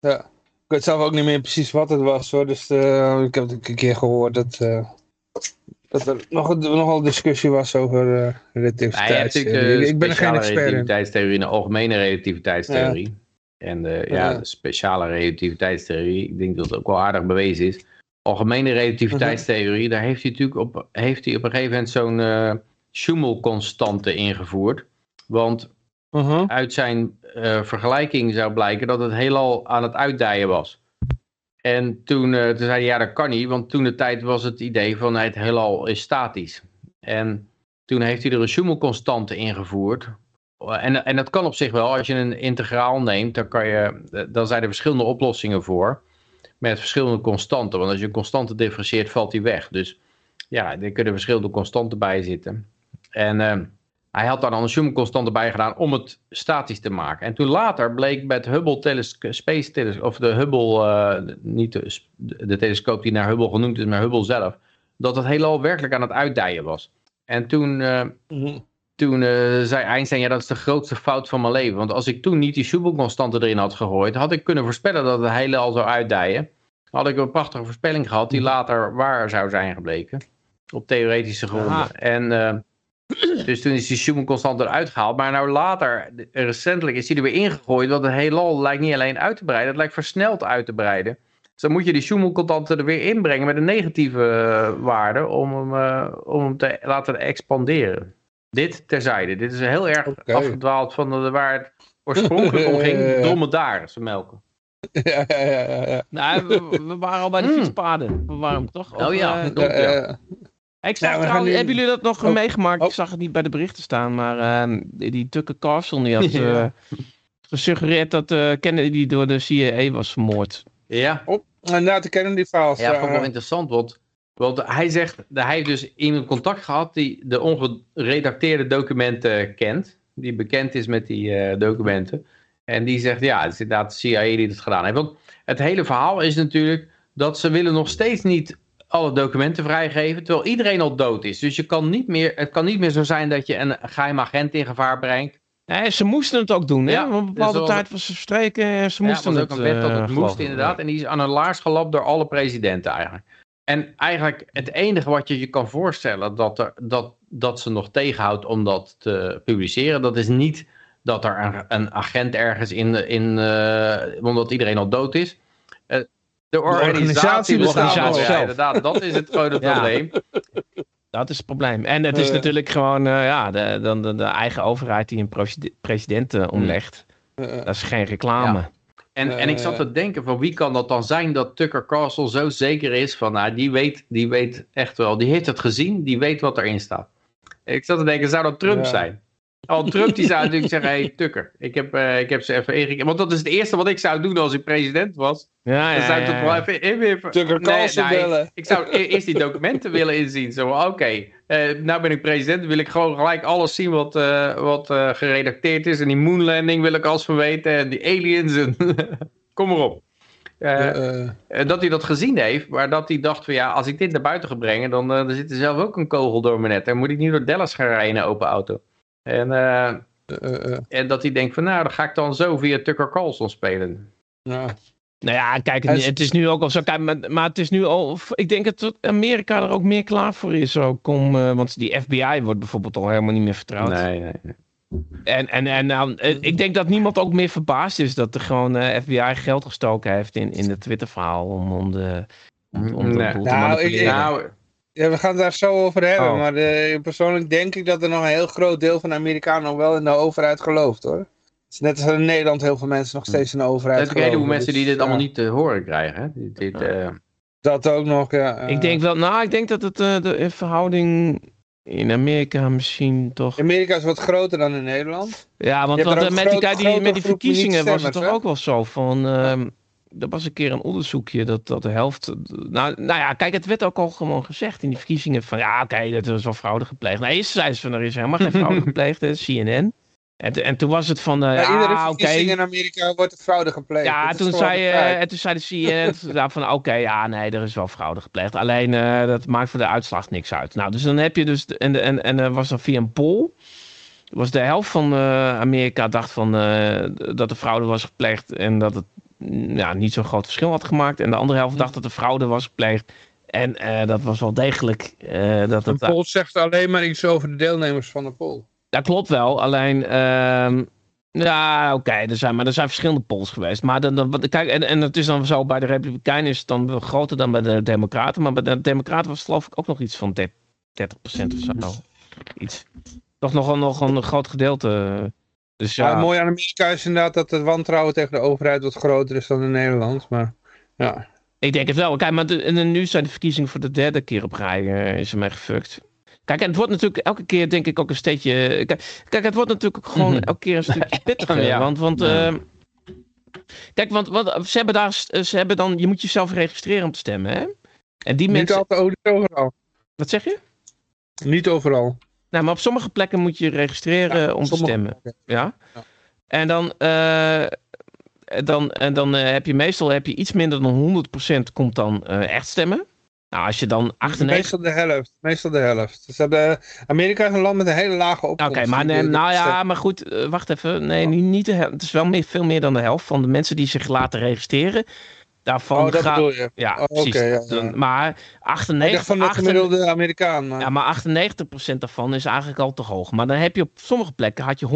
Ja. Ik weet zelf ook niet meer precies wat het was hoor. Dus uh, ik heb het een keer gehoord dat, dat er nog, nogal discussie was over uh, relativiteitstheorie. ik ben er geen expert in. relativiteitstheorie en de algemene relativiteitstheorie. En de, ja, de speciale relativiteitstheorie. Ik denk dat het ook wel aardig bewezen is. Algemene relativiteitstheorie, daar heeft hij natuurlijk op, heeft hij op een gegeven moment zo'n uh, Schumel-constante ingevoerd. Want uh-huh. uit zijn vergelijking zou blijken dat het heelal aan het uitdijen was. En toen, uh, toen zei hij, ja dat kan niet, want toen de tijd was het idee van het heelal is statisch. En toen heeft hij er een Schumel-constante ingevoerd. En, en dat kan op zich wel, als je een integraal neemt, dan, kan je, dan zijn er verschillende oplossingen voor. Met verschillende constanten, want als je een constante differentieert, valt die weg. Dus ja, er kunnen verschillende constanten bij zitten. En... Uh, hij had daar dan een Schumel-constante bij gedaan om het statisch te maken. En toen later bleek met Hubble Space Telescope, of de Hubble, uh, niet de, de, telescoop die naar Hubble genoemd is, maar Hubble zelf, dat het heelal werkelijk aan het uitdijen was. En toen, uh, toen uh, zei Einstein, ja dat is de grootste fout van mijn leven. Want als ik toen niet die Schumel-constante erin had gegooid, had ik kunnen voorspellen dat het heelal zou uitdijen. Had ik een prachtige voorspelling gehad die later waar zou zijn gebleken. Op theoretische gronden. En dus toen is die Schumann constant eruit gehaald. Maar nou later, recentelijk, is hij er weer ingegooid. Want het heelal lijkt niet alleen uit te breiden, het lijkt versneld uit te breiden. Dus dan moet je die Schumann constante er weer inbrengen met een negatieve uh, waarde om hem, uh, om hem te laten expanderen. Dit terzijde. Dit is heel erg okay. afgedwaald van de, waar het oorspronkelijk om ging. Dromedaren, melken. Ja, ja, ja. ja. Nou, we, we, waren al bij de mm. fietspaden. We waren toch? Oh ja, uh, ja. Ik zag nou, trouwens, hebben jullie dat nog oh, meegemaakt? Oh. Ik zag het niet bij de berichten staan, maar uh, die Tucker Carlson die had ja. uh, gesuggereerd dat uh, Kennedy door de CIA was vermoord. Ja. Op, na de Kennedy files. Ja, vond ik wel interessant, want, want hij zegt, dat hij heeft dus iemand contact gehad die de ongeredacteerde documenten kent, die bekend is met die documenten. En die zegt, ja, het is inderdaad de CIA die het gedaan heeft. Want het hele verhaal is natuurlijk dat ze willen nog steeds niet alle documenten vrijgeven, terwijl iedereen al dood is. Dus je kan niet meer, het kan niet meer zo zijn dat je een geheim agent in gevaar brengt. Nee, ze moesten het ook doen, hè? Ja, een bepaalde dus tijd was ze verstreken en ze Ja, moesten was ook het. een wet dat eh, het geloof moest inderdaad. En die is aan een laars gelapt door alle presidenten eigenlijk. En eigenlijk het enige wat je je kan voorstellen dat, er, dat, dat ze nog tegenhoudt om dat te publiceren, dat is niet dat er een, een agent ergens in, in eh, omdat iedereen al dood is. De organisatie, organisatie bestaat zelf. Ja, inderdaad, dat is het grote Ja. probleem. Dat is het probleem. En het is Eh. natuurlijk gewoon eh, ja, de, dan de, de eigen overheid die een president eh, omlegt. Eh, Dat is geen reclame. En, en ik zat te denken van wie kan dat dan zijn dat Tucker Carlson zo zeker is van nou die weet, die weet echt wel, die heeft het gezien, die weet wat erin staat. Ik zat te denken, zou dat Trump Ja. zijn? Al Trump die zou natuurlijk zeggen, hey Tucker, ik heb, eh, ik heb ze even ingekeken. Want dat is het eerste wat ik zou doen als ik president was. Ja, Dan ja, zou ik toch ja, wel even... even, even Tucker Carlson nee, bellen. Ik, ik zou e- eerst die documenten willen inzien. Zo, oké, eh, nou ben ik president, wil ik gewoon gelijk alles zien wat, eh, wat eh, geredacteerd is. En die moonlanding wil ik alles van weten. En die aliens en... Kom maar op. Dat hij dat gezien heeft, maar dat hij dacht van ja, als ik dit naar buiten ga brengen, dan, dan zit er zelf ook een kogel door mijn net. Dan moet ik niet door Dallas gaan rijden in een open auto. En, eh, eh, eh, en dat hij denkt van nou, dan ga ik dan zo via Tucker Carlson spelen. ja. Nou ja, kijk, het, is- nu ook al zo. Kijk, maar, maar het is nu al. Ik denk dat Amerika er ook meer klaar voor is. Ook om, eh, want die FBI wordt bijvoorbeeld al helemaal niet meer vertrouwd. Nee, nee. nee. En, en, en nou, ik denk dat niemand ook meer verbaasd is dat er gewoon eh, FBI geld gestoken heeft in, in het Twitter-verhaal om, om de. Om, om de Nee. boel te Nou, ik-. Nou, Ja, we gaan het daar zo over hebben, Oh. maar eh, persoonlijk denk ik dat er nog een heel groot deel van de Amerikanen nog wel in de overheid gelooft hoor. Het is net als in Nederland heel veel mensen nog steeds in de er overheid zijn natuurlijk een heleboel geloven, mensen die dus, dit allemaal niet te horen krijgen. Hè? Dit, dit, eh, Dat ook nog, ja. eh. ik denk wel, nou, ik denk dat het eh, de verhouding in Amerika misschien toch. Amerika is wat groter dan in Nederland. Ja, want, er eh, met, die, met die verkiezingen was het toch hè? ook wel zo van. ehm er was een keer een onderzoekje dat, dat de helft. Nou, nou ja, kijk, het werd ook al gewoon gezegd in die verkiezingen van ja, oké, dat is wel fraude gepleegd. Nee, eerst zeiden ze van er is helemaal geen fraude gepleegd, hè, CNN. En, en toen was het van, eh, iedere ja, oké. verkiezing in Amerika wordt er fraude gepleegd. Ja, toen zei, eh, feit. en toen zei de CNN van oké, ja, nee, er is wel fraude gepleegd. Alleen eh, dat maakt voor de uitslag niks uit. Nou, dus dan heb je dus, en, en, en er was dan via een poll, was de helft van eh, Amerika dacht van eh, dat er fraude was gepleegd en dat het ja, niet zo'n groot verschil had gemaakt. En de andere helft dacht dat er fraude was gepleegd. En eh, dat was wel degelijk. eh, dat Een het, poll zegt alleen maar iets over de deelnemers van de poll. dat klopt wel, alleen. ehm, ja, oké, er zijn, maar er zijn verschillende polls geweest. Maar dan, dan, wat- kijk, en, en het is dan zo, bij de Republikeinen is het dan wel groter dan bij de Democraten. Maar bij de Democraten was het geloof ik ook nog iets van 30% of zo. Iets. Toch nog, wel- nog een groot gedeelte. Dus Ja. mooi aan Amerika is inderdaad dat het wantrouwen tegen de overheid wat groter is dan in Nederland. Maar ja, ik denk het wel. Kijk, maar de- en nu zijn de verkiezingen voor de derde keer op rij. eh, is ermee gefukt. Kijk, en het wordt natuurlijk elke keer denk ik ook een steentje... Kijk, kijk het wordt natuurlijk ook gewoon Mhm. elke keer een stukje pittiger. Ja. Want, want Ja. eh, kijk, want, want ze hebben daar... Ze hebben dan... Je moet jezelf registreren om te stemmen, hè? En die niet mensen... altijd niet overal. Wat zeg je? Niet overal. Nou, maar op sommige plekken moet je je registreren Ja, om te stemmen. Ja? Ja. En dan, eh, dan, en dan eh, heb je meestal heb je iets minder dan 100% komt dan eh, echt stemmen. Nou, als je dan 98... Meestal de helft. Meestal de helft. Dus hebben, Amerika is een land met een hele lage Oké, opkomst. maar nee, de- de- nou ja, maar goed, eh, wacht even. Nee, niet, niet de helft. Het is wel meer, veel meer dan de helft van de mensen die zich laten registreren. Daarvan Oh, dat gaat... bedoel je. Ja, Oh, precies. ja, ja. Dan- maar Ik dacht 98, van de 98 gemiddelde Amerikaan. Maar... ja, maar 98% daarvan is eigenlijk al te hoog. Maar dan heb je op sommige plekken had je 103%.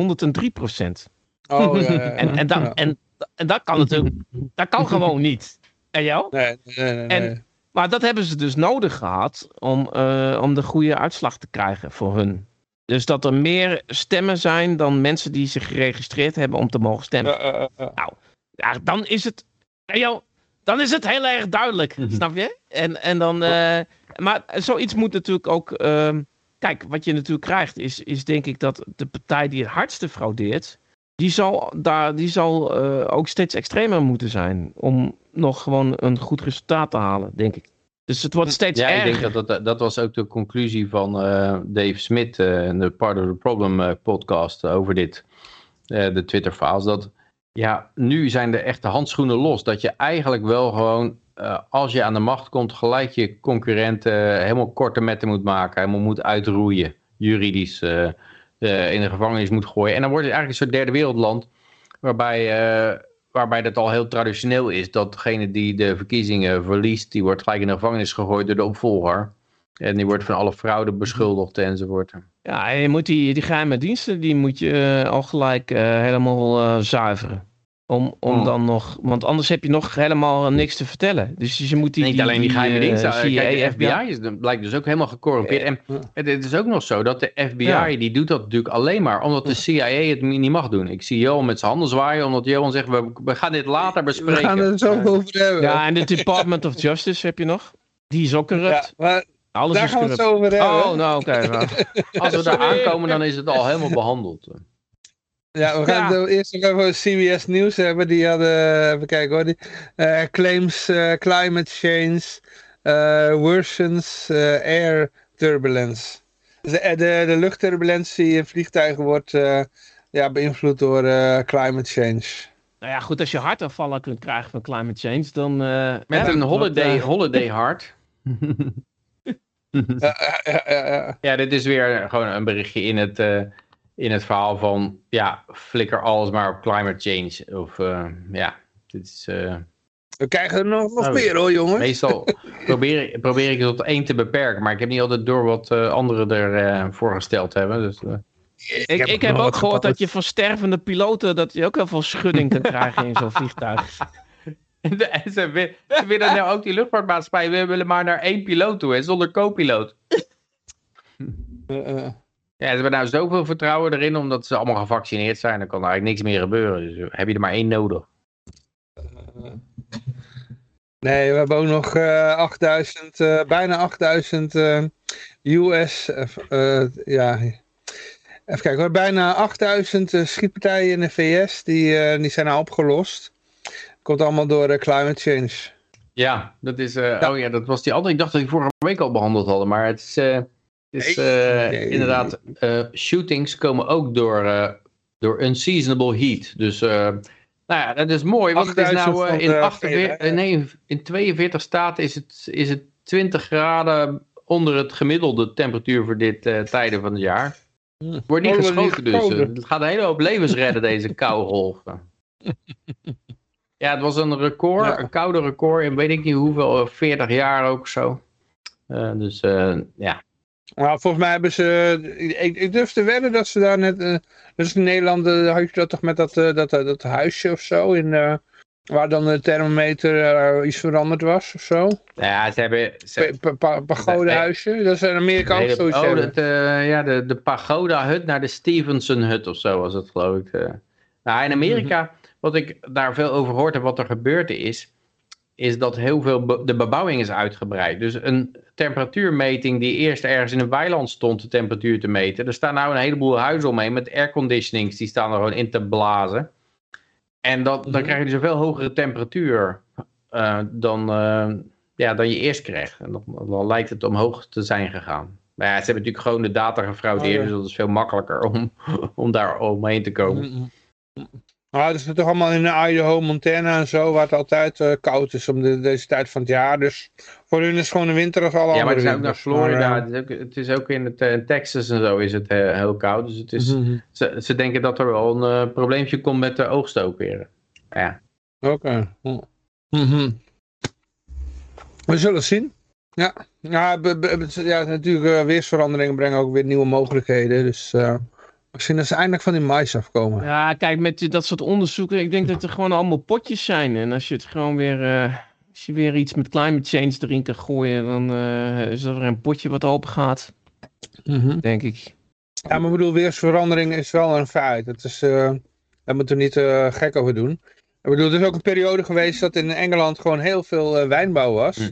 Oh, ja, ja, ja. En, en, dat, Ja. en, en dat kan natuurlijk, dat kan gewoon niet. En jou? Nee, nee, nee. En- nee. Maar dat hebben ze dus nodig gehad om, eh, om de goede uitslag te krijgen voor hun. Dus dat er meer stemmen zijn dan mensen die zich geregistreerd hebben om te mogen stemmen. Ja, ja, ja. Ja, dan is het. En jou, dan is het heel erg duidelijk, Mhm. snap je? En, en dan. eh, maar zoiets moet natuurlijk ook. ehm, kijk, wat je natuurlijk krijgt, is, is denk ik dat de partij die het hardste fraudeert. Die zal, daar, die zal eh, ook steeds extremer moeten zijn. Om nog gewoon een goed resultaat te halen, denk ik. Dus het wordt steeds Ja, ik erger. denk dat, dat dat was ook de conclusie van eh, Dave Smith eh, in de Part of the Problem podcast over dit, de Twitter-files. Dat Ja, nu zijn de echte handschoenen los. Dat je eigenlijk wel gewoon, uh, als je aan de macht komt, gelijk je concurrenten helemaal korte metten moet maken. Helemaal moet uitroeien, juridisch uh, uh, in de gevangenis moet gooien. En dan wordt het eigenlijk een soort derde wereldland, waarbij, waarbij dat al heel traditioneel is. Dat degene die de verkiezingen verliest, die wordt gelijk in de gevangenis gegooid door de opvolger. En die wordt van alle fraude beschuldigd enzovoort. Ja, en je moet die, die geheime diensten, die moet je uh, al gelijk uh, helemaal uh, zuiveren. Om, om Oh. dan nog, want anders heb je nog helemaal niks te vertellen. Dus je moet die. Niet alleen die geheime eh, diensten. CIA, Kijk, de FBI. FBI is, blijkt dus ook helemaal gecorrumpeerd. En het, het is ook nog zo dat de FBI, Ja. die doet dat natuurlijk alleen maar omdat de CIA het niet mag doen. Ik zie Johan met zijn handen zwaaien, omdat Johan zegt, we, we gaan dit later We bespreken. gaan er zo over hebben. Ja, en de Department of Justice heb je nog. Die is ook Ja, corrupt. maar Alles daar is gaan we het zo over hebben. Oh, nou oké. nou. Als we daar aankomen, dan is het al helemaal behandeld. Ja, we gaan Ja. het eerst nog even CBS Nieuws hebben. Die hadden, even kijken hoor, die, eh, claims eh, climate change eh, worsens eh, air turbulence. Dus de, de, de luchtturbulentie in vliegtuigen wordt eh, ja, beïnvloed door eh, climate change. Nou ja, goed, als je hartaanvallen kunt krijgen van climate change, dan... eh, Met hè, een wat, holiday, eh, holiday heart. Ja, ja, ja, ja. Ja, dit is weer gewoon een berichtje in het, eh, in het verhaal van, ja, flikker alles maar op climate change. Of, eh, ja, dit is... eh, We krijgen er nog, nog Oh. meer hoor jongens. Meestal probeer, probeer ik het tot één te beperken, maar ik heb niet altijd door wat eh, anderen ervoor voorgesteld hebben. Dus, Ik, ik heb ook gehoord dat je van stervende piloten, dat je ook heel veel schudding kan krijgen in zo'n vliegtuig. en ze, wi- ze willen nou ook die luchtvaartmaatschappij, we willen maar naar één piloot toe, hè, zonder co-piloot. Eh, eh. Ja, ze hebben nou zoveel vertrouwen erin, omdat ze allemaal gevaccineerd zijn. Dan kan er eigenlijk niks meer gebeuren. Dus heb je er maar één nodig. Nee, we hebben ook nog eh 8000, eh, bijna 8000 eh, US, eh, eh, ja, even kijken hoor, bijna 8000 eh, schietpartijen in de VS, die, eh, die zijn nou opgelost. Komt allemaal door eh, climate change. Ja, dat is, eh, oh ja, dat was die andere. Ik dacht dat die vorige week al behandeld hadden, maar het is, eh, het is Nee, nee. inderdaad, shootings komen ook door, door unseasonable heat. Dus, nou ja, dat is mooi, want het is 8000 nou in, de 48, vele, nee, in 42 staten is het, is het 20 graden onder het gemiddelde temperatuur voor dit tijden van het jaar. Wordt niet geschoten dus. Het gaat een hele hoop levens redden, deze kougolven. Ja, het was een record, Ja. een koude record in weet ik niet hoeveel, eh, 40 jaar ook zo. Eh, dus eh, ja, Nou, volgens mij hebben ze, ik, ik durf te wedden dat ze daar net, eh, dus in Nederland eh, had je dat toch met dat, eh, dat, dat, huisje of zo, in, eh, waar dan de thermometer eh, iets veranderd was of zo. Ja, ze hebben... Ze, Pa- pa- Pagoda-huisje, dat is in Amerika ook zoiets oh, dat, eh, ja, de, de Pagoda-hut naar de Stevenson-hut of zo was het, geloof ik. eh. Nou, in Amerika, Mhm. Wat ik daar veel over gehoord heb, wat er gebeurd is, is dat heel veel, be- de bebouwing is uitgebreid. Dus een temperatuurmeting die eerst ergens in een weiland stond, de temperatuur te meten. Er staan nou een heleboel huizen omheen met airconditionings, die staan er gewoon in te blazen. En dat, dan Mhm. krijg je dus een veel hogere temperatuur eh, dan, eh, ja, dan je eerst kreeg. En dan, dan lijkt het omhoog te zijn gegaan. Maar ja, ze hebben natuurlijk gewoon de data gefraudeerd, Oh, ja. dus dat is veel makkelijker om, om daar omheen te komen. Mm. Nou, dat is toch allemaal in Idaho, Montana en zo, waar het altijd eh, koud is om de, deze tijd van het jaar. Dus voor hun is het gewoon de winter als alle Ja, maar het is ook naar. Florida, Maar, het, is ook, het is ook in het, eh, Texas en zo is het eh, heel koud. Dus het eh, is, mhm. ze, ze denken dat er wel een eh, probleempje komt met de oogst ook weer. Ja. Oké. Hm. Mhm. We zullen het zien. Ja, ja, ja natuurlijk eh, weersveranderingen brengen ook weer nieuwe mogelijkheden. Dus eh, misschien dat ze eindelijk van die mais afkomen. Ja, kijk, met dat soort onderzoeken, ik denk dat er gewoon allemaal potjes zijn. En als je het gewoon weer, eh, als je weer iets met climate change erin kan gooien, dan eh, is er weer een potje wat open gaat, Mhm. denk ik. Ja, maar ik bedoel, weersverandering is wel een feit. Het is, eh daar moeten we niet eh, gek over doen. Ik bedoel, er is ook een periode geweest dat in Engeland gewoon heel veel eh, wijnbouw was. Hm.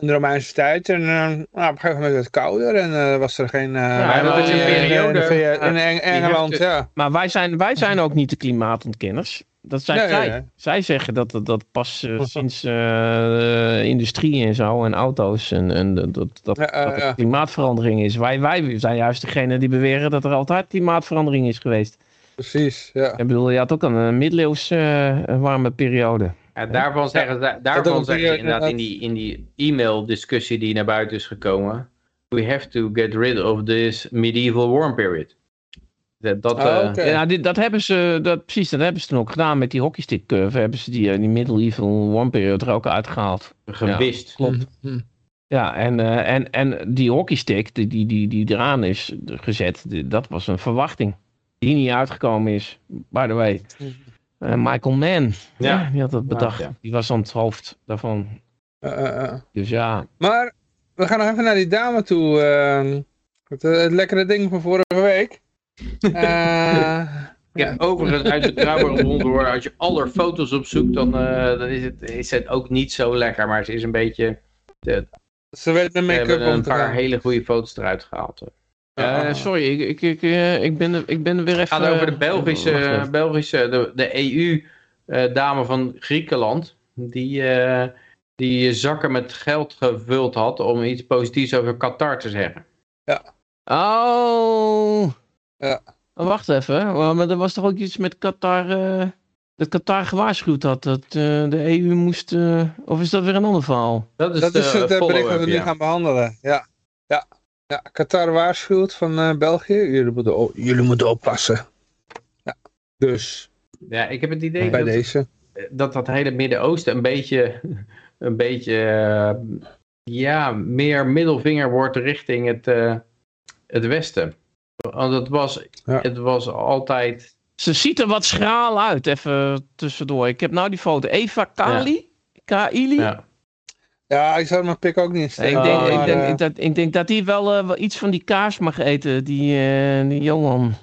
In de Romeinse tijd. En eh, nou, op een gegeven moment werd het kouder en eh, was er geen... eh, Ja, dat is een periode, In, Engeland, heeft- ja. Maar wij zijn, wij zijn ook niet de klimaatontkenners. Dat zijn Nee, zij. nee. Zij zeggen dat dat, dat pas sinds eh, industrie en zo en auto's en, en dat, dat, dat, Ja, dat er ja. klimaatverandering is. Wij, wij zijn juist degene die beweren dat er altijd klimaatverandering is geweest. precies. Ja. Ik bedoel, je had ook een middeleeuws uh, warme periode. Ja, daarvan zeggen ze, daarvan zeggen ze inderdaad in die, in die e-mail discussie die naar buiten is gekomen. We have to get rid of this medieval warm period. Dat, dat, oh, ja, dit, dat hebben ze, dat, precies, dat hebben ze toen ook gedaan met die hockeystick curve. Hebben ze die, die medieval warm period er ook uitgehaald. Gewist. Ja, klopt. Mm Ja, en, uh, en, en die hockeystick die, die, die, die eraan is gezet, die, dat was een verwachting. Die niet uitgekomen is, by the way. Uh, Michael Mann, ja. ja. die had dat bedacht. Ja, die was aan het hoofd daarvan. Uh, dus ja. Maar we gaan nog even naar die dame toe. Ehm, het, het, lekkere ding van vorige week. ja, overigens uit de betrouwbare hoor. Als je alle foto's opzoekt, dan, dan is, het, is het ook niet zo lekker. Maar ze is een beetje... De, ze weet met make-up een paar hele goede foto's eruit gehaald. Uh, sorry, ik, ik, ik, uh, ik, ben, ik ben weer even... Het gaat over de Belgische, uh, Belgische de, de EU-dame van Griekenland. Die, die zakken met geld gevuld had om iets positiefs over Qatar te zeggen. Ja. Oh. Ja. Oh, wacht even, maar er was toch ook iets met Qatar... dat Qatar gewaarschuwd had dat de EU moest... of is dat weer een ander verhaal? Dat is, dat is het bericht dat we nu gaan behandelen, ja. Ja. Ja, Qatar waarschuwt van uh, België. Jullie moeten, jullie moeten oppassen. Ja, dus. Ja, ik heb het idee bij dat, deze. dat dat hele Midden-Oosten een beetje, een beetje uh, ja, meer middelvinger wordt richting het, uh, het Westen. Want het was, ja. het was altijd... Ze ziet er wat schraal uit, even tussendoor. Ik heb nou die foto. Eva Kali? Ja. Kaili? Ja. Ja, ik zou mijn pik ook niet steken. Ik denk, ik, denk, ik, dat, ik denk dat hij wel, uh, wel iets van die kaas mag eten, die, uh, die Johan.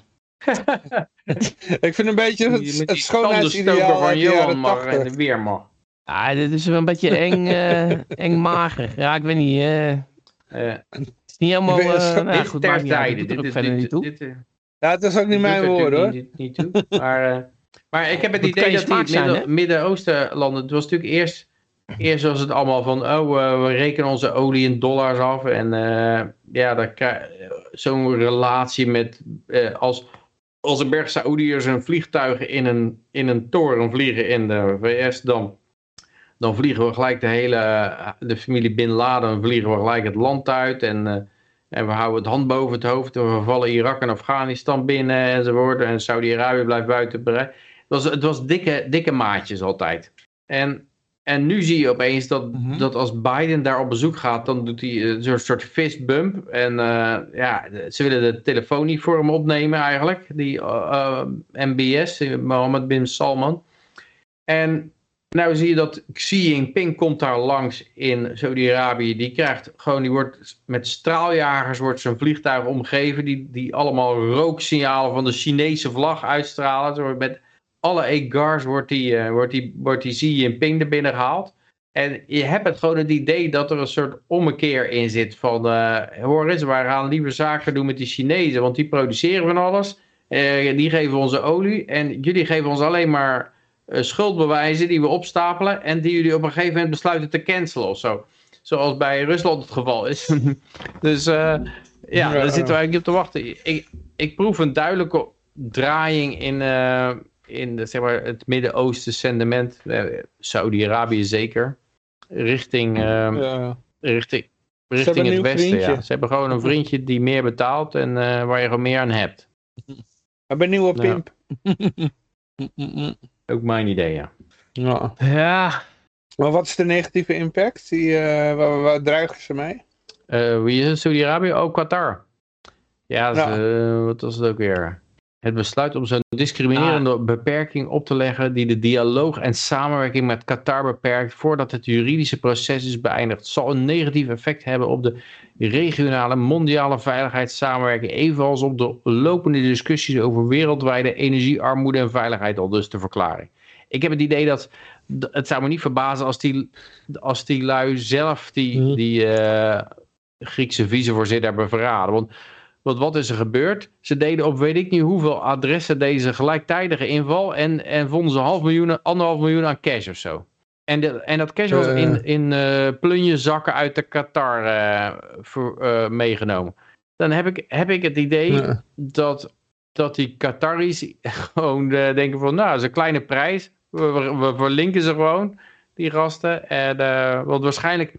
ik vind een beetje het, het schoonheidsideaal van Johan mag en de weer mag. Ja, dit is wel een beetje eng, uh, eng mager. Ja, ik weet niet. het is niet helemaal... Uh, nou, goed, terzijde. Dit, dit, verder niet toe. ja, het is ook niet mijn woord hoor. Niet, niet toe. Maar, maar ik heb het idee dat die Midden-Oosten-landen... Het was natuurlijk eerst Eerst was het allemaal van, oh, uh, we rekenen onze olie in dollars af. En uh, ja, zo'n relatie met, uh, als, als een berg Saoediërs een vliegtuig in een, in een toren vliegen in de VS, dan, dan vliegen we gelijk de hele, de familie Bin Laden, vliegen we gelijk het land uit. En, en we houden het hand boven het hoofd en we vallen Irak en Afghanistan binnen enzovoort. En Saudi-Arabië blijft buiten bereik. Het was, het was dikke, dikke maatjes altijd. En en nu zie je opeens dat, mhm. dat als Biden daar op bezoek gaat, dan doet hij een soort, soort fistbump. En uh, ja, ze willen de telefoon niet voor hem opnemen eigenlijk, die uh, eh, MBS, Mohammed bin Salman. En nou zie je dat Xi Jinping komt daar langs in Saudi-Arabië. Die krijgt gewoon, die wordt met straaljagers wordt zijn vliegtuig omgeven. Die, die allemaal rooksignalen van de Chinese vlag uitstralen. Met alle egars wordt die, uh, wordt die, wordt die Xi Jinping er binnen gehaald. En je hebt het gewoon het idee dat er een soort ommekeer in zit van, uh, hoor eens, wij gaan liever zaken doen met die Chinezen, want die produceren van alles. Uh, die geven onze olie en jullie geven ons alleen maar uh, schuldbewijzen die we opstapelen en die jullie op een gegeven moment besluiten te cancelen of zo. Zoals bij Rusland het geval is. dus ja, ja, daar zitten we eigenlijk op te wachten. Ik, ik proef een duidelijke draaiing in in de, zeg maar, het Midden-Oosten sentiment, eh, Saudi-Arabië zeker, richting, uh, ja. richting, richting het Westen. Ja. Ze hebben gewoon een vriendje die meer betaalt en uh, waar je gewoon meer aan hebt. We hebben een nieuwe pimp. Ook mijn idee, ja. ja. Ja. Maar wat is de negatieve impact? Die, uh, waar, waar dreigen ze mee? wie is het? Saudi-Arabië? Oh, Qatar. Ja, ja. wat was het ook weer? Het besluit om zo'n discriminerende ah. beperking op te leggen die de dialoog en samenwerking met Qatar beperkt voordat het juridische proces is beëindigd, zal een negatief effect hebben op de regionale mondiale veiligheidssamenwerking, evenals op de lopende discussies over wereldwijde energiearmoede en veiligheid, al dus de verklaring. Ik heb het idee dat, het zou me niet verbazen als die, als die lui zelf die, mhm. die uh, Griekse vicevoorzitter hebben verraden. Want want wat is er gebeurd? Ze deden op weet ik niet hoeveel adressen deze gelijktijdige inval en, en vonden ze half miljoen, anderhalf miljoen aan cash of zo. En, de, en dat cash was in, eh. in uh, plunjezakken uit de Qatar uh, voor, meegenomen. Dan heb ik, heb ik het idee dat dat die Qataris gewoon eh, denken van, nou, dat is een kleine prijs. We, we, we verlinken ze gewoon, die gasten. En, eh, want waarschijnlijk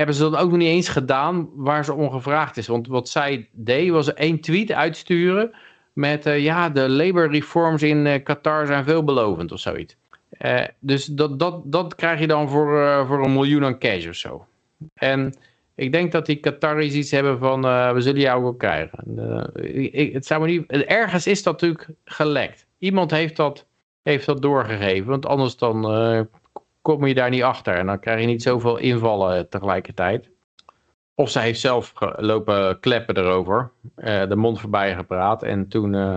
hebben ze dat ook nog niet eens gedaan waar ze om gevraagd is. Want wat zij deed was één tweet uitsturen met, eh, ja, de labor reforms in eh, Qatar zijn veelbelovend of zoiets. Eh, dus dat, dat, dat krijg je dan voor, voor een miljoen aan cash of zo. En ik denk dat die Qataris iets hebben van, we zullen jou ook krijgen. Ik- het zou me niet, ergens is dat natuurlijk gelekt. Iemand heeft dat, heeft dat doorgegeven, want anders dan kom je daar niet achter. En dan krijg je niet zoveel invallen tegelijkertijd. Of zij heeft zelf lopen kleppen erover, eh, de mond voorbij gepraat en toen... eh,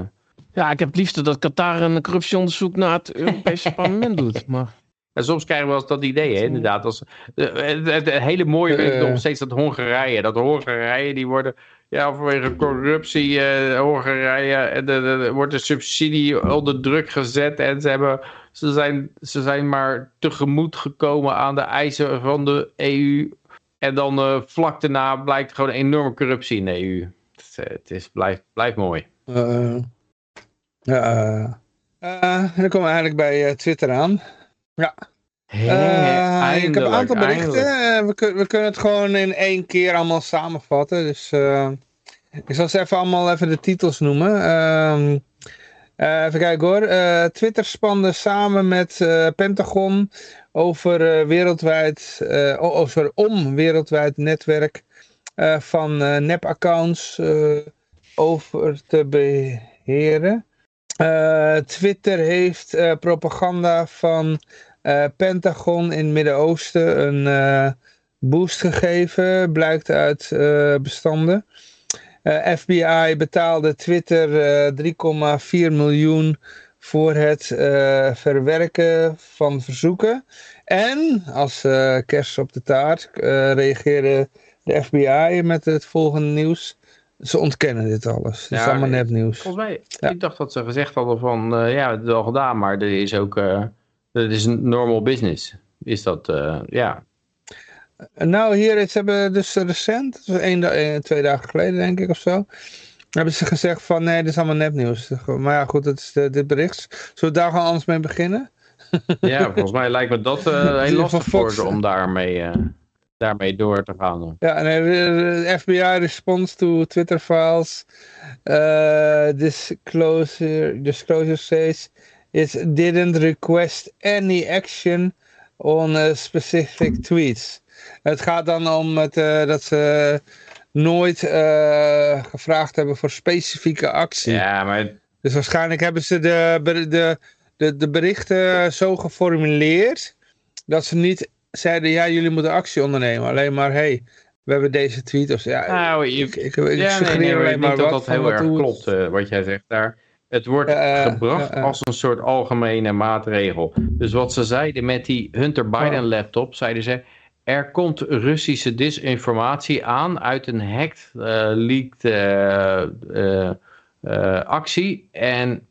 Ja, ik heb het liefst dat Qatar een corruptieonderzoek naar het Europese parlement doet. Maar En soms krijgen we wel eens dat idee, hè, inderdaad. Als, eh, het, hele mooie vind ik Eh. nog steeds dat Hongarije. Dat Hongarije, die worden ja, vanwege corruptie, eh, Hongarije, en de, de, de- wordt de subsidie onder druk gezet. En ze, hebben, ze, zijn, ze zijn maar tegemoet gekomen aan de eisen van de EU. En dan eh, vlak daarna blijkt gewoon enorme corruptie in de EU. Het, is, eh, het is, blijft, blijft mooi. Eh, ja, dan komen we eigenlijk bij Twitter aan. Eh, ik heb een aantal berichten. We, kun- we kunnen het gewoon in één keer allemaal samenvatten. Dus ik zal ze even allemaal even de titels noemen. Eh, even kijken hoor. Eh, Twitter spande samen met eh, Pentagon over wereldwijd, oh, sorry, om wereldwijd netwerk van nep-accounts over te beheren. Eh, Twitter heeft propaganda van Pentagon in het Midden-Oosten een boost gegeven, blijkt uit bestanden. Eh, FBI betaalde Twitter eh 3,4 miljoen voor het eh, verwerken van verzoeken. En als eh kerst op de taart eh, reageerde de FBI met het volgende nieuws. Ze ontkennen dit alles. Het is allemaal nepnieuws. Volgens mij, Ja. ik dacht dat ze gezegd hadden van, eh, ja, het is al gedaan, maar er is ook, eh dat is normal business. Is dat, eh, ja. Nou, hier, ze hebben dus recent, dat was één, eh, twee dagen geleden denk ik of zo, hebben ze gezegd van nee, dit is allemaal nepnieuws. Maar ja, goed, dat is de, dit bericht. Zullen we daar gewoon anders mee beginnen? ja, volgens mij lijkt me dat eh, heel lastig voor ze om daarmee, eh, daarmee door te gaan. Ja, nee, de- FBI response to Twitter files. Uh, disclosure, disclosure says it didn't request any action on eh, specific tweets. Het gaat dan om het, eh, dat ze nooit eh, gevraagd hebben voor specifieke actie. Ja, maar Dus waarschijnlijk hebben ze de, de, de, de berichten zo geformuleerd dat ze niet zeiden, ja, jullie moeten actie ondernemen. Alleen maar, hey, we hebben deze tweet. Of, ja, nou, je, ik, ik, ik ja, suggereer nee, nee, maar alleen dat dat heel erg hoe klopt, eh, wat jij zegt daar. Het wordt gebracht als een soort algemene maatregel. Dus wat ze zeiden met die Hunter Biden laptop, zeiden ze... Er komt Russische disinformatie aan uit een hacked, eh, leaked eh, eh, eh, actie. En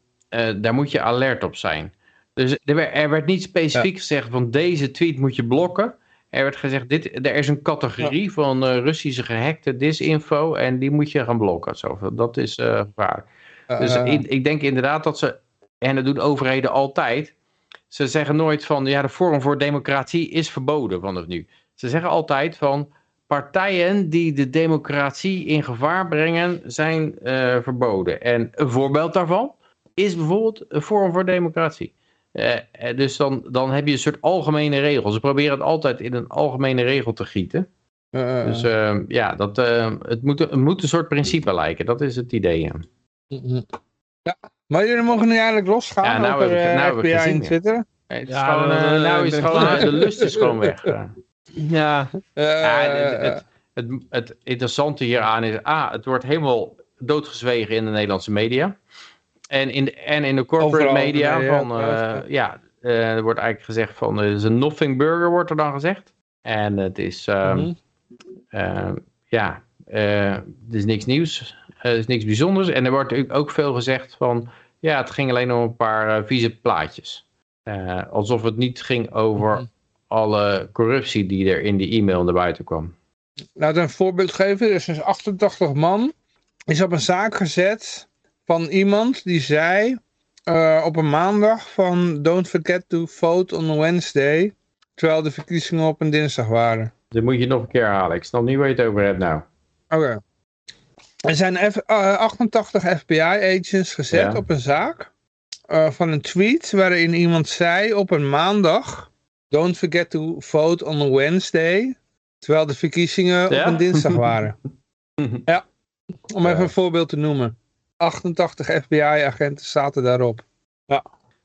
daar moet je alert op zijn. Dus er werd, er werd niet specifiek gezegd van deze tweet moet je blokken. Er werd gezegd, dit, er is een categorie van Russische gehackte disinfo en die moet je gaan blokken. Zo, dat is gevaarlijk. Dus ik, ik denk inderdaad dat ze, en dat doen overheden altijd, ze zeggen nooit van, ja, de vorm voor democratie is verboden vanaf nu. Ze zeggen altijd van, partijen die de democratie in gevaar brengen, zijn eh, verboden. En een voorbeeld daarvan is bijvoorbeeld een vorm voor democratie. Eh, eh, dus dan, dan heb je een soort algemene regel. Ze proberen het altijd in een algemene regel te gieten. Dus eh, ja, dat, eh, het, moet, het moet een soort principe lijken. Dat is het idee. ja. ja. Maar jullie mogen nu eigenlijk losgaan Ja, nou over hebben we- eh, nou FBI en ja. Twitter. Het is Ja, gewoon, nou is gewoon, de lust is gewoon weg. Ja, Eh, Ja, het, het, het, interessante hieraan is, ah, het wordt helemaal doodgezwegen in de Nederlandse media. En in de, en in de corporate Overal media, van, eh, trouwens, ja, eh, er wordt eigenlijk gezegd van, het is een nothing burger, wordt er dan gezegd. En het is, ehm, Mhm. ja, het is niks nieuws, het is niks bijzonders. En er wordt ook veel gezegd van, ja, het ging alleen om een paar vieze plaatjes. Alsof het niet ging over Mhm. Alle corruptie die er in die e-mail naar buiten kwam. Laat een voorbeeld geven. Er is dus 88 man. Is op een zaak gezet. van iemand die zei uh, op een maandag van don't forget to vote on Wednesday, terwijl de verkiezingen op een dinsdag waren. Dat moet je nog een keer halen. Ik snap niet waar je het over hebt nou. Oké. Er zijn F uh, 88 FBI-agents gezet Ja. op een zaak uh, van een tweet waarin iemand zei op een maandag don't forget to vote on Wednesday, terwijl de verkiezingen Ja? op een dinsdag waren. ja, om Ja. even een voorbeeld te noemen. 88 FBI-agenten zaten daarop.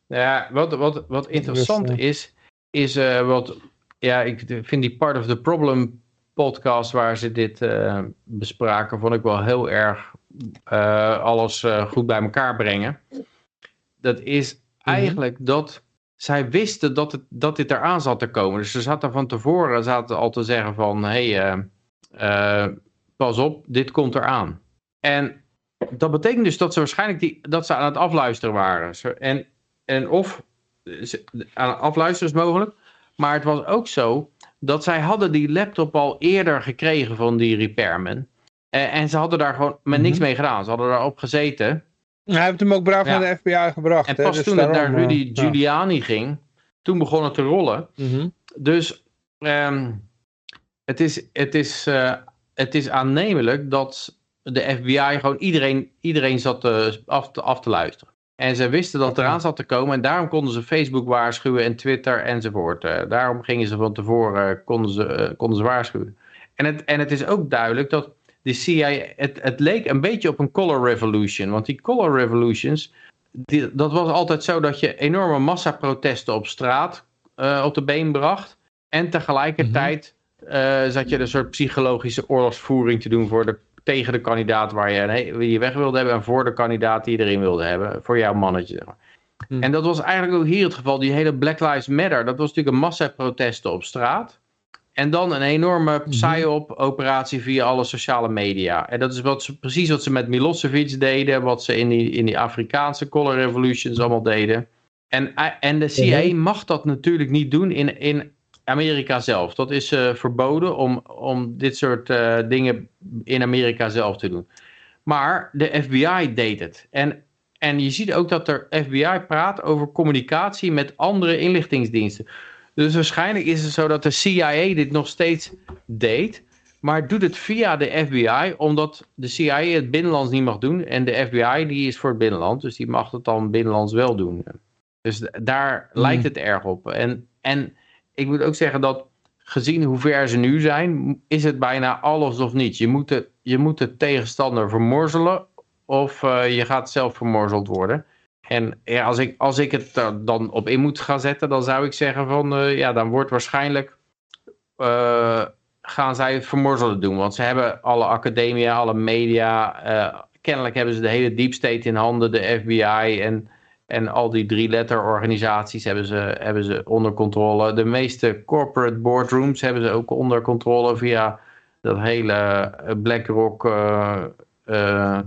Ja, wat, wat, wat interessant Dus, is, is eh, wat, ja, ik vind die Part of the Problem podcast waar ze dit eh, bespraken, vond ik wel heel erg eh, alles eh, goed bij elkaar brengen. Dat is eigenlijk dat zij wisten dat, het, dat dit eraan zat te komen. Dus ze zaten van tevoren zaten al te zeggen van, hé, hey, eh, eh, pas op, dit komt eraan. En dat betekent dus dat ze waarschijnlijk die, dat ze aan het afluisteren waren. En, en of aan afluisteren is mogelijk. Maar het was ook zo dat zij hadden die laptop al eerder gekregen van die repairman. En, en ze hadden daar gewoon met niks Mhm. mee gedaan. Ze hadden daarop gezeten. Hij heeft hem ook braaf Ja. naar de FBI gebracht. En hè, pas dus toen het naar eh, Rudy. Giuliani ging, toen begon het te rollen. Mhm. Dus ehm, het, is, het, is, eh, het is aannemelijk dat de FBI gewoon iedereen, iedereen zat te, af, te, af te luisteren. En ze wisten dat het eraan zat te komen en daarom konden ze Facebook waarschuwen en Twitter enzovoort. Eh, daarom gingen ze van tevoren, eh, konden ze, eh, konden ze waarschuwen. En het, en het is ook duidelijk dat de CIA, het, het leek een beetje op een color revolution. Want die color revolutions, die, dat was altijd zo dat je enorme massaprotesten op straat eh, op de been bracht. En tegelijkertijd eh, zat je een soort psychologische oorlogsvoering te doen voor de, tegen de kandidaat waar je, nee, je weg wilde hebben. En voor de kandidaat die je erin wilde hebben. Voor jouw mannetje. Zeg maar. Hm. En dat was eigenlijk ook hier het geval. Die hele Black Lives Matter. Dat was natuurlijk een massaprotesten op straat. En dan een enorme psyop-operatie via alle sociale media. En dat is wat ze, precies wat ze met Milosevic deden. Wat ze in die, in die Afrikaanse color revolutions allemaal deden. En, en de CIA mag dat natuurlijk niet doen in, in Amerika zelf. Dat is eh, verboden om, om dit soort eh, dingen in Amerika zelf te doen. Maar de FBI deed het. En, en je ziet ook dat de FBI praat over communicatie met andere inlichtingsdiensten. Dus waarschijnlijk is het zo dat de CIA dit nog steeds deed. Maar doet het via de FBI, omdat de CIA het binnenlands niet mag doen. En de FBI die is voor het binnenland, dus die mag het dan binnenlands wel doen. Dus daar Hmm. lijkt het erg op. En, en ik moet ook zeggen dat gezien hoe ver ze nu zijn, is het bijna alles of niets. Je moet de, je moet de tegenstander vermorzelen of eh, je gaat zelf vermorzeld worden. En ja, als, ik, als ik het er dan op in moet gaan zetten, dan zou ik zeggen van eh, ja, dan wordt waarschijnlijk eh, gaan zij het vermorzelen doen. Want ze hebben alle academia, alle media, eh, kennelijk hebben ze de hele deep state in handen, de FBI en, en al die drie letter organisaties hebben ze, hebben ze onder controle. De meeste corporate boardrooms hebben ze ook onder controle via dat hele BlackRock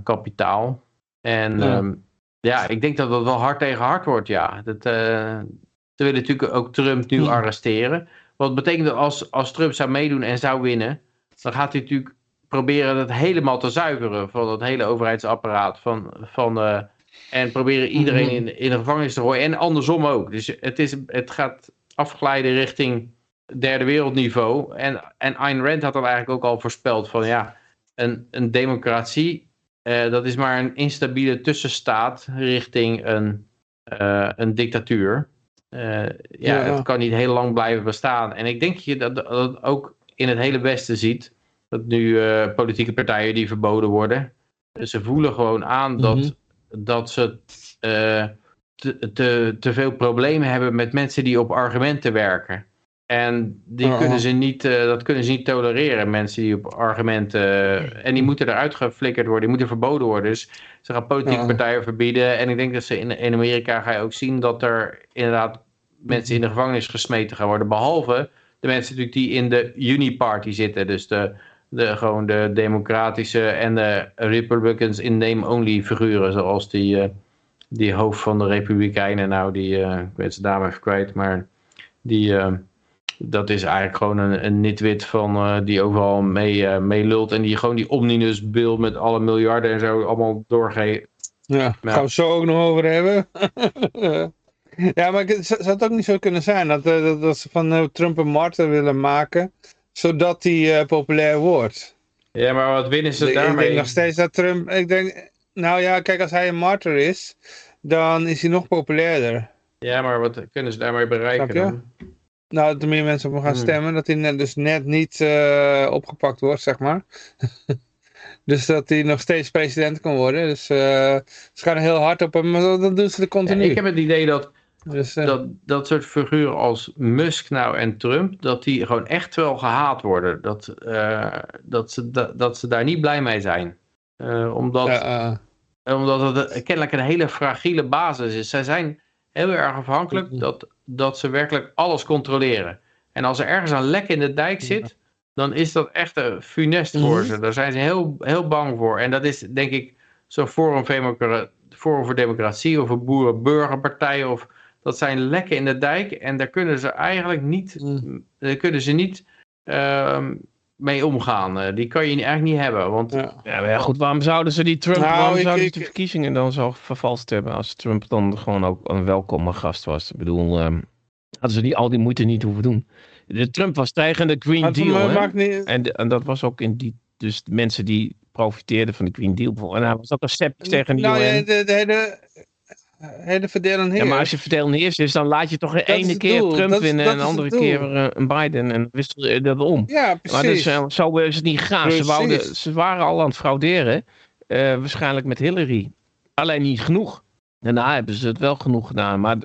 kapitaal. En Ja. ja. Ja, ik denk dat dat wel hard tegen hard wordt, ja. Dat, eh, ze willen natuurlijk ook Trump nu Hmm. arresteren. Wat betekent dat als, als Trump zou meedoen en zou winnen, dan gaat hij natuurlijk proberen het helemaal te zuiveren van het hele overheidsapparaat. Van, van, eh, en proberen iedereen Mhm. in, in de gevangenis te gooien. En andersom ook. Dus het, is, het gaat afglijden richting derde wereldniveau. En, en Ayn Rand had dat eigenlijk ook al voorspeld van ja, een, een democratie, eh, dat is maar een instabiele tussenstaat richting een, eh, een dictatuur. Eh, ja, Ja. het kan niet heel lang blijven bestaan. En ik denk dat je dat, dat ook in het hele Westen ziet. Dat nu politieke partijen die verboden worden. Dus ze voelen gewoon aan dat, Mhm. dat ze te, te, te veel problemen hebben met mensen die op argumenten werken. En die Ja. kunnen ze niet, eh, dat kunnen ze niet tolereren, mensen die op argumenten. eh, en die moeten eruit geflikkerd worden, die moeten verboden worden. Dus ze gaan politieke Ja. partijen verbieden. En ik denk dat ze in, in Amerika ga je ook zien dat er inderdaad mensen in de gevangenis gesmeten gaan worden. Behalve de mensen natuurlijk die in de Uniparty zitten. Dus de, de, gewoon de democratische en de Republicans in name-only figuren. Zoals die, eh, die hoofd van de Republikeinen. Nou, die, ik weet zijn naam even kwijt. Maar die, dat is eigenlijk gewoon een, een nitwit van, eh, die overal mee, eh, mee lult. En die gewoon die omnibus bill met alle miljarden en zo allemaal doorge Ja, daar gaan we het zo ook nog over hebben. ja, maar het zou het ook niet zo kunnen zijn dat, eh, dat, dat ze van Trump een marter willen maken, zodat hij populair wordt. Ja, maar wat winnen ze Ik, ik daarmee? denk nog steeds dat Trump, ik denk, nou ja, kijk, als hij een marter is, dan is hij nog populairder. Ja, maar wat kunnen ze daarmee bereiken dan? Nou, dat er meer mensen op hem gaan Hmm. stemmen, dat hij net, dus net niet eh, opgepakt wordt, zeg maar. dus dat hij nog steeds president kan worden. Dus eh, ze gaan heel hard op hem, maar dat, doen ze Ja, continu. ik heb het idee dat dus, eh, dat, dat soort figuren als Musk nou en Trump, dat die gewoon echt wel gehaat worden. Dat, dat, ze, dat, dat ze daar niet blij mee zijn. Omdat, ja, omdat het kennelijk een hele fragiele basis is. Zij zijn heel erg afhankelijk Mhm. dat, dat ze werkelijk alles controleren. En als er ergens een lek in de dijk zit, dan is dat echt een funest voor Mhm. ze. Daar zijn ze heel, heel bang voor. En dat is denk ik zo'n Forum, Forum voor Democratie of een Boerenburgerpartij. Of, dat zijn lekken in de dijk en daar kunnen ze eigenlijk niet, Mhm. daar kunnen ze niet ehm, mee omgaan. Eh, die kan je eigenlijk niet hebben. Want ja. Ja, maar ja, goed, waarom zouden ze die Trump, Nou, waarom ik- zouden ik- ze de verkiezingen dan zo vervalst hebben als Trump dan gewoon ook een welkome gast was? Ik bedoel, ehm, hadden ze die, al die moeite niet hoeven doen. De Trump was tegen de Green Deal, niet... En, en dat was ook in die, dus de mensen die profiteerden van de Green Deal. En hij was ook een sceptisch tegen de nou, UN. ja, de, de hele, hele verdelen Ja, maar als je verdeeld eerst is, dan laat je toch de Dat ene keer doel, Trump dat winnen dat en de andere keer eh, een Biden. En wissel je dat om. Ja, Maar precies. dus, eh, zo is het niet gegaan. Ze, wouden, ze waren al aan het frauderen. eh, waarschijnlijk met Hillary. Alleen niet genoeg. Daarna hebben ze het wel genoeg gedaan. Maar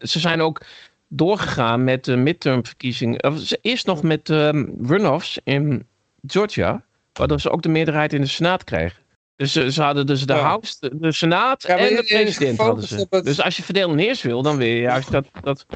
ze zijn ook doorgegaan met de midtermverkiezingen. Eerst nog met ehm, runoffs in Georgia. Waardoor ze ook de meerderheid in de Senaat kregen. Dus ze, ze hadden dus de Ja. House, de, de Senaat Ja, en de president hadden ze. het- Dus als je verdeel en heers wil, dan wil je juist dat... dat...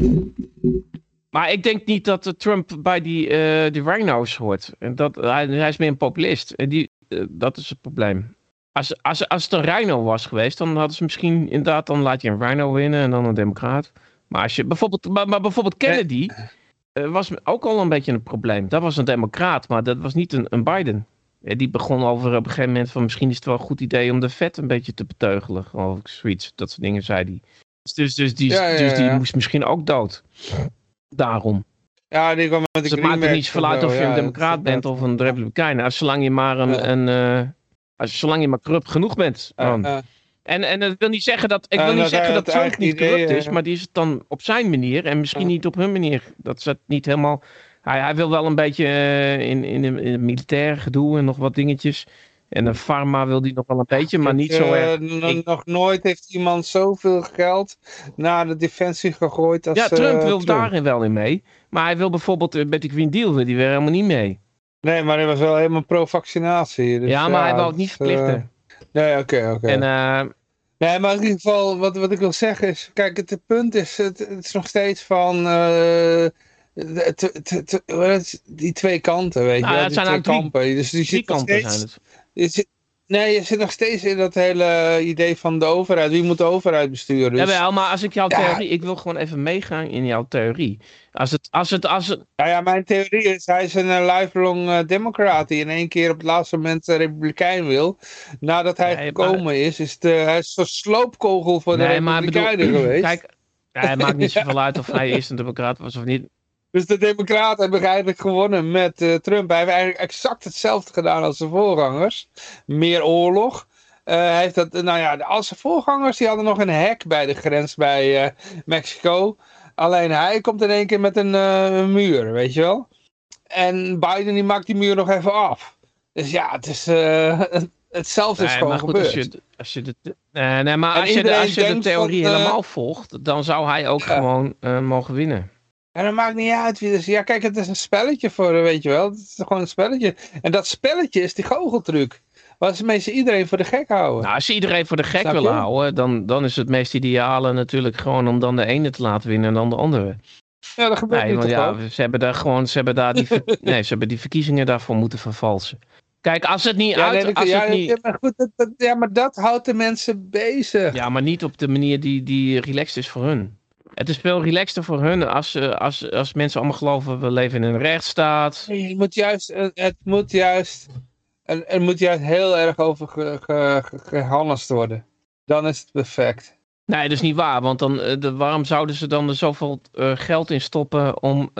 Maar ik denk niet dat eh, Trump bij die, eh die rhino's hoort. En dat, hij, hij is meer een populist. En die, eh, dat is het probleem. Als, als, als het een rhino was geweest, dan hadden ze misschien inderdaad, dan laat je een rhino winnen en dan een democraat. Maar als je bijvoorbeeld, maar, maar bijvoorbeeld Kennedy was ook al een beetje een probleem. Dat was een democraat, maar dat was niet een, een Biden. Ja, die begon over op een gegeven moment van misschien is het wel een goed idee om de vet een beetje te beteugelen. Of zoiets, dat soort dingen zei hij. Dus, dus, die, Ja, ja, dus die ja. moest misschien ook dood. Daarom. Ja, die kwam met de Dus het maakt er niet zoveel uit of je een democraat bent of een republikein. Als zolang je maar een, een eh, als, zolang je maar corrupt genoeg bent. En, en dat wil niet zeggen dat, ik wil niet zeggen dat Trump niet idee, corrupt is, eh, maar die is het dan op zijn manier en misschien niet op hun manier. Dat is het niet helemaal. Hij, hij wil wel een beetje eh, in, in, in een militair gedoe en nog wat dingetjes. En een pharma wil die nog wel een beetje, maar niet zo Eh, erg. Ik- Nog nooit heeft iemand zoveel geld naar de defensie gegooid als Ja, Trump eh, wil Trump. daarin wel in mee. Maar hij wil bijvoorbeeld met de Green Deal, wil die weer helemaal niet mee. Nee, maar hij was wel helemaal pro-vaccinatie. dus ja, maar hij wil het niet verplichten. Nee, oké, oké. En eh, Nee, maar in ieder geval, wat, wat ik wil zeggen is, kijk, het, het punt is, het, het is nog steeds van, die twee kanten, weet Nou je ja, wel, het die zijn twee drie- kampen. Dus die drie zit kanten steeds, zijn het. je zit- nee, je zit nog steeds in dat hele idee van de overheid. Wie moet de overheid besturen? Dus, Jawel, maar als ik jouw theorie, ik wil gewoon even meegaan in jouw theorie. Als het, als het, als het, Nou ja, mijn theorie is, hij is een eh, lifelong eh, democrat die in één keer op het laatste moment eh, republikein wil. Nadat hij Nee, maar- gekomen is, is de, hij is zo'n sloopkogel voor de nee, maar ik bedoel, republikeinen geweest. kijk, ja, het maakt niet zoveel uit of hij eerst een democraat was of niet. Dus de democraten hebben eigenlijk gewonnen met eh, Trump. Hij heeft eigenlijk exact hetzelfde gedaan als zijn voorgangers. Meer oorlog. Eh, hij heeft dat, nou ja, als zijn voorgangers die hadden nog een hek bij de grens bij eh, Mexico. Alleen hij komt in één keer met een muur, weet je wel. En Biden die maakt die muur nog even af. Dus ja, het is hetzelfde is Nee, gewoon maar goed, gebeurd. als je, als je de, nee, nee, maar En als je, de, als je de theorie van, helemaal volgt, dan zou hij ook Ja. gewoon mogen winnen. En dat maakt niet uit wie dus. Ja, kijk, het is een spelletje voor, eh, weet je wel. Het is gewoon een spelletje. En dat spelletje is die goocheltruc. Waar ze meestal iedereen voor de gek houden. Nou, als ze iedereen voor de gek willen houden, dan, dan is het meest ideale natuurlijk gewoon om dan de ene te laten winnen en dan de andere. ja, dat gebeurt Nee, niet want ja, ze hebben daar gewoon, ze hebben daar die, nee, ze hebben die verkiezingen daarvoor moeten vervalsen. Kijk, als het niet Ja, uit, nee, als ja, het niet, ja, maar goed, dat, dat- ja, maar dat houdt de mensen bezig. Ja, maar niet op de manier die, die relaxed is voor hun. Het is veel relaxter voor hun als, eh, als, als mensen allemaal geloven we leven in een rechtsstaat. Het moet juist, het moet juist, er, moet juist heel erg over ge, worden. dan is het perfect. Nee, dat is niet waar. Want dan, eh, de, waarom zouden ze dan er zoveel eh, geld in stoppen om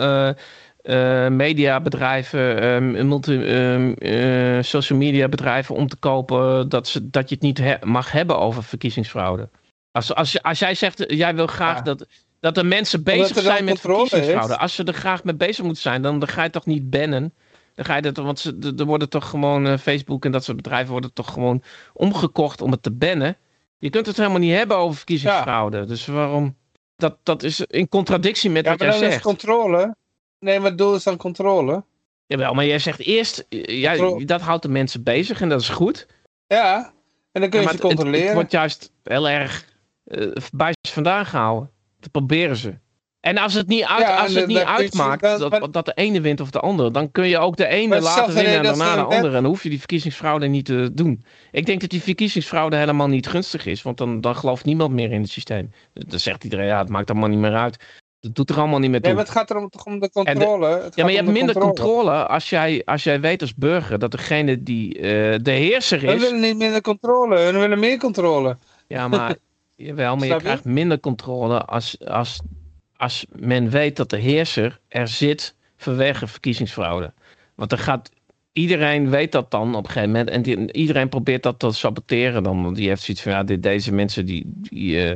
mediabedrijven, eh, multi, eh, eh, social media bedrijven om te kopen dat, ze, dat je het niet he- mag hebben over verkiezingsfraude? Als, als, als jij zegt, eh, jij wil graag Ja. dat, dat de mensen bezig zijn met verkiezingsfraude. is. Als ze er graag mee bezig moeten zijn, dan, dan ga je toch niet bannen? Dan ga je dat, want ze, er- worden toch gewoon eh, Facebook en dat soort bedrijven worden toch gewoon omgekocht om het te bannen. Je kunt het helemaal niet hebben over verkiezingsfraude. Dus waarom? Dat, dat is in contradictie met Ja, wat maar jij dan is zegt. controle. Nee, maar het doel is dan controle. Jawel, maar jij zegt eerst, eh, ja, Controle. dat houdt de mensen bezig en dat is goed. Ja, en dan kun je Ja, ze maar het- het, controleren. het wordt juist heel erg bij ze vandaan gehouden. Dat proberen ze. En als het niet, uit, Ja, als het niet je uitmaakt dat, de ene wint of de andere, dan kun je ook de ene laten winnen en daarna de andere. En dan hoef je die verkiezingsfraude niet te doen. Ik denk dat die verkiezingsfraude helemaal niet gunstig is, want dan, dan gelooft niemand meer in het systeem. Dan zegt iedereen, ja, het maakt allemaal niet meer uit. Dat doet er allemaal niet meer toe. Nee, maar het gaat erom, toch om de controle. Ja, maar je om hebt de minder controle, als, jij, als jij weet als burger dat degene die eh, de heerser We is. willen niet minder controle, we willen meer controle. Ja, maar, jawel, maar je krijgt minder controle als, als, als men weet dat de heerser er zit vanwege verkiezingsfraude. Want er gaat, iedereen weet dat dan op een gegeven moment. En die- iedereen probeert dat te saboteren dan. Want die heeft zoiets van, ja, dit, deze mensen die, die, eh,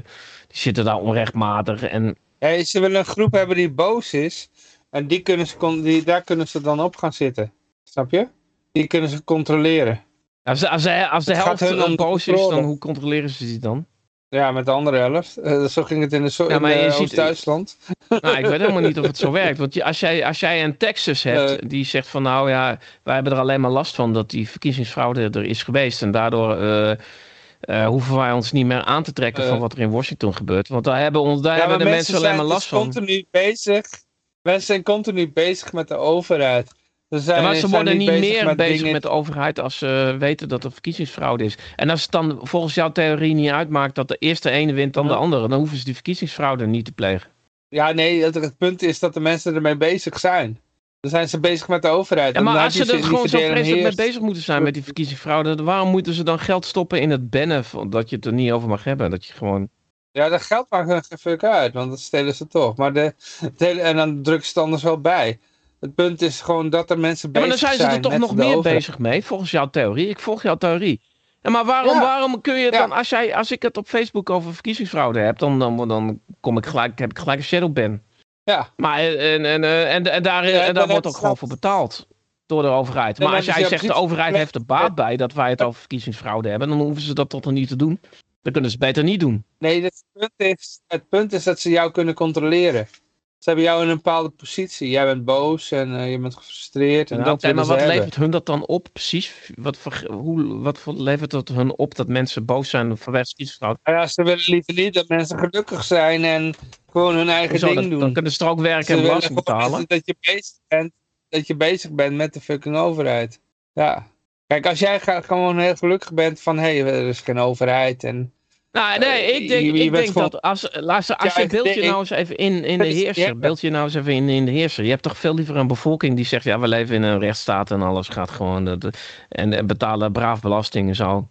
die zitten daar onrechtmatig. En Hey, ze willen een groep hebben die boos is. En die kunnen ze, die, daar kunnen ze dan op gaan zitten. Snap je? Die kunnen ze controleren. als, de- als, de- als de helft de boos is, dan hoe controleren ze die dan? Ja, met de andere helft. Eh, zo ging het in, de so Ja, maar in, eh, ziet- Oost-Duitsland. Nou, ik weet helemaal niet of het zo werkt. Want als jij, als jij een Texas hebt Nee. die zegt van nou ja, wij hebben er alleen maar last van dat die verkiezingsfraude er is geweest. En daardoor eh, eh, hoeven wij ons niet meer aan te trekken Eh. van wat er in Washington gebeurt. Want daar hebben, ons, daar hebben de mensen alleen maar last dus van. continu bezig. Mensen zijn continu bezig met de overheid. Ze zijn, Ja, maar ze worden niet bezig meer met bezig dingen- met de overheid als ze weten dat er verkiezingsfraude is. En als het dan volgens jouw theorie niet uitmaakt dat de eerste ene wint dan de andere, dan hoeven ze die verkiezingsfraude niet te plegen. Ja, nee, het, het punt is dat de mensen ermee bezig zijn. Dan zijn ze bezig met de overheid. Ja, maar als ze er gewoon zo vreselijk mee bezig moeten zijn met die verkiezingsfraude, waarom moeten ze dan geld stoppen in het bannen dat je het er niet over mag hebben? Dat je gewoon. Ja, dat geld maakt er geen fuck uit, want dat stelen ze toch. Maar de, en dan drukken ze het anders wel bij. Het punt is gewoon dat er mensen Ja, maar bezig dan zijn ze er toch nog meer overheid. bezig mee, volgens jouw theorie. Ik volg jouw theorie. Ja, maar waarom, Ja. waarom kun je dan, als, jij, als ik het op Facebook over verkiezingsfraude heb, dan, dan, dan kom ik gelijk, heb ik gelijk een shadowban. Ja, Maar eh, en, en, eh, en, en daar, en daar wordt ook gewoon dat- voor betaald. Door de overheid. Maar als jij zegt de overheid heeft er baat bij dat wij het over verkiezingsfraude hebben, dan hoeven ze dat tot dan niet te doen. Dan kunnen ze het beter niet doen. nee, het punt, is, het punt is dat ze jou kunnen controleren. Ze hebben jou in een bepaalde positie. Jij bent boos en eh, je bent gefrustreerd. En Ja, dat maar wat hebben. levert hun dat dan op precies? Wat, voor, hoe, wat voor, levert het hun op dat mensen boos zijn vanwege verkiezingsfraude? Nou ja, ze willen liever niet dat mensen gelukkig zijn en gewoon hun eigen ding doen. dan kunnen ze er ook werken Ze en belasting betalen. Dat je, bezig bent, dat je bezig bent met de fucking overheid. Ja. Kijk, als jij gewoon heel gelukkig bent van, hé, hey, er is geen overheid en... Nou, nee, Eh, ik denk, je- je ik denk dat als, als Ja, je beeld je nou eens even in, in de Dat heerser, beeld je nou eens even in, in de heerser. Je hebt toch veel liever een bevolking die zegt, ja, we leven in een rechtsstaat en alles gaat gewoon, de- en, en betalen braaf belasting en zo.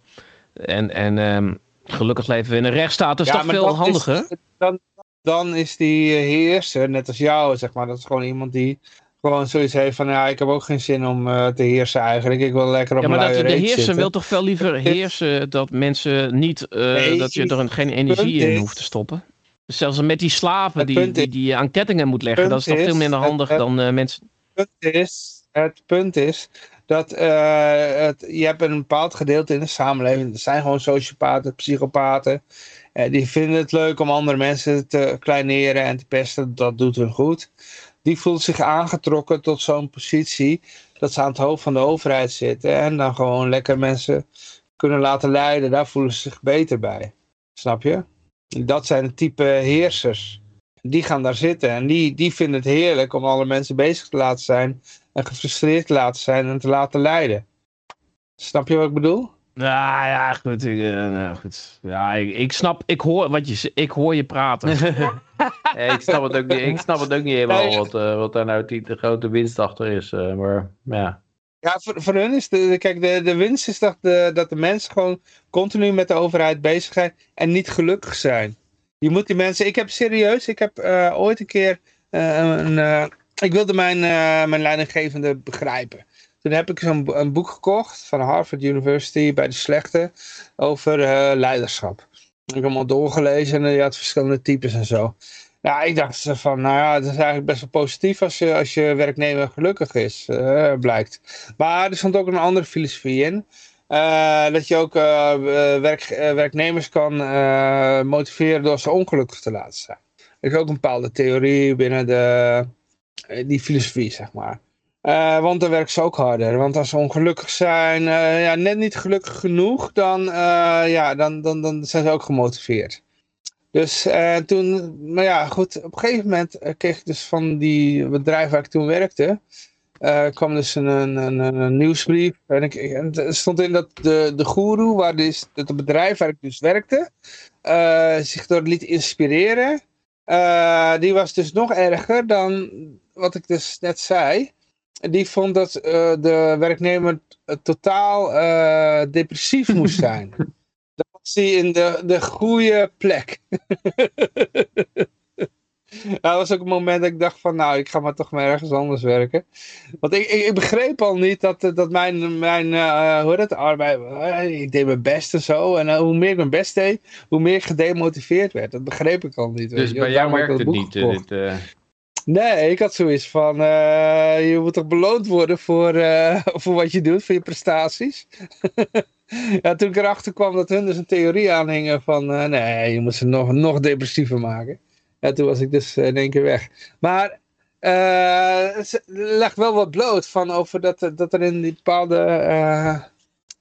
En, en ehm, gelukkig leven we in een rechtsstaat, dat is Ja, toch veel dat handiger? Is, dan, dan is die heerser, net als jou, zeg maar, dat is gewoon iemand die gewoon zoiets heeft van, ja, ik heb ook geen zin om eh, te heersen eigenlijk. Ik wil lekker op Ja, maar dat, de zitten. wil toch veel liever heersen dat mensen niet, eh, Nee, dat je er een- geen energie in is- hoeft te stoppen. Dus zelfs met die slaven Het die, die, die je aan kettingen moet leggen, dat is toch veel minder het- handig het- dan eh, mensen... punt is, het punt is dat het, je hebt een bepaald gedeelte in de samenleving. Er zijn gewoon sociopaten, psychopaten. Die vinden het leuk om andere mensen te kleineren en te pesten. Dat doet hun goed. Die voelt zich aangetrokken tot zo'n positie. Dat ze aan het hoofd van de overheid zitten. En dan gewoon lekker mensen kunnen laten leiden. Daar voelen ze zich beter bij. Snap je? Dat zijn het type heersers. Die gaan daar zitten en die, die vinden het heerlijk om alle mensen bezig te laten zijn en gefrustreerd te laten zijn en te laten leiden. Snap je wat ik bedoel? Nou ja, goed. Ik, eh, nou, goed. Ja, ik, ik snap, ik hoor, wat je, ik hoor je praten. Ja, ik, snap het ook niet, ik snap het ook niet helemaal Nee. wat, eh, wat daar nou die, de grote winst achter is. eh, maar ja, Ja, voor, voor hun is de, kijk, de, de winst is dat de, dat de mensen gewoon continu met de overheid bezig zijn en niet gelukkig zijn. Je moet die mensen, ik heb serieus, ik heb uh, ooit een keer, uh, een, uh, ik wilde mijn, mijn leidinggevende begrijpen. Toen heb ik een boek gekocht van Harvard University bij de slechte over leiderschap. Ik heb hem al doorgelezen en je had verschillende types en zo. Ja, ik dacht van, nou ja, het is eigenlijk best wel positief als je, als je werknemer gelukkig is, uh, blijkt. Maar er stond ook een andere filosofie in. Uh, dat je ook uh, werk, werknemers kan motiveren door ze ongelukkig te laten zijn. Er is ook een bepaalde theorie binnen de, die filosofie, zeg maar. Want dan werken ze ook harder. Want als ze ongelukkig zijn, ja, net niet gelukkig genoeg, dan, ja, dan, dan, dan zijn ze ook gemotiveerd. Dus toen, maar ja, goed, op een gegeven moment kreeg ik dus van die bedrijf waar ik toen werkte, kwam dus een, een, een, nieuwsbrief. En, ik, stond in dat de, de guru, waar dus, het bedrijf waar ik dus werkte, zich door liet inspireren. die was dus nog erger dan wat ik dus net zei. Die vond dat de werknemer totaal depressief moest zijn. zie in de, de goede plek. dat was ook een moment dat ik dacht van, nou, ik ga maar toch maar ergens anders werken. Want ik, ik, begreep al niet dat, dat mijn, mijn uh, hoe het, arbeid, uh, ik deed mijn best en zo. En uh, hoe meer ik mijn best deed, hoe meer ik gedemotiveerd werd. Dat begreep ik al niet. Dus bij jou werkt het niet, dit... Nee, ik had zoiets van, je moet toch beloond worden voor, voor wat je doet, voor je prestaties. ja, toen ik erachter kwam dat hun dus een theorie aanhingen van, uh, nee, je moet ze nog, nog depressiever maken. Ja, toen was ik dus in één keer weg. Maar het legt wel wat bloot van over dat, dat er in die bepaalde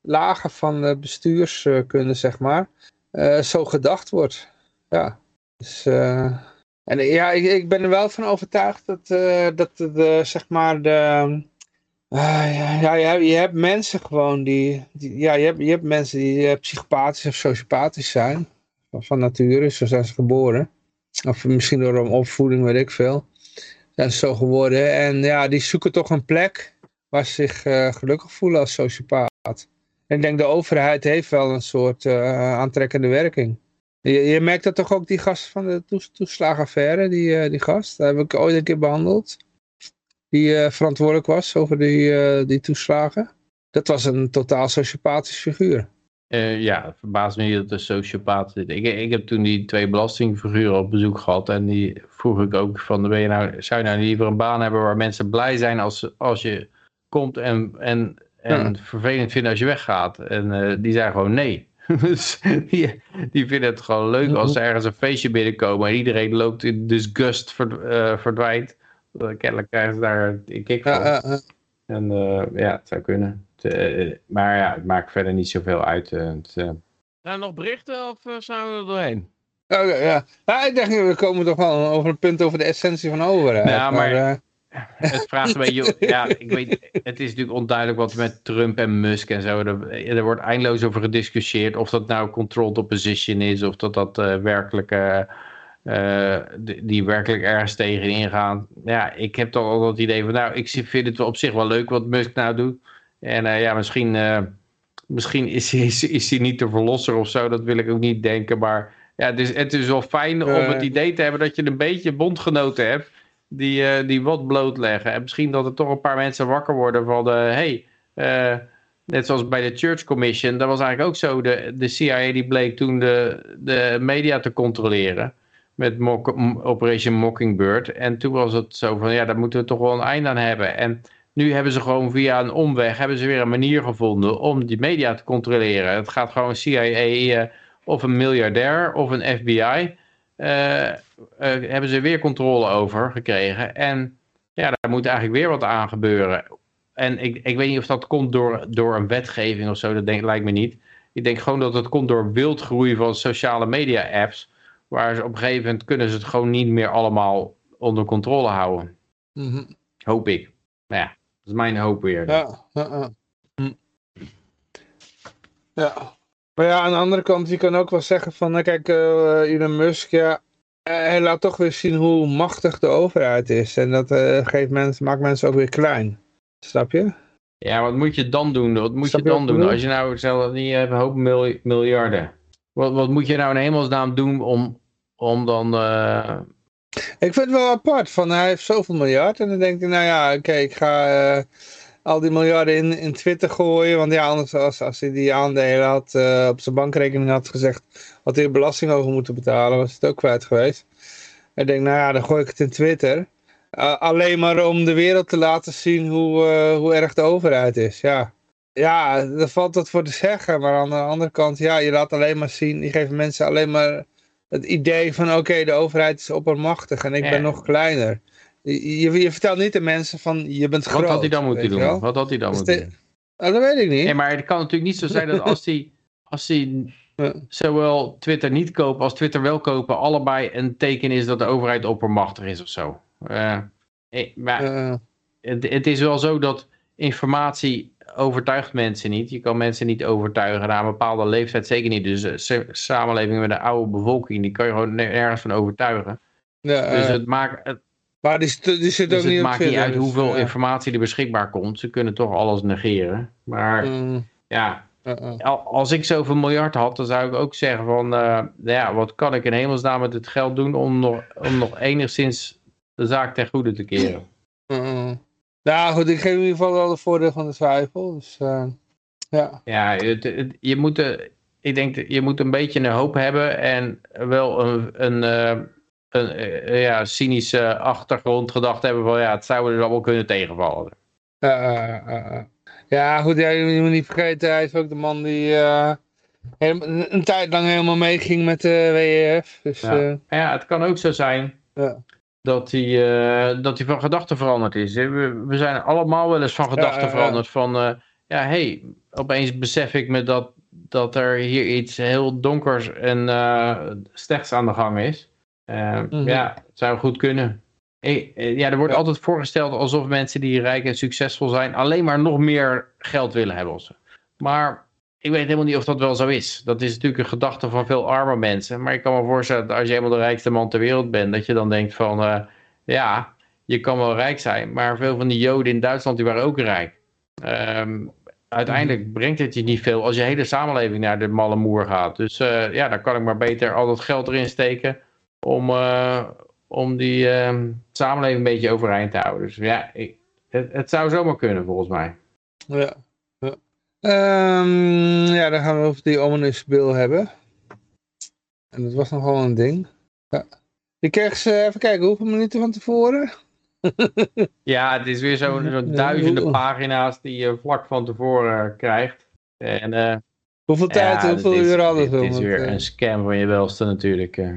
lagen van bestuurskunde, zeg maar, zo gedacht wordt. Ja, dus... en ja, ik, ik ben er wel van overtuigd dat, dat de, zeg maar, de, uh, ja, ja je, hebt, mensen gewoon die, ja, je hebt, je hebt mensen die psychopathisch of sociopathisch zijn. Van, nature, zo zijn ze geboren. Of misschien door een opvoeding, weet ik veel. Zijn ze zo geworden. En ja, die zoeken toch een plek waar ze zich gelukkig voelen als sociopaat. En ik denk de overheid heeft wel een soort aantrekkende werking. Je, je, merkt dat toch ook die gast van de toes, toeslagaffaire, die, die gast. Dat heb ik ooit een keer behandeld die uh, verantwoordelijk was over die, uh, die toeslagen. Dat was een totaal sociopathisch figuur. Ja, het verbaast me niet dat een sociopaat is. Ik, ik heb toen die twee belastingfiguren op bezoek gehad. En die vroeg ik ook van, ben je nou, zou je nou liever een baan hebben waar mensen blij zijn als, als je komt en, en, en ja. vervelend vinden als je weggaat. En die zei gewoon nee. dus die, die vinden het gewoon leuk als ze ergens een feestje binnenkomen en iedereen loopt in disgust verdwijnt. Kennelijk krijgen ze daar een kick van. Ja, uh, en uh, ja, het zou kunnen. Uh, maar ja, het maakt verder niet zoveel uit. Het, Zijn er nog berichten of zijn we er doorheen? Okay, ja. ja, ik denk, we komen toch wel over een punt over de essentie van overheid. Ja, maar, maar het vraagt een beetje, ja, ik weet, het is natuurlijk onduidelijk wat met Trump en Musk en zo, er, er wordt eindeloos over gediscussieerd of dat nou controlled opposition is, of dat dat uh, werkelijk uh, die, die, werkelijk ergens tegen ingaan. Ja, ik heb toch ook het idee van, nou, ik vind het op zich wel leuk wat Musk nou doet. En uh, ja, misschien, misschien is, is, is hij niet de verlosser of zo, dat wil ik ook niet denken. Maar ja, het is, het is wel fijn om het idee te hebben dat je een beetje bondgenoten hebt die, die wat blootleggen. En misschien dat er toch een paar mensen wakker worden van, de, hey, net zoals bij de Church Commission, dat was eigenlijk ook zo, de, de CIA die bleek toen de, de media te controleren met Operation Mockingbird. En toen was het zo van, ja, daar moeten we toch wel een einde aan hebben. En nu hebben ze gewoon via een omweg, hebben ze weer een manier gevonden om die media te controleren. Het gaat gewoon CIA uh, of een miljardair of een FBI. Uh, hebben ze weer controle over gekregen. En ja, daar moet eigenlijk weer wat aan gebeuren. En ik, ik weet niet of dat komt door, door een wetgeving of zo, dat denk, lijkt me niet. Ik denk gewoon dat het komt door wildgroei van sociale media apps. Waar ze op een gegeven moment kunnen ze het gewoon niet meer allemaal onder controle houden. Mhm. Hoop ik. Nou ja, dat is mijn hoop weer. Ja. Hm. ja. Maar ja, aan de andere kant, je kan ook wel zeggen van, nou, kijk, uh, Elon Musk, ja, hij laat toch weer zien hoe machtig de overheid is. En dat uh, geeft mensen, maakt mensen ook weer klein. Snap je? Ja, wat moet je dan doen? Wat moet Snap je dan doen? bedoel? Als je nou stel, je hebt een hoop mil- miljarden. Wat, wat moet je nou in hemelsnaam doen om, om dan... eh, Ik vind het wel apart, van hij heeft zoveel miljard en dan denk ik, nou ja, oké, ik ga eh, al die miljarden in, in Twitter gooien, want ja, anders als, als hij die aandelen had, eh, op zijn bankrekening had gezegd, had hij er belasting over moeten betalen, was het ook kwijt geweest. Ik denk, nou ja, dan gooi ik het in Twitter. Uh, alleen maar om de wereld te laten zien hoe, uh, hoe erg de overheid is, ja. Ja, daar valt wat voor te zeggen, maar aan de andere kant, ja, je laat alleen maar zien, je geeft mensen alleen maar het idee van oké, okay, de overheid is oppermachtig en ik Ja. ben nog kleiner. Je, je, je, vertelt niet de mensen van je bent groot. wat had hij dan moeten weet je doen? wel? Wat had hij dan Dus moeten de- doen? Nou, dat weet ik niet. Nee, maar het kan natuurlijk niet zo zijn dat als hij, als hij. Zowel Twitter niet kopen als Twitter wel kopen, allebei een teken is dat de overheid oppermachtig is of zo. Eh, eh, maar Eh, het, het is wel zo dat informatie overtuigt mensen niet. Je kan mensen niet overtuigen na een bepaalde leeftijd, zeker niet. Dus eh, sa- samenleving met een oude bevolking, die kan je gewoon nergens van overtuigen. ja, Dus het maakt, het, maar die, die zit dus ook het niet maakt niet uit dus, hoeveel informatie er beschikbaar komt. Ze kunnen toch alles negeren. Maar eh, ja, als ik zoveel miljard had, dan zou ik ook zeggen van, eh, nou ja, wat kan ik in hemelsnaam met het geld doen om nog, om nog enigszins de zaak ten goede te keren. Uh, nou goed, ik geef in ieder geval wel de voordeel van de twijfel. Dus uh, ja. Ja, het, het- je moet, eh, ik denk, je moet een beetje een hoop hebben en wel een, een, eh, een eh, ja, cynische achtergrondgedachte hebben van, ja, het zou er allemaal kunnen tegenvallen. Uh, uh, uh, uh. Ja, goed, ja, je moet niet vergeten, hij is ook de man die uh, helemaal- een, een tijd lang helemaal meeging met de WEF. Dus Ja. ja. Maar ja, het kan ook zo zijn Ja. dat hij, eh, dat hij van gedachten veranderd is. We, we zijn allemaal wel eens van gedachten ja, veranderd. Van, eh, ja, hé, hey, opeens besef ik me dat, dat er hier iets heel donkers en eh, slechts aan de gang is. Eh, Mhm. Ja, het zou goed kunnen. Eh, ja, er wordt Ja. altijd voorgesteld alsof mensen die rijk en succesvol zijn alleen maar nog meer geld willen hebben. Maar ik weet helemaal niet of dat wel zo is. Dat is natuurlijk een gedachte van veel arme mensen. Maar ik kan me voorstellen dat als je helemaal de rijkste man ter wereld bent, dat je dan denkt van, eh, ja, je kan wel rijk zijn, maar veel van die joden in Duitsland die waren ook rijk. Ehm, uiteindelijk brengt het je niet veel als je hele samenleving naar de malle moer gaat. Dus eh, ja, dan kan ik maar beter al dat geld erin steken om, om die ehm, samenleving een beetje overeind te houden. Dus ja, ik, het, het zou zomaar kunnen volgens mij. Ja. Ja. Ehm, ja, dan gaan we over die ominous bill hebben. En dat was nogal een ding. Ja. Die kreeg ze, even kijken, hoeveel minuten van tevoren? Ja, het is weer zo'n Ja, duizenden pagina's die je vlak van tevoren eh, krijgt. En eh, Hoeveel tijd, ja, hoeveel uur hadden dit ze? is weer eh, een scam van je welste natuurlijk. eh.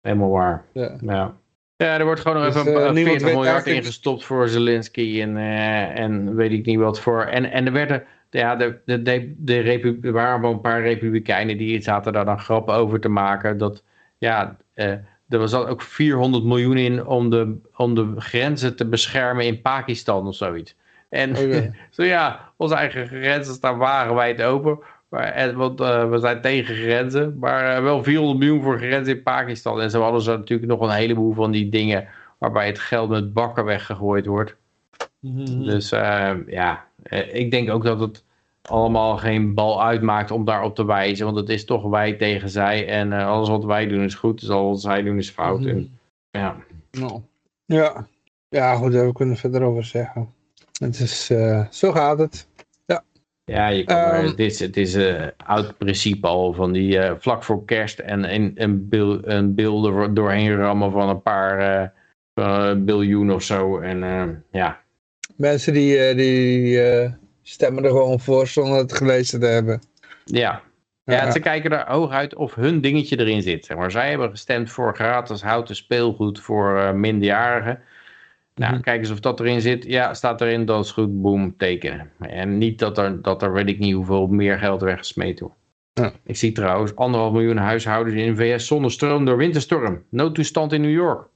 helemaal waar. ja. Ja. Ja, er wordt gewoon nog Dus, even eh, een niemand 40 weet miljard eigenlijk- ingestopt voor Zelensky en, eh, en weet ik niet wat voor. En, en er werden, ja, de, de, de, de er waren wel een paar republikeinen die zaten daar dan grappen over te maken. Dat, ja, eh, er zat ook 400 miljoen in om de, om de grenzen te beschermen in Pakistan of zoiets. En Oké. zo ja, onze eigen grenzen staan wagenwijd open. Maar, en, want eh, we zijn tegen grenzen, maar eh, wel 400 miljoen voor grenzen in Pakistan. En zo hadden ze natuurlijk nog een heleboel van die dingen waarbij het geld met bakken weggegooid wordt. Mhm. Dus eh, ja, eh, ik denk ook dat het allemaal geen bal uitmaakt om daarop te wijzen. Want het is toch wij tegen zij. En eh, alles wat wij doen is goed, dus alles wat zij doen is fout. Mhm. En, ja. Nou. Ja. ja, goed, daar kunnen we verder over zeggen. Het is, eh, zo gaat het. Ja, je kan Ehm. het is, het is een oud principe al van die eh, vlak voor kerst en een, een, bil, een beelden doorheen rammen van een paar eh, eh, biljoen of zo. En eh, ja, Mensen die, eh, die eh, stemmen er gewoon voor zonder het gelezen te hebben. ja. Ja, ze kijken er hooguit of hun dingetje erin zit. Zeg maar zij hebben gestemd voor gratis houten speelgoed voor eh, minderjarigen. Nou, Mhm. kijk eens of dat erin zit. Ja, staat erin, dat is goed, boom, tekenen. En niet dat er, dat er weet ik niet hoeveel meer geld weggesmeed wordt. Ja. Ik zie trouwens anderhalf miljoen huishoudens in de VS zonder stroom door winterstorm. Noodtoestand in New York.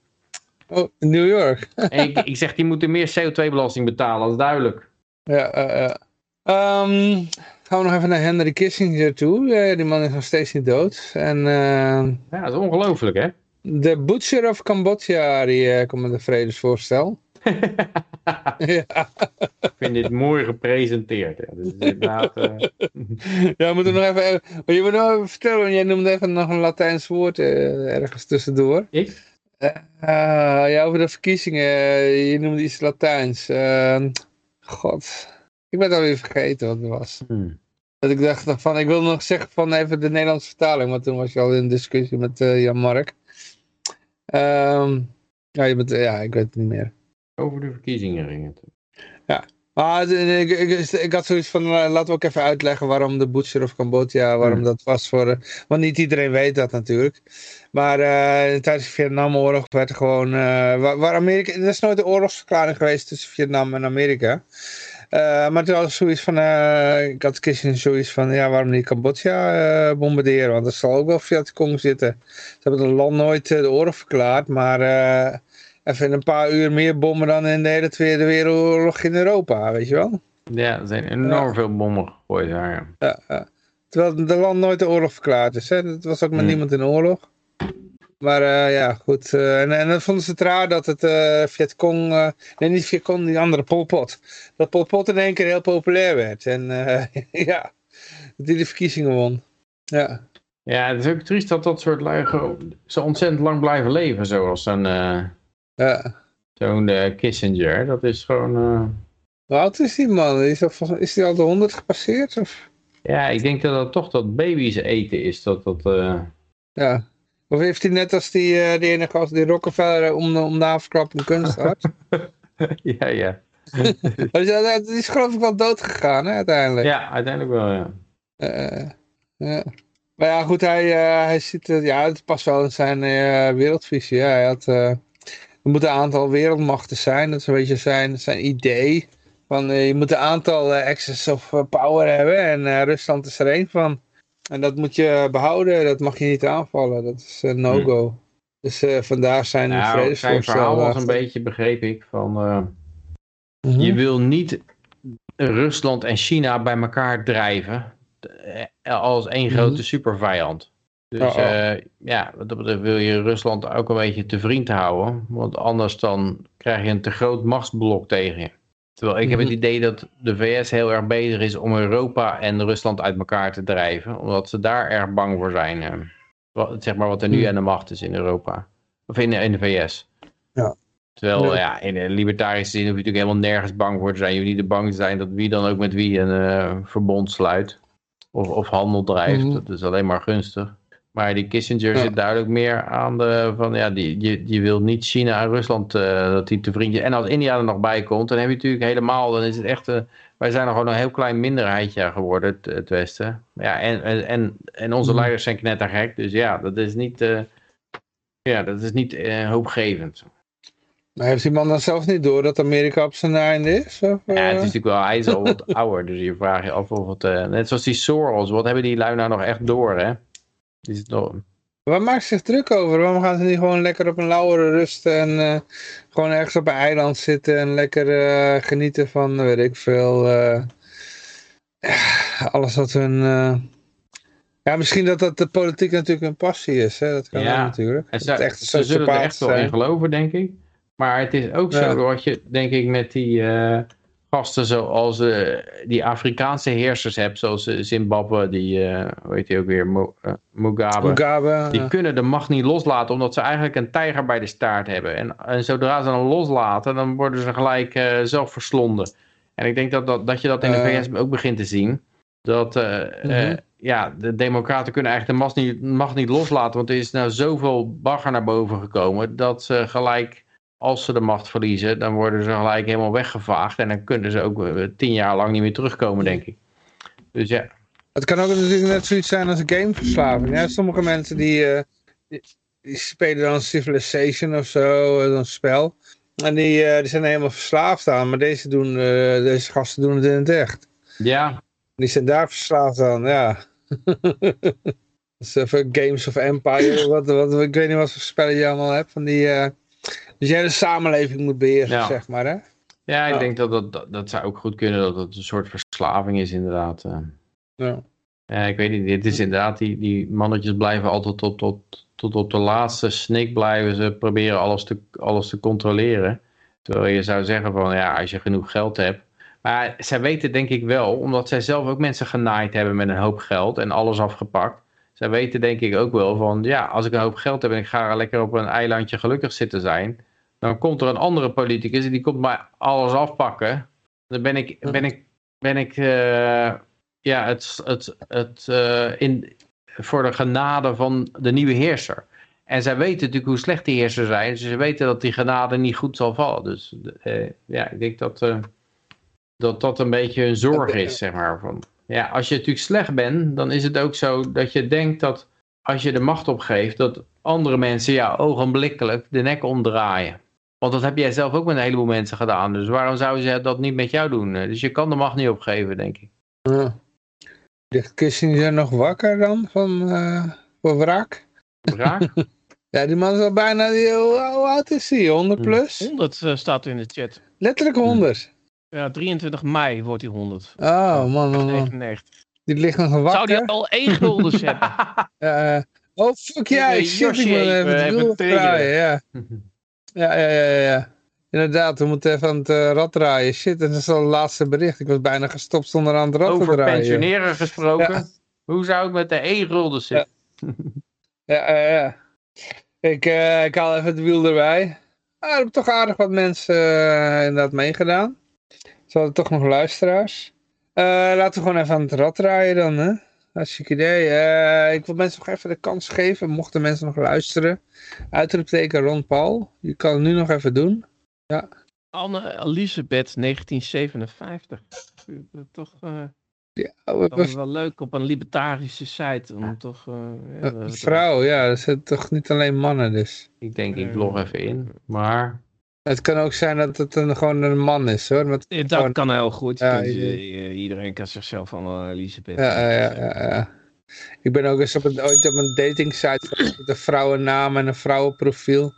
Oh, in New York. En ik, ik zeg, die moeten meer CO2-belasting betalen, dat is duidelijk. ja, eh. Ehm, gaan we nog even naar Henry Kissinger toe. Die man is nog steeds niet dood. En eh, Ja, dat is ongelooflijk, hè? De Butcher of Cambodja, die eh, komt met een vredesvoorstel. ja. Ik vind dit mooi gepresenteerd. Hè. Dus inderdaad, uh... ja, we moeten nog even, je moet nog even vertellen, want jij noemde even nog een Latijns woord uh, ergens tussendoor. Ik? Uh, ja, over de verkiezingen, je noemde iets Latijns. God, ik ben het alweer vergeten wat het was. Hmm. Dat ik dacht van, ik wil nog zeggen van even de Nederlandse vertaling, maar toen was je al in discussie met Jan-Mark. Um, ja, je bent, ja, ik weet het niet meer. Over de verkiezingen ging het. Ja, maar ik, ik, ik, had zoiets van, uh, laten we ook even uitleggen waarom de Butcher of Cambodja, waarom hmm. dat was voor, uh, want niet iedereen weet dat natuurlijk. Maar uh, tijdens de Vietnamoorlog werd er gewoon, waar, waar, Amerika, er is nooit een oorlogsverklaring geweest tussen Vietnam en Amerika. Maar toen was zoiets van, ik had Kissinger zoiets van, ja waarom niet Cambodja bombarderen, want er zal ook wel Vietcong zitten. Ze hebben het land nooit de oorlog verklaard, maar even een paar uur meer bommen dan in de hele Tweede Wereldoorlog in Europa, weet je wel? Ja, er zijn enorm veel bommen gegooid daar. Ja. Terwijl de land nooit de oorlog verklaard is. Hè? Het was ook met hmm. niemand in oorlog. Maar uh, ja, goed. Uh, en, en dan vonden ze het raar dat het uh, Vietcong... nee, niet Vietcong, die andere Pol Pot. Dat Pol Pot in één keer heel populair werd. En ja, dat hij de verkiezingen won. Ja. Ja, het is ook triest dat dat soort lui zo ontzettend lang blijven leven. Zoals een... Ja. Zo'n Kissinger, dat is gewoon... Hoe oud is die man? Is, dat, is die al de 100 gepasseerd? Of? Ja, ik denk dat dat toch dat baby's eten is. Dat, dat. Ja. Of heeft hij net als die, uh, die ene gast, die Rockefeller, om, om de een kunst had? ja, ja. die is geloof ik wel dood gegaan, hè, uiteindelijk. Ja, uiteindelijk wel, ja. ja. Maar ja, goed, hij, hij ziet, ja, het past wel in zijn wereldvisie. Ja. Hij had er moet een aantal wereldmachten zijn. Dat is een beetje zijn, zijn idee. Van, je moet een aantal access of power hebben. En Rusland is er één van. En dat moet je behouden. Dat mag je niet aanvallen. Dat is een no-go. Hmm. Dus vandaar zijn nou, vredesvoorstellen. Zijn verhaal was een beetje, begreep ik, van... Mm -hmm. Je wil niet Rusland en China bij elkaar drijven als één mhm. grote supervijand. Dus oh, oh. Uh, ja, dat wil je Rusland ook een beetje te vriend houden. Want anders dan krijg je een te groot machtsblok tegen je. Terwijl ik heb het mhm. idee dat de VS heel erg bezig is om Europa en Rusland uit elkaar te drijven. Omdat ze daar erg bang voor zijn. Uh, wat, zeg maar wat er nu mhm. aan de macht is in Europa. Of in, in de VS. Ja. Terwijl ja, in de libertarische zin hoef je natuurlijk helemaal nergens bang voor te zijn. Je hoeft niet te bang te zijn dat wie dan ook met wie een uh, verbond sluit. Of, of handel drijft. Dat is alleen maar gunstig. Maar die Kissinger zit duidelijk meer aan de van ja, die, je, je wil niet China en Rusland uh, dat die te vriendje. En als India er nog bij komt, dan heb je natuurlijk helemaal, dan is het echt, uh, wij zijn nog gewoon een heel klein minderheidje geworden, het, het Westen. Ja, en, en, en onze mm. leiders zijn knettergek, dus ja, dat is niet, uh, ja, dat is niet hoopgevend. Maar heeft die man dan zelf niet door dat Amerika op zijn einde is? Of, ja, het is natuurlijk wel, hij is al wat ouder, dus je vraagt je af of het, net zoals die Soros, wat hebben die lui nou nog echt door, hè? Die is Waar maakt zich druk over? Waarom gaan ze niet gewoon lekker op een lauwere rusten en uh, gewoon ergens op een eiland zitten en lekker uh, genieten van, weet ik veel, uh, alles wat hun... Ja, misschien dat dat de politiek natuurlijk een passie is, hè? dat kan ja. natuurlijk. Ze, echt ze zullen er echt wel in geloven, denk ik. Maar het is ook zo, wat je denk ik met die gasten zoals uh, die Afrikaanse heersers hebt, zoals uh, Zimbabwe, die, uh, hoe heet die ook weer, Mugabe. Mugabe die kunnen de macht niet loslaten, omdat ze eigenlijk een tijger bij de staart hebben. En, en zodra ze dan loslaten, dan worden ze gelijk zelf verslonden. En ik denk dat, dat, dat je dat in de VS ook begint te zien. Dat mhm. ja, de democraten kunnen eigenlijk de macht niet, macht niet loslaten, want er is nou zoveel bagger naar boven gekomen, dat ze gelijk als ze de macht verliezen, dan worden ze gelijk helemaal weggevaagd. En dan kunnen ze ook eh, tien jaar lang niet meer terugkomen, denk ik. Dus ja. Het kan ook natuurlijk net zoiets zijn als een gameverslaving. Ja, sommige mensen die, uh, die, spelen dan Civilization of zo, een eh, spel. En die, uh, die zijn er helemaal verslaafd aan. Maar deze, doen, deze gasten doen het in het echt. Ja. Die zijn daar verslaafd aan, ja. dus even Games of Empire, wat, wat, ik weet niet wat voor spellen je allemaal hebt. Van die dus jij de samenleving moet beheersen, zeg maar, hè? Ja, ik denk dat, dat dat, zou ook goed kunnen, dat het een soort verslaving is, inderdaad. Eh. Ja. Ik weet niet, dit is inderdaad, die, die mannetjes blijven altijd tot, tot, tot op de laatste snik blijven ze proberen alles te, alles te controleren. Terwijl je zou zeggen van ja, als je genoeg geld hebt. Maar zij weten denk ik wel, omdat zij zelf ook mensen genaaid hebben met een hoop geld en alles afgepakt. Zij weten denk ik ook wel van ja, als ik een hoop geld heb en ik ga lekker op een eilandje gelukkig zitten zijn. Dan komt er een andere politicus en die komt maar alles afpakken. Dan ben ik, ben ik, ben ik uh, ja, het, het, het, uh, in, voor de genade van de nieuwe heerser. En zij weten natuurlijk hoe slecht die heersers zijn. Dus ze weten dat die genade niet goed zal vallen. Dus uh, ja, ik denk dat, dat dat een beetje een zorg is, zeg maar. Van, ja, als je natuurlijk slecht bent, dan is het ook zo dat je denkt dat als je de macht opgeeft, dat andere mensen jou ogenblikkelijk de nek omdraaien. Want dat heb jij zelf ook met een heleboel mensen gedaan. Dus waarom zouden ze dat niet met jou doen? Dus je kan de macht niet opgeven, denk ik. Ja. Ligt Kissinger nog wakker dan van uh, voor wraak? Wraak? ja, die man is al bijna, die, hoe, oud is hij? 100 plus? 100 uh, staat in de chat. Letterlijk 100? Ja, 23 mei wordt hij 100. Oh, man, man, man. 99. Die ligt nog wakker. Zou die al één guldens hebben? uh, oh, fuck shit, ik moet even het wiel draaien, ja. Ja, ja, ja, ja. Inderdaad, we moeten even aan het uh, rad draaien. Shit, dat is al het laatste bericht. Ik was bijna gestopt zonder aan het rad Over te draaien. Over pensioneren gesproken. Ja. Hoe zou ik met de e-gulden zitten? Ja, ja, ja. Ik, uh, ik haal even het wiel erbij. Ah, er hebben toch aardig wat mensen uh, inderdaad meegedaan. Ze hadden toch nog luisteraars. Uh, laten we gewoon even aan het rad draaien dan, hè. Hartstikke idee. Uh, ik wil mensen nog even de kans geven, mochten mensen nog luisteren. Uitroepteken Ron Paul. Je kan het nu nog even doen. Ja. Anne Elisabeth 1957. Toch uh, ja, we, we, wel leuk op een libertarische site. Om toch, uh, ja, vrouw, ja. Dat zijn toch niet alleen mannen dus. Ik denk, ik log even in. Maar... Het kan ook zijn dat het een, gewoon een man is hoor. Met dat gewoon... kan heel goed. Ja, je, iedereen kan zichzelf van Elisabeth. Ja, ja, ja, ja. Ik ben ook eens op een, ooit op een dating site met een vrouwennaam en een vrouwenprofiel.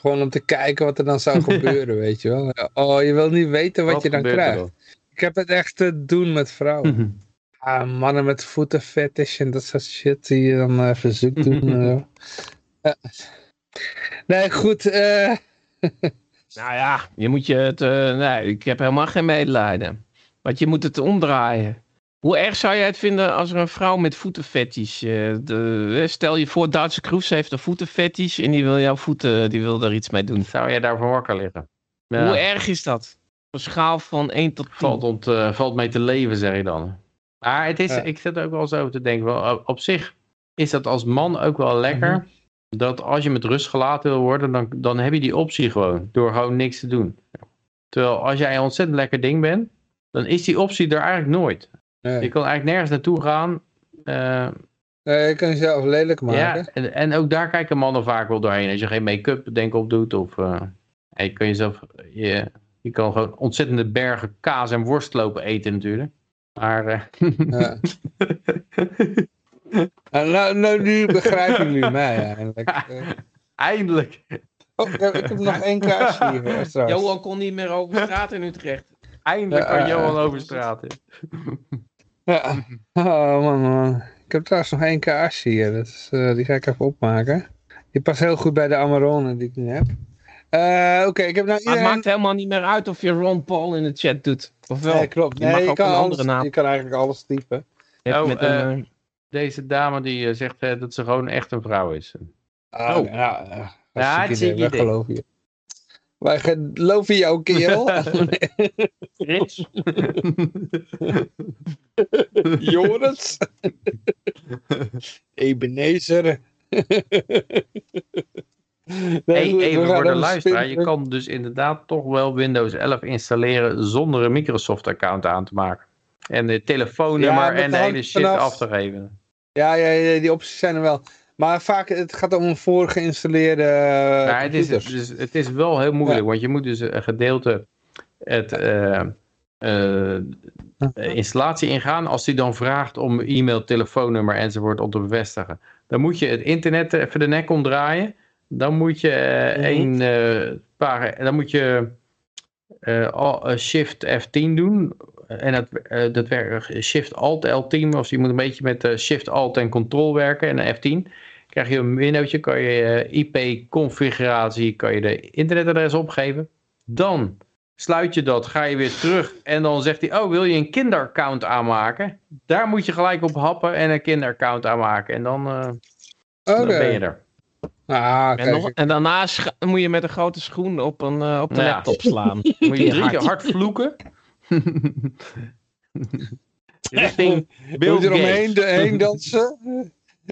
Gewoon om te kijken wat er dan zou gebeuren, weet je wel. Oh, je wil niet weten wat, wat je dan krijgt. Ik heb het echt te doen met vrouwen. ah, mannen met voetenfetish en dat soort shit die je dan even zoek doen. ja. Nee, goed. Uh... nou ja, je moet je het... Uh, nee, ik heb helemaal geen medelijden. Want je moet het omdraaien. Hoe erg zou jij het vinden als er een vrouw met voetenfetish... Uh, de, stel je voor, Duitse Kroes heeft een voetenfetish... en die wil jouw voeten, die wil daar iets mee doen. Zou jij daarvoor wakker liggen? Ja. Hoe erg is dat? Op een schaal van 1 tot 10. Valt, ont, uh, valt mee te leven, zeg je dan. Maar het is, ja. ik zit ook wel zo te denken... Wel, op zich is dat als man ook wel lekker... Mm -hmm. Dat als je met rust gelaten wil worden... Dan, dan heb je die optie gewoon. Door gewoon niks te doen. Terwijl als jij een ontzettend lekker ding bent... dan is die optie er eigenlijk nooit. Nee. Je kan eigenlijk nergens naartoe gaan. Uh, nee, je kan jezelf lelijk maken. Ja, en, en, ook daar kijken mannen vaak wel doorheen. Als je geen make-up denk op doet. Of uh, je kan jezelf... Je, je kan gewoon ontzettende bergen kaas en worst lopen eten natuurlijk. Maar... Uh, ja. nou, nou, nu begrijpen jullie mij eigenlijk. Eindelijk. Oh, ik heb, ik heb nog één kaarsje hier. Johan kon niet meer over straat in Utrecht. Eindelijk kan Johan over straat in. Ja, oh man, man. Ik heb trouwens nog één kaarsje hier. Dat is, uh, die ga ik even opmaken. Die past heel goed bij de Amarone die ik nu heb. Uh, Oké, okay, ik heb nou iedereen... Maar het maakt helemaal niet meer uit of je Ron Paul in de chat doet. Of wel? Nee, klopt. Je, nee, je, kan, alles, je kan eigenlijk alles typen. Oh, met uh, een, deze dame die uh, zegt dat ze gewoon echt een vrouw is. Oh, oh. ja. Ja, het zie je. geloof je. Wij geloven jou, kerel. Joris. Ebenezer. Nee, hey, even voor de luisteraar, je kan dus inderdaad toch wel Windows 11 installeren zonder een Microsoft account aan te maken. En de telefoonnummer ja, en de hele shit vanaf... af te geven. Ja, ja, ja, die opties zijn er wel. Maar vaak, het gaat om een voorgeïnstalleerde ja, het is, dus, het is wel heel moeilijk, ja. want je moet dus een gedeelte het uh, uh, installatie ingaan. Als die dan vraagt om e-mail, telefoonnummer enzovoort om te bevestigen. Dan moet je het internet even de nek omdraaien. Dan moet je uh, een paar, dan moet je Shift F10 doen. En dat, dat werkt Shift Alt L10. Of je moet een beetje met Shift Alt en Control werken en een F10 krijg je een windowtje, kan je IP-configuratie, kan je de internetadres opgeven. Dan sluit je dat, ga je weer terug en dan zegt hij, oh wil je een kinderaccount aanmaken? Daar moet je gelijk op happen en een kinderaccount aanmaken en dan, uh, dan ben je er. Ah, en, nog, en, daarna moet je met een grote schoen op, een, uh, op de ja. laptop slaan. moet je drie keer hard vloeken. Richting Bill moet je eromheen heen dansen.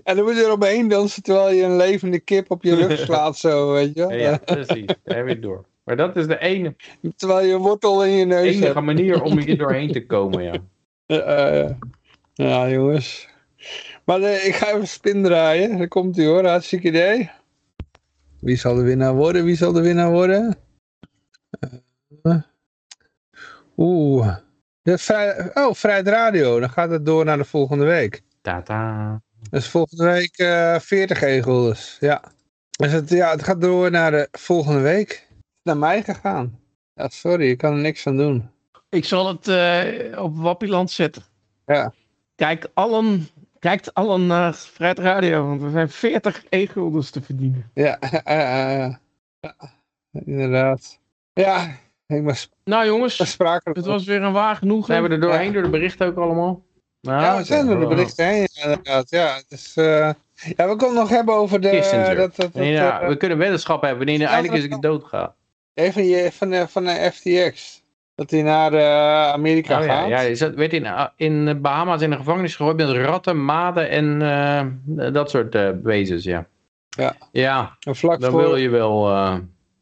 En dan moet je eromheen dansen terwijl je een levende kip op je rug slaat zo, weet je Ja, precies. Daar heb je door. Maar dat is de ene... Terwijl je wortel in je neus enige hebt. manier om hier doorheen te komen, ja. Uh, ja, jongens. Maar uh, ik ga even spin draaien. Daar komt hij hoor, hartstikke idee. Wie zal de winnaar worden? Wie zal de winnaar worden? Uh, Oeh. Ja, vrij, oh, Vrijheid Radio. Dan gaat het door naar de volgende week. Tata. Dus volgende week uh, 40 egels. Ja. Dus het, ja, het gaat door naar de volgende week. Naar mij gegaan. Ja, sorry, ik kan er niks aan doen. Ik zal het uh, op Wappiland zetten. Ja. Kijk allen, kijkt allen naar Vrijheid Radio, want er zijn 40 e-guldens te verdienen. Ja, uh, ja, inderdaad. Ja, nou jongens, spraken. het was weer een waar genoeg. Zijn we er doorheen ja. door de berichten ook allemaal? Nou, ja, we zijn door de berichten heen inderdaad. Ja, het is, uh, ja, we kunnen nog hebben over de... Kissinger. Dat, dat, nou, we kunnen weddenschap hebben wanneer ja, eindelijk is ik doodga. Even je, van, de, van de FTX. Dat hij naar uh, Amerika oh, gaat. Ja, ja zat, werd in, in Bahamas in de gevangenis gegooid met ratten, maden en uh, dat soort uh, wezens, ja. Ja. Ja, vlak dan, voor... wil je wel,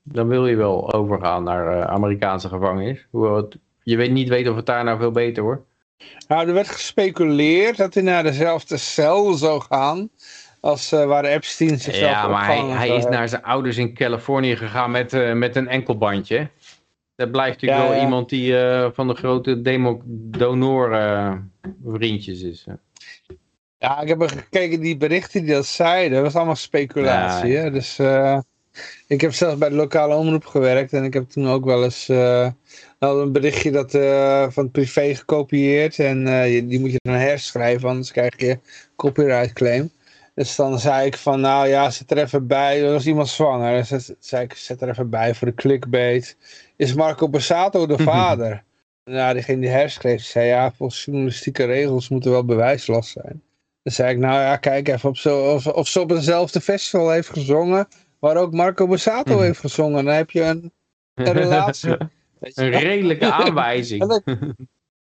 dan wil je wel overgaan naar Amerikaanse gevangenis. Het, je weet niet weten of het daar nou veel beter wordt. Nou, er werd gespeculeerd dat hij naar dezelfde cel zou gaan als uh, waar Epstein zichzelf Ja, maar hij, hij is naar zijn ouders in Californië gegaan met, uh, met een enkelbandje. Dat blijft natuurlijk Ja, wel ja. iemand die uh, van de grote demo donor vriendjes is. Ja, ik heb gekeken, die berichten die dat zeiden, dat was allemaal speculatie. Ja. Hè? Dus eh, ik heb zelfs bij de lokale omroep gewerkt en ik heb toen ook wel eens eh, nou, een berichtje dat, eh, van het privé gekopieerd en eh, die moet je dan herschrijven, anders krijg je copyright claim. Dus dan zei ik van, nou ja, zet er even bij, er was iemand zwanger, dus zet- zei ik, zet er even bij voor de clickbait. Is Marco Borsato de vader? nou, diegene die herschreef, zei ja, volgens journalistieke regels moet er wel bewijslast zijn. Dan zei ik, nou ja, kijk even op zo, of, of ze op eenzelfde festival heeft gezongen, waar ook Marco Borsato Mhm. heeft gezongen. Dan heb je een, een relatie. Een redelijke En aanwijzing. dat,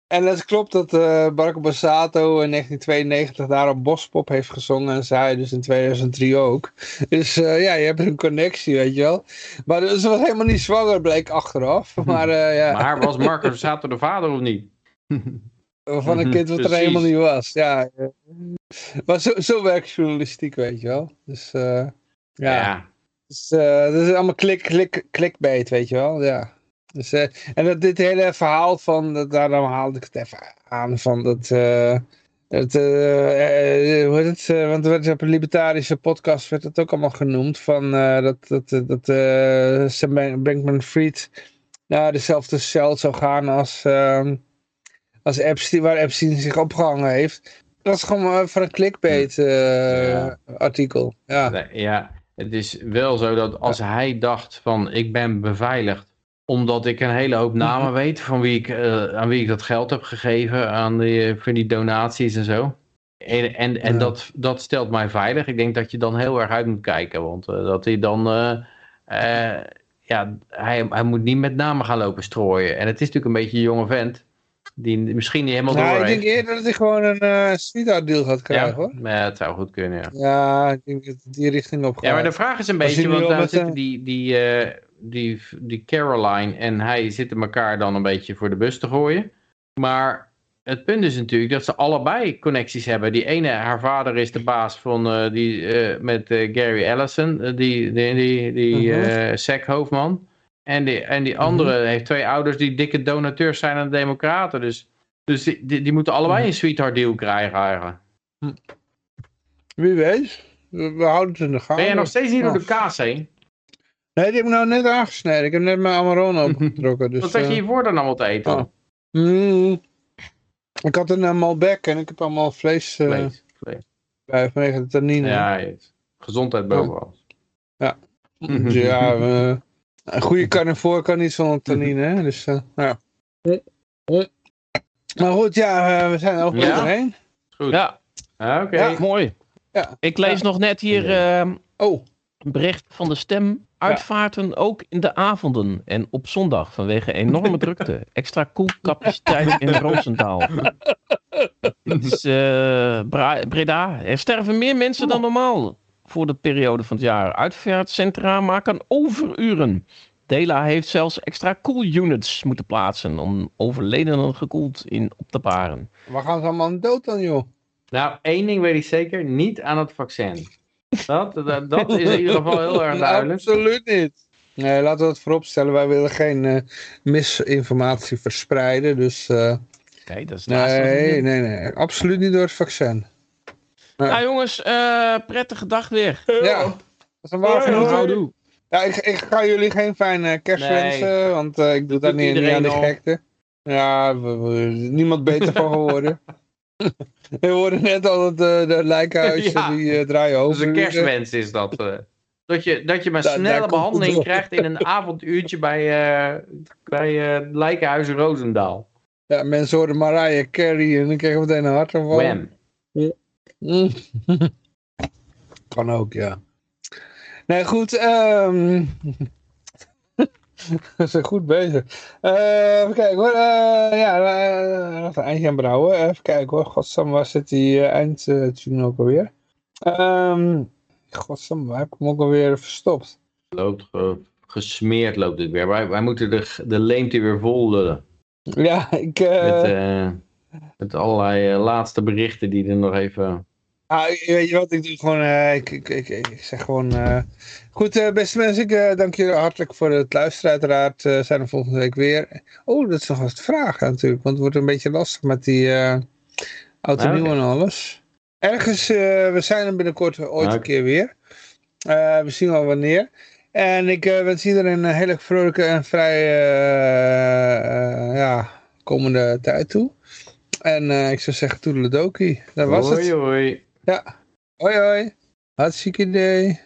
en het klopt dat eh Marco Borsato in 1992 daar op Bospop heeft gezongen en zij dus in 2003 ook. Dus eh, ja, je hebt een connectie, weet je wel. Maar dus ze was helemaal niet zwanger, bleek achteraf. Maar eh, ja, Maar was Marco Borsato de vader of niet? van een kind wat er helemaal niet was. Ja, maar zo, zo werkt journalistiek, weet je wel. Dus ja, ja. Dus, eh, dat is allemaal klik, klik, clickbait, weet je wel. Ja. Dus, eh, en dat, dit hele verhaal van, dat, daarom haalde ik het even aan van dat... eh, het, hoe heet het? want er werd op een libertarische podcast werd het ook allemaal genoemd van dat, dat, dat Sam Bank- Bankman-Fried naar dezelfde cel zou gaan als, ehm, als Epstein, waar Epstein zich opgehangen heeft. Dat is gewoon van een clickbait artikel. Ja. Nee, ja, het is wel zo dat als hij dacht van ik ben beveiligd omdat ik een hele hoop namen weet van wie ik, eh, aan wie ik dat geld heb gegeven aan die, voor die donaties en zo. En, en, en Ja. dat, dat stelt mij veilig. Ik denk dat je dan heel erg uit moet kijken. Want eh, dat hij dan... eh, eh, ja, hij, hij moet niet met namen gaan lopen strooien. En het is natuurlijk een beetje een jonge vent. Die misschien niet helemaal Nou, door ik denk eerder dat hij gewoon een sweetheart deal gaat krijgen Ja, hoor. maar het zou goed kunnen, ja. Ja, ik denk dat het die richting op gaat. Ja, maar de vraag is een Als beetje, want daar met, zitten eh, die, die, eh, die, die Caroline en hij zitten elkaar dan een beetje voor de bus te gooien. Maar het punt is natuurlijk dat ze allebei connecties hebben. Die ene, haar vader is de baas van die, met Gary Allison, die, die, die, die Mhm. SEC-hoofdman. En die, en die andere heeft twee ouders die dikke donateurs zijn aan de democraten. Dus, dus die, die, die moeten allebei Mhm. een sweetheart deal krijgen eigenlijk. Wie weet. We, we houden het in de gaten. Ben jij nog steeds niet door de kaas heen? Nee, die heb ik nou net aangesneden. Ik heb net mijn Amarone opgetrokken. Dus, Wat zat je eh, hiervoor dan allemaal te eten? oh. mm, ik had een uh, Malbec en ik heb allemaal vlees eh, Vlees. Vlees. bij vanwege de tannine. Ja, je- gezondheid boven alles. Dus ja, eh, Een goede carnivore kan niet zonder tannine, hè? Dus, uh, ja. Maar goed, ja, uh, we zijn over Ja. doorheen. Goed. Ja, Ah, Oké. Ja. mooi. Ja. Ik lees nog net hier eh, Oh, een bericht van de stem. Uitvaarten ook in de avonden en op zondag vanwege enorme drukte. Extra koelcapaciteit in Roosendaal. Eh, Bra- Breda. Er sterven meer mensen dan normaal voor de periode van het jaar. Uitvaartcentra maken overuren. Dela heeft zelfs extra koelunits moeten plaatsen om overledenen gekoeld in op te paren. waar gaan ze allemaal dood dan, joh? Nou, één ding weet ik zeker. Niet aan het vaccin. Dat, dat, dat is in ieder geval heel erg duidelijk. Absoluut niet. Nee, laten we dat vooropstellen. Wij willen geen eh, misinformatie verspreiden. Dus eh, Oké, dat is nee, nee, nee. Absoluut niet door het vaccin. Nou jongens, eh, prettige dag weer. Ja, dat is een waar. Houdoe. Ja, ik, ik ga jullie geen fijne kerst Nee. wensen, want eh, ik doe Dat niet, niet aan de gekte. Ja, we, we- niemand beter van geworden. We hoorden net al dat de, de lijkenhuizen Ja. die eh, draaien over. Dus een kerstwens is dat. eh. dat, je, dat je maar snelle behandeling krijgt in een avonduurtje bij, eh bij eh Lijkenhuizen Roosendaal. Ja, mensen hoorden Mariah Carey en dan kregen we meteen een hartaanval. Wham. Mm. kan ook, ja. Nee, goed. ehm we zijn goed bezig. Eh, even kijken hoor. Eh, ja, nog een eindje aan brouwen. Even kijken hoor. Godsam, waar zit die uh, eindtune ook alweer? Ehm godsam, waar heb ik hem ook alweer verstopt? Loopt ge- gesmeerd loopt het weer. Wij, wij moeten de, de leemte weer vol lullen. Ja, ik... Met, met allerlei laatste berichten die er nog even... Ah, weet je wat, ik doe gewoon, eh, ik, ik, ik, ik zeg gewoon, eh, goed eh, beste mensen, ik dank jullie hartelijk voor het luisteren uiteraard, zijn we volgende week weer. Oh, dat is nog wat vragen natuurlijk, want het wordt een beetje lastig met die auto Ah, nieuw en alles. Ergens, we zijn er binnenkort ooit een oké. keer weer, we zien wel wanneer. En ik wens iedereen een hele vrolijke en vrij, ja, komende tijd toe. En ik zou zeggen, toedeledokie, dat was het. Hoi hoi. Ja. Hoi hoi. Hartstikke idee.